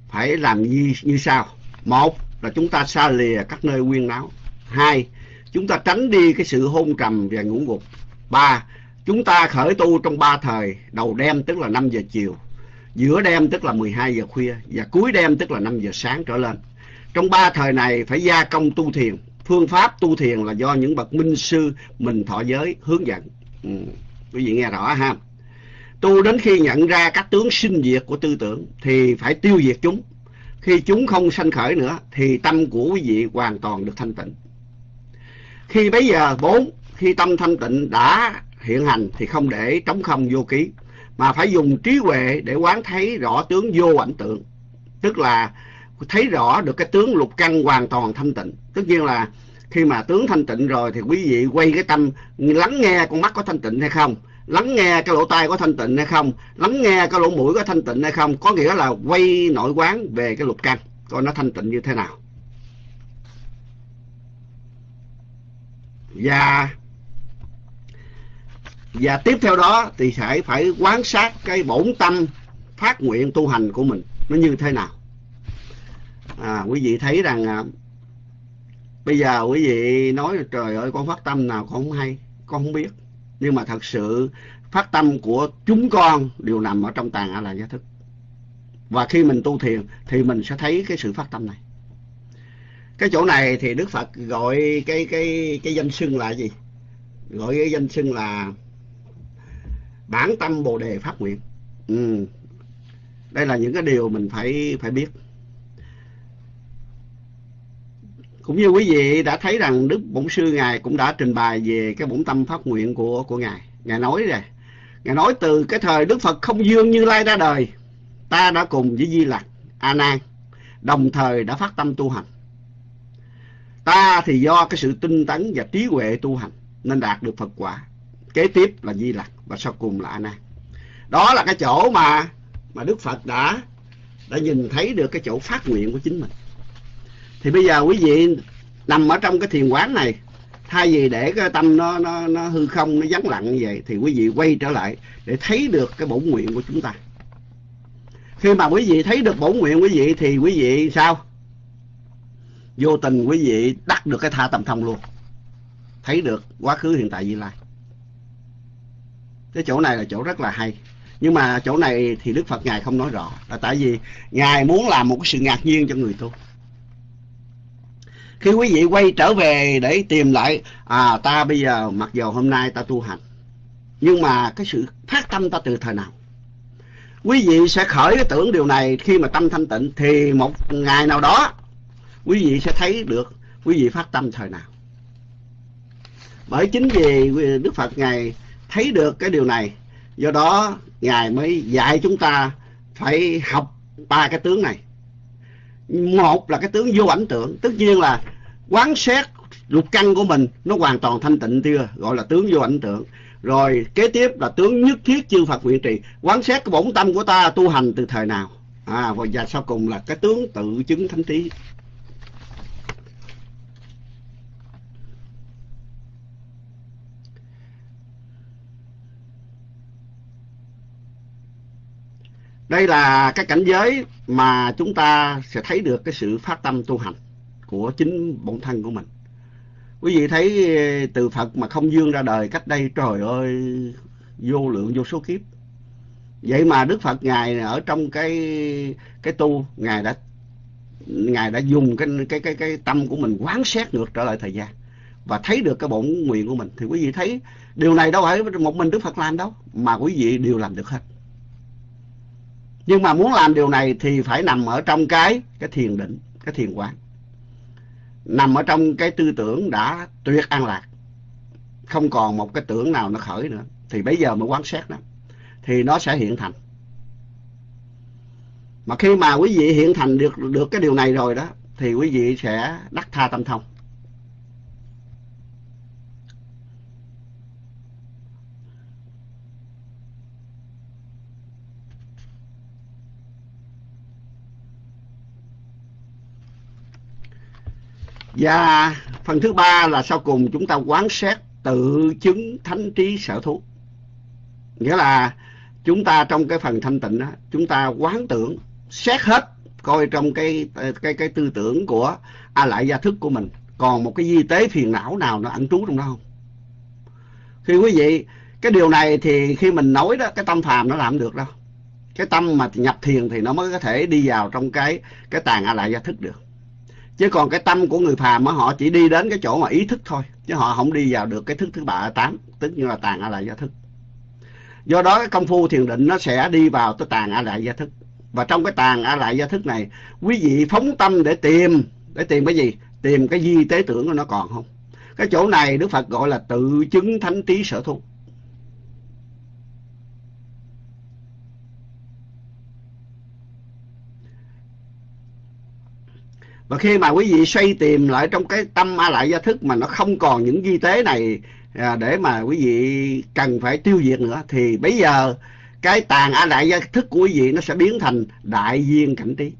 phải làm như, như sau. Một là chúng ta xa lìa các nơi quyên náo. Hai, chúng ta tránh đi cái sự hôn trầm và ngủ gục. Ba, Chúng ta khởi tu trong ba thời, đầu đêm tức là 5 giờ chiều, giữa đêm tức là 12 giờ khuya và cuối đêm tức là 5 giờ sáng trở lên. Trong ba thời này phải gia công tu thiền, phương pháp tu thiền là do những bậc minh sư mình thọ giới hướng dẫn. Ừ, quý vị nghe rõ ha. Tu đến khi nhận ra các tướng sinh diệt của tư tưởng thì phải tiêu diệt chúng. Khi chúng không sanh khởi nữa thì tâm của quý vị hoàn toàn được thanh tịnh. Khi bấy giờ bốn, khi tâm thanh tịnh đã hiện hành thì không để trống không vô ký, mà phải dùng trí huệ để quán thấy rõ tướng vô ảnh tượng. Tức là thấy rõ được cái tướng lục căn hoàn toàn thanh tịnh. Tất nhiên là khi mà tướng thanh tịnh rồi thì quý vị quay cái tâm, lắng nghe con mắt có thanh tịnh hay không, lắng nghe cái lỗ tai có thanh tịnh hay không, lắng nghe cái lỗ mũi có thanh tịnh hay không, có nghĩa là quay nội quán về cái lục căn, coi nó thanh tịnh như thế nào. Và và tiếp theo đó thì phải phải quán sát cái bổn tâm phát nguyện tu hành của mình nó như thế nào. À, quý vị thấy rằng à, bây giờ quý vị nói trời ơi con phát tâm nào con không hay con không biết. Nhưng mà thật sự phát tâm của chúng con đều nằm ở trong tàng a la gia thức. Và khi mình tu thiền thì mình sẽ thấy cái sự phát tâm này. Cái chỗ này thì đức phật gọi cái cái cái danh xưng là gì? Gọi cái danh xưng là bản tâm bồ đề phát nguyện. Ừ. đây là những cái điều mình phải phải biết. Cũng như quý vị đã thấy rằng đức bổn sư ngài cũng đã trình bày về cái bổn tâm phát nguyện của của ngài. Ngài nói rồi ngài nói từ cái thời đức phật không dương như lai ra đời, ta đã cùng với di lặc, a nan, đồng thời đã phát tâm tu hành. Ta thì do cái sự tinh tấn và trí huệ tu hành nên đạt được phật quả kế tiếp là di lặc và sau cùng là a đó là cái chỗ mà mà đức phật đã đã nhìn thấy được cái chỗ phát nguyện của chính mình. Thì bây giờ quý vị nằm ở trong cái thiền quán này, thay vì để cái tâm nó nó nó hư không, nó vắng lặng như vậy, thì quý vị quay trở lại để thấy được cái bổn nguyện của chúng ta. Khi mà quý vị thấy được bổn nguyện quý vị, thì quý vị sao? Vô tình quý vị đắc được cái tha tâm thông luôn. Thấy được quá khứ hiện tại vị lai cái chỗ này là chỗ rất là hay. Nhưng mà chỗ này thì đức phật ngài không nói rõ. Là tại vì ngài muốn làm một cái sự ngạc nhiên cho người tu. Khi quý vị quay trở về để tìm lại à ta bây giờ mặc dù hôm nay ta tu hành, nhưng mà cái sự phát tâm ta từ thời nào? Quý vị sẽ khởi cái tưởng điều này khi mà tâm thanh tịnh, thì một ngày nào đó, quý vị sẽ thấy được quý vị phát tâm thời nào. Bởi chính vì đức phật ngài thấy được cái điều này. Do đó, ngài mới dạy chúng ta phải học ba cái tướng này. Một là cái tướng vô ảnh tượng tất nhiên là quán xét lục căn của mình nó hoàn toàn thanh tịnh chưa? Gọi là tướng vô ảnh tượng rồi kế tiếp là tướng nhất thiết chư Phật nguyện trì, quán xét cái bổn tâm của ta tu hành từ thời nào? À và dạ sau cùng là cái tướng tự chứng thánh trí. Đây là cái cảnh giới mà chúng ta sẽ thấy được cái sự phát tâm tu hành của chính bổn thân của mình. Quý vị thấy ờ, từ phật mà không dương ra đời cách đây, trời ơi, vô lượng, vô số kiếp. Vậy mà đức phật ngài ở trong cái cái tu, ngài đã ngài đã dùng cái cái cái cái tâm của mình quán xét ngược trở lại thời gian và thấy được cái bổn nguyện của mình. Thì quý vị thấy, điều này đâu phải một mình đức phật làm đâu, mà quý vị đều làm được hết nhưng mà muốn làm điều này thì phải nằm ở trong cái cái thiền định, cái thiền quán. Nằm ở trong cái tư tưởng đã tuyệt an lạc. Không còn một cái tưởng nào nó khởi nữa. Thì bây giờ mới quán xét đó. Thì nó sẽ hiện thành. Mà khi mà quý vị hiện thành được được cái điều này rồi đó, thì quý vị sẽ đắc tha tâm thông. Và phần thứ ba là sau cùng chúng ta quán xét tự chứng thánh trí sở thú. Nghĩa là chúng ta trong cái phần thanh tịnh đó, chúng ta quán tưởng, xét hết coi trong cái cái cái tư tưởng của a lại gia thức của mình còn một cái di tế phiền não nào nó ẩn trú trong đó không? Khi quý vị cái điều này thì khi mình nói đó cái tâm phàm nó làm được đâu. Cái tâm mà nhập thiền thì nó mới có thể đi vào trong cái cái tàn a lại gia thức được chứ còn cái tâm của người phàm á, họ chỉ đi đến cái chỗ mà ý thức thôi. Chứ họ không đi vào được cái thức thứ ba tám. Tức như là tàn a lại gia thức. Do đó cái công phu thiền định nó sẽ đi vào tới tàn a lại gia thức. Và trong cái tàn a lại gia thức này, quý vị phóng tâm để tìm. Để tìm cái gì? Tìm cái di tế tưởng của nó còn không? Cái chỗ này đức phật gọi là tự chứng thánh trí sở thu và khi mà quý vị xoay tìm lại trong cái tâm a lại gia thức mà nó không còn những di tế này à, để mà quý vị cần phải tiêu diệt nữa thì bây giờ cái tàn a lại gia thức của quý vị nó sẽ biến thành đại viên cảnh trí.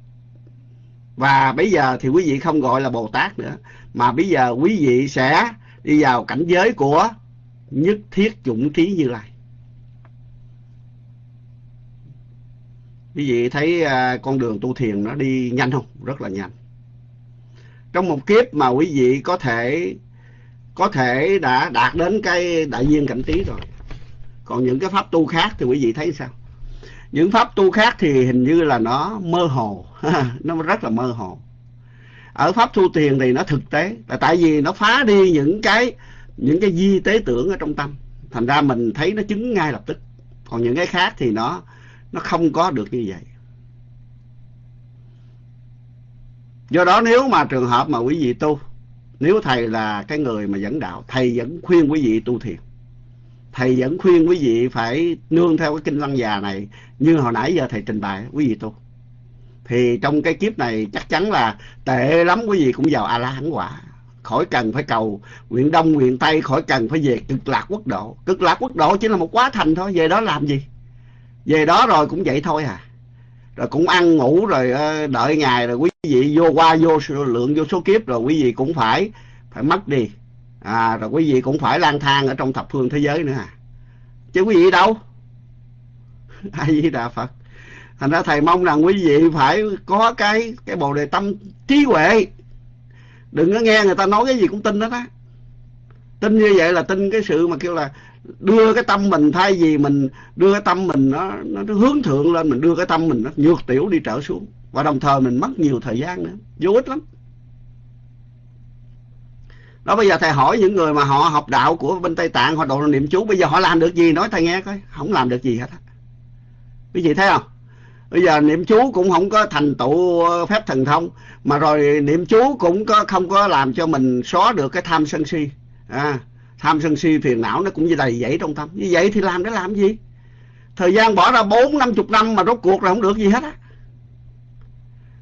Và bây giờ thì quý vị không gọi là bồ tát nữa mà bây giờ quý vị sẽ đi vào cảnh giới của nhất thiết chủng trí như lai. Quý vị thấy à, con đường tu thiền nó đi nhanh không? Rất là nhanh trong một kiếp mà quý vị có thể có thể đã đạt đến cái đại viên cảnh trí rồi. Còn những cái pháp tu khác thì quý vị thấy sao? Những pháp tu khác thì hình như là nó mơ hồ. [LAUGHS] Nó rất là mơ hồ. Ở pháp tu tiền thì nó thực tế. Là tại vì nó phá đi những cái những cái di tế tưởng ở trong tâm. Thành ra mình thấy nó chứng ngay lập tức. Còn những cái khác thì nó nó không có được như vậy. Do đó nếu mà trường hợp mà quý vị tu, nếu thầy là cái người mà dẫn đạo, thầy vẫn khuyên quý vị tu thiền. Thầy vẫn khuyên quý vị phải nương theo cái kinh văn già này, như hồi nãy giờ thầy trình bày, quý vị tu. Thì trong cái kiếp này chắc chắn là tệ lắm, quý vị cũng vào a la hán quả. Khỏi cần phải cầu nguyện đông, nguyện tây, khỏi cần phải về cực lạc quốc độ. Cực lạc quốc độ chỉ là một quá thành thôi, về đó làm gì? Về đó rồi cũng vậy thôi à. Rồi cũng ăn ngủ, rồi ờ, đợi ngày, rồi quý vị vô qua vô lượng vô số kiếp rồi quý vị cũng phải phải mất đi. À rồi quý vị cũng phải lang thang ở trong thập phương thế giới nữa à. Chứ quý vị đâu? [LAUGHS] Ai di đà phật. Thành ra thầy mong rằng quý vị phải có cái cái bồ đề tâm trí huệ. Đừng có nghe người ta nói cái gì cũng tin đó đó tin như vậy là tin cái sự mà kêu là đưa cái tâm mình thay vì mình đưa cái tâm mình nó, nó hướng thượng lên mình đưa cái tâm mình nó nhược tiểu đi trở xuống và đồng thời mình mất nhiều thời gian nữa. Vô ích lắm. Đó bây giờ thầy hỏi những người mà họ học đạo của bên tây tạng họ độ niệm chú bây giờ họ làm được gì? Nói thầy nghe coi. Không làm được gì hết quý vị thấy không? Bây giờ niệm chú cũng không có thành tựu ờ, phép thần thông mà rồi niệm chú cũng có không có làm cho mình xóa được cái tham sân si. À, tham sân si phiền não nó cũng như đầy dẫy trong tâm. Như vậy thì làm để làm gì? Thời gian bỏ ra bốn năm chục năm mà rốt cuộc là không được gì hết á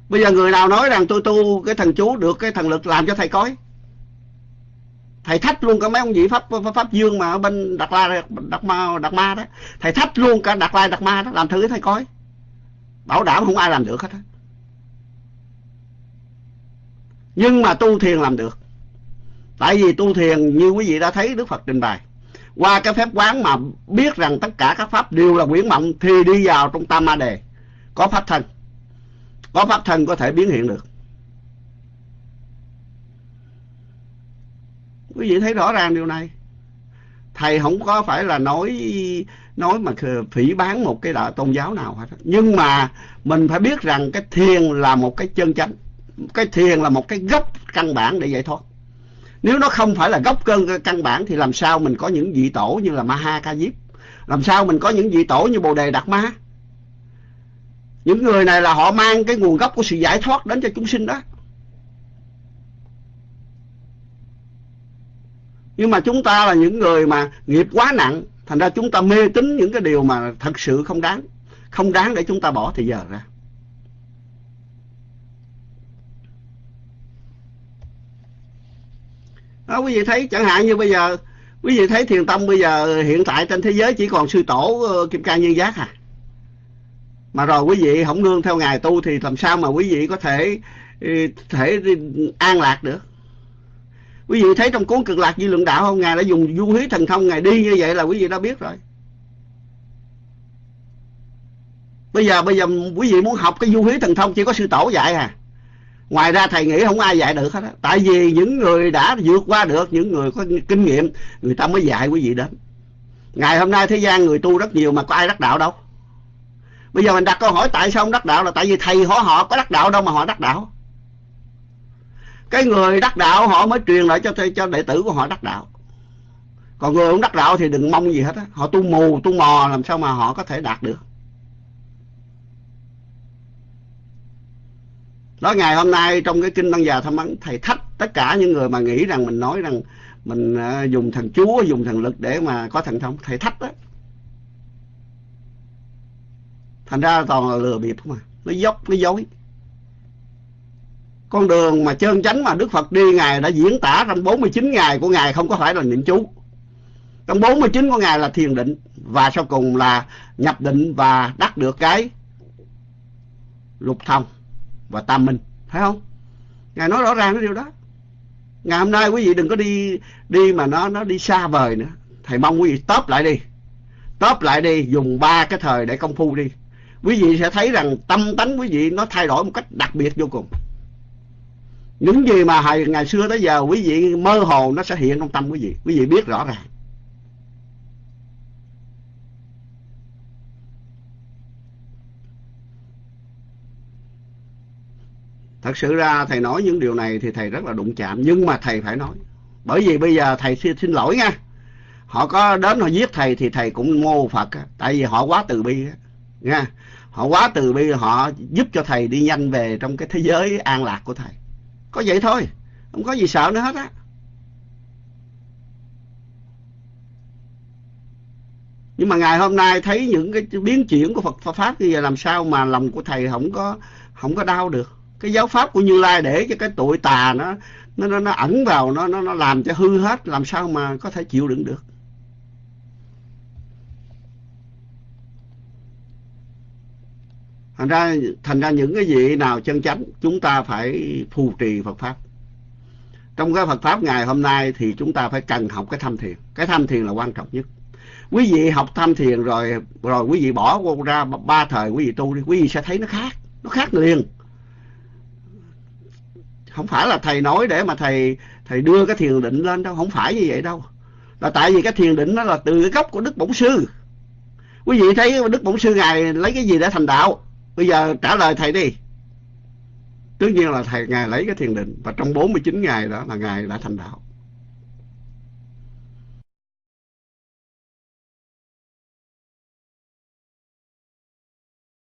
bây giờ người nào nói rằng tôi tu cái thần chú được, cái thần lực làm cho thầy coi? Thầy thách luôn cả mấy ông vị pháp pháp dương mà ở bên đạt la đạt ma đạt ma đó. Thầy thách luôn cả đạt lai đạt ma đó, làm thử thầy coi. Bảo đảm không ai làm được hết á. Nhưng mà tu thiền làm được. Tại vì tu thiền, như quý vị đã thấy đức phật trình bày, qua cái phép quán mà biết rằng tất cả các pháp đều là quyển mộng thì đi vào trong tam ma đề, có pháp thân có pháp thân có thể biến hiện được. Quý vị thấy rõ ràng điều này. Thầy không có phải là nói nói mà phỉ bán một cái đạo tôn giáo nào hết nhưng mà mình phải biết rằng cái thiền là một cái chân chánh. Cái thiền là một cái gốc căn bản để giải thoát. Nếu nó không phải là gốc cơn căn bản thì làm sao mình có những vị tổ như là Maha Ca Diếp làm sao mình có những vị tổ như Bồ Đề Đạt Ma? Những người này là họ mang cái nguồn gốc của sự giải thoát đến cho chúng sinh đó. Nhưng mà chúng ta là những người mà nghiệp quá nặng, thành ra chúng ta mê tín những cái điều mà thật sự không đáng. Không đáng để chúng ta bỏ thì giờ ra. Đó quý vị thấy, chẳng hạn như bây giờ, quý vị thấy thiền tông bây giờ hiện tại trên thế giới chỉ còn sư tổ ờ, kim cang nhân giác à? Mà rồi quý vị không nương theo ngài tu thì làm sao mà quý vị có thể ừ, thể an lạc được? Quý vị thấy trong cuốn cực lạc di lượng đạo không? Ngài đã dùng du hí thần thông, ngài đi như vậy là quý vị đã biết rồi. Bây giờ bây giờ quý vị muốn học cái du hí thần thông chỉ có sư tổ dạy à. Ngoài ra thầy nghĩ không ai dạy được hết á. Tại vì những người đã vượt qua được, những người có kinh nghiệm, người ta mới dạy quý vị đến. Ngày hôm nay thế gian người tu rất nhiều mà có ai đắc đạo đâu bây giờ mình đặt câu hỏi tại sao ông đắc đạo là tại vì thầy họ họ có đắc đạo đâu mà họ đắc đạo. Cái người đắc đạo họ mới truyền lại cho cho đệ tử của họ đắc đạo. Còn người không đắc đạo thì đừng mong gì hết á. Họ tu mù, tu mò, làm sao mà họ có thể đạt được? Đó, ngày hôm nay trong cái kinh tăng già thăm ấn, thầy thách tất cả những người mà nghĩ rằng mình nói rằng mình ờ, dùng thần chúa, dùng thần lực để mà có thần thông. Thầy thách đó thành ra toàn là lừa bịp mà nó dốc, nó dối. Con đường mà chân chánh mà Đức Phật đi, Ngài đã diễn tả trong 49 ngày của Ngài không có phải là niệm chú. Trong 49 của Ngài là thiền định, và sau cùng là nhập định và đắc được cái lục thông và tam minh. Thấy không? Ngài nói rõ ràng cái điều đó. Ngày hôm nay quý vị đừng có đi đi mà nó nó đi xa vời nữa. Thầy mong quý vị tớp lại đi. Tớp lại đi, dùng ba cái thời để công phu đi quý vị sẽ thấy rằng tâm tánh quý vị nó thay đổi một cách đặc biệt vô cùng. Những gì mà hồi ngày xưa tới giờ quý vị mơ hồ nó sẽ hiện trong tâm quý vị. Quý vị biết rõ ràng. Thật sự ra thầy nói những điều này thì thầy rất là đụng chạm nhưng mà thầy phải nói. Bởi vì bây giờ thầy xin, xin lỗi nha. Họ có đến họ giết thầy thì thầy cũng mô phật tại vì họ quá từ bi nha họ quá từ bi họ giúp cho thầy đi nhanh về trong cái thế giới an lạc của thầy. Có vậy thôi không có gì sợ nữa hết á. Nhưng mà ngày hôm nay thấy những cái biến chuyển của Phật pháp như vậy làm sao mà lòng của thầy không có không có đau được? Cái giáo pháp của Như Lai để cho cái tội tà nó nó nó, nó ẩn vào nó nó nó làm cho hư hết làm sao mà có thể chịu đựng được? Thành ra thành ra những cái gì nào chân chánh, chúng ta phải phù trì Phật pháp. Trong cái Phật pháp ngày hôm nay thì chúng ta phải cần học cái tham thiền. Cái tham thiền là quan trọng nhất. Quý vị học tham thiền rồi rồi quý vị bỏ ra ba thời quý vị tu đi, quý vị sẽ thấy nó khác. Nó khác liền. Không phải là thầy nói để mà thầy thầy đưa cái thiền định lên đâu. Không phải như vậy đâu. Là tại vì cái thiền định nó là từ cái gốc của đức bổn sư. Quý vị thấy đức bổn sư ngài lấy cái gì để thành đạo? Bây giờ trả lời thầy đi. Tất nhiên là thầy, ngài lấy cái thiền định và trong 49 ngày đó là ngài đã thành đạo.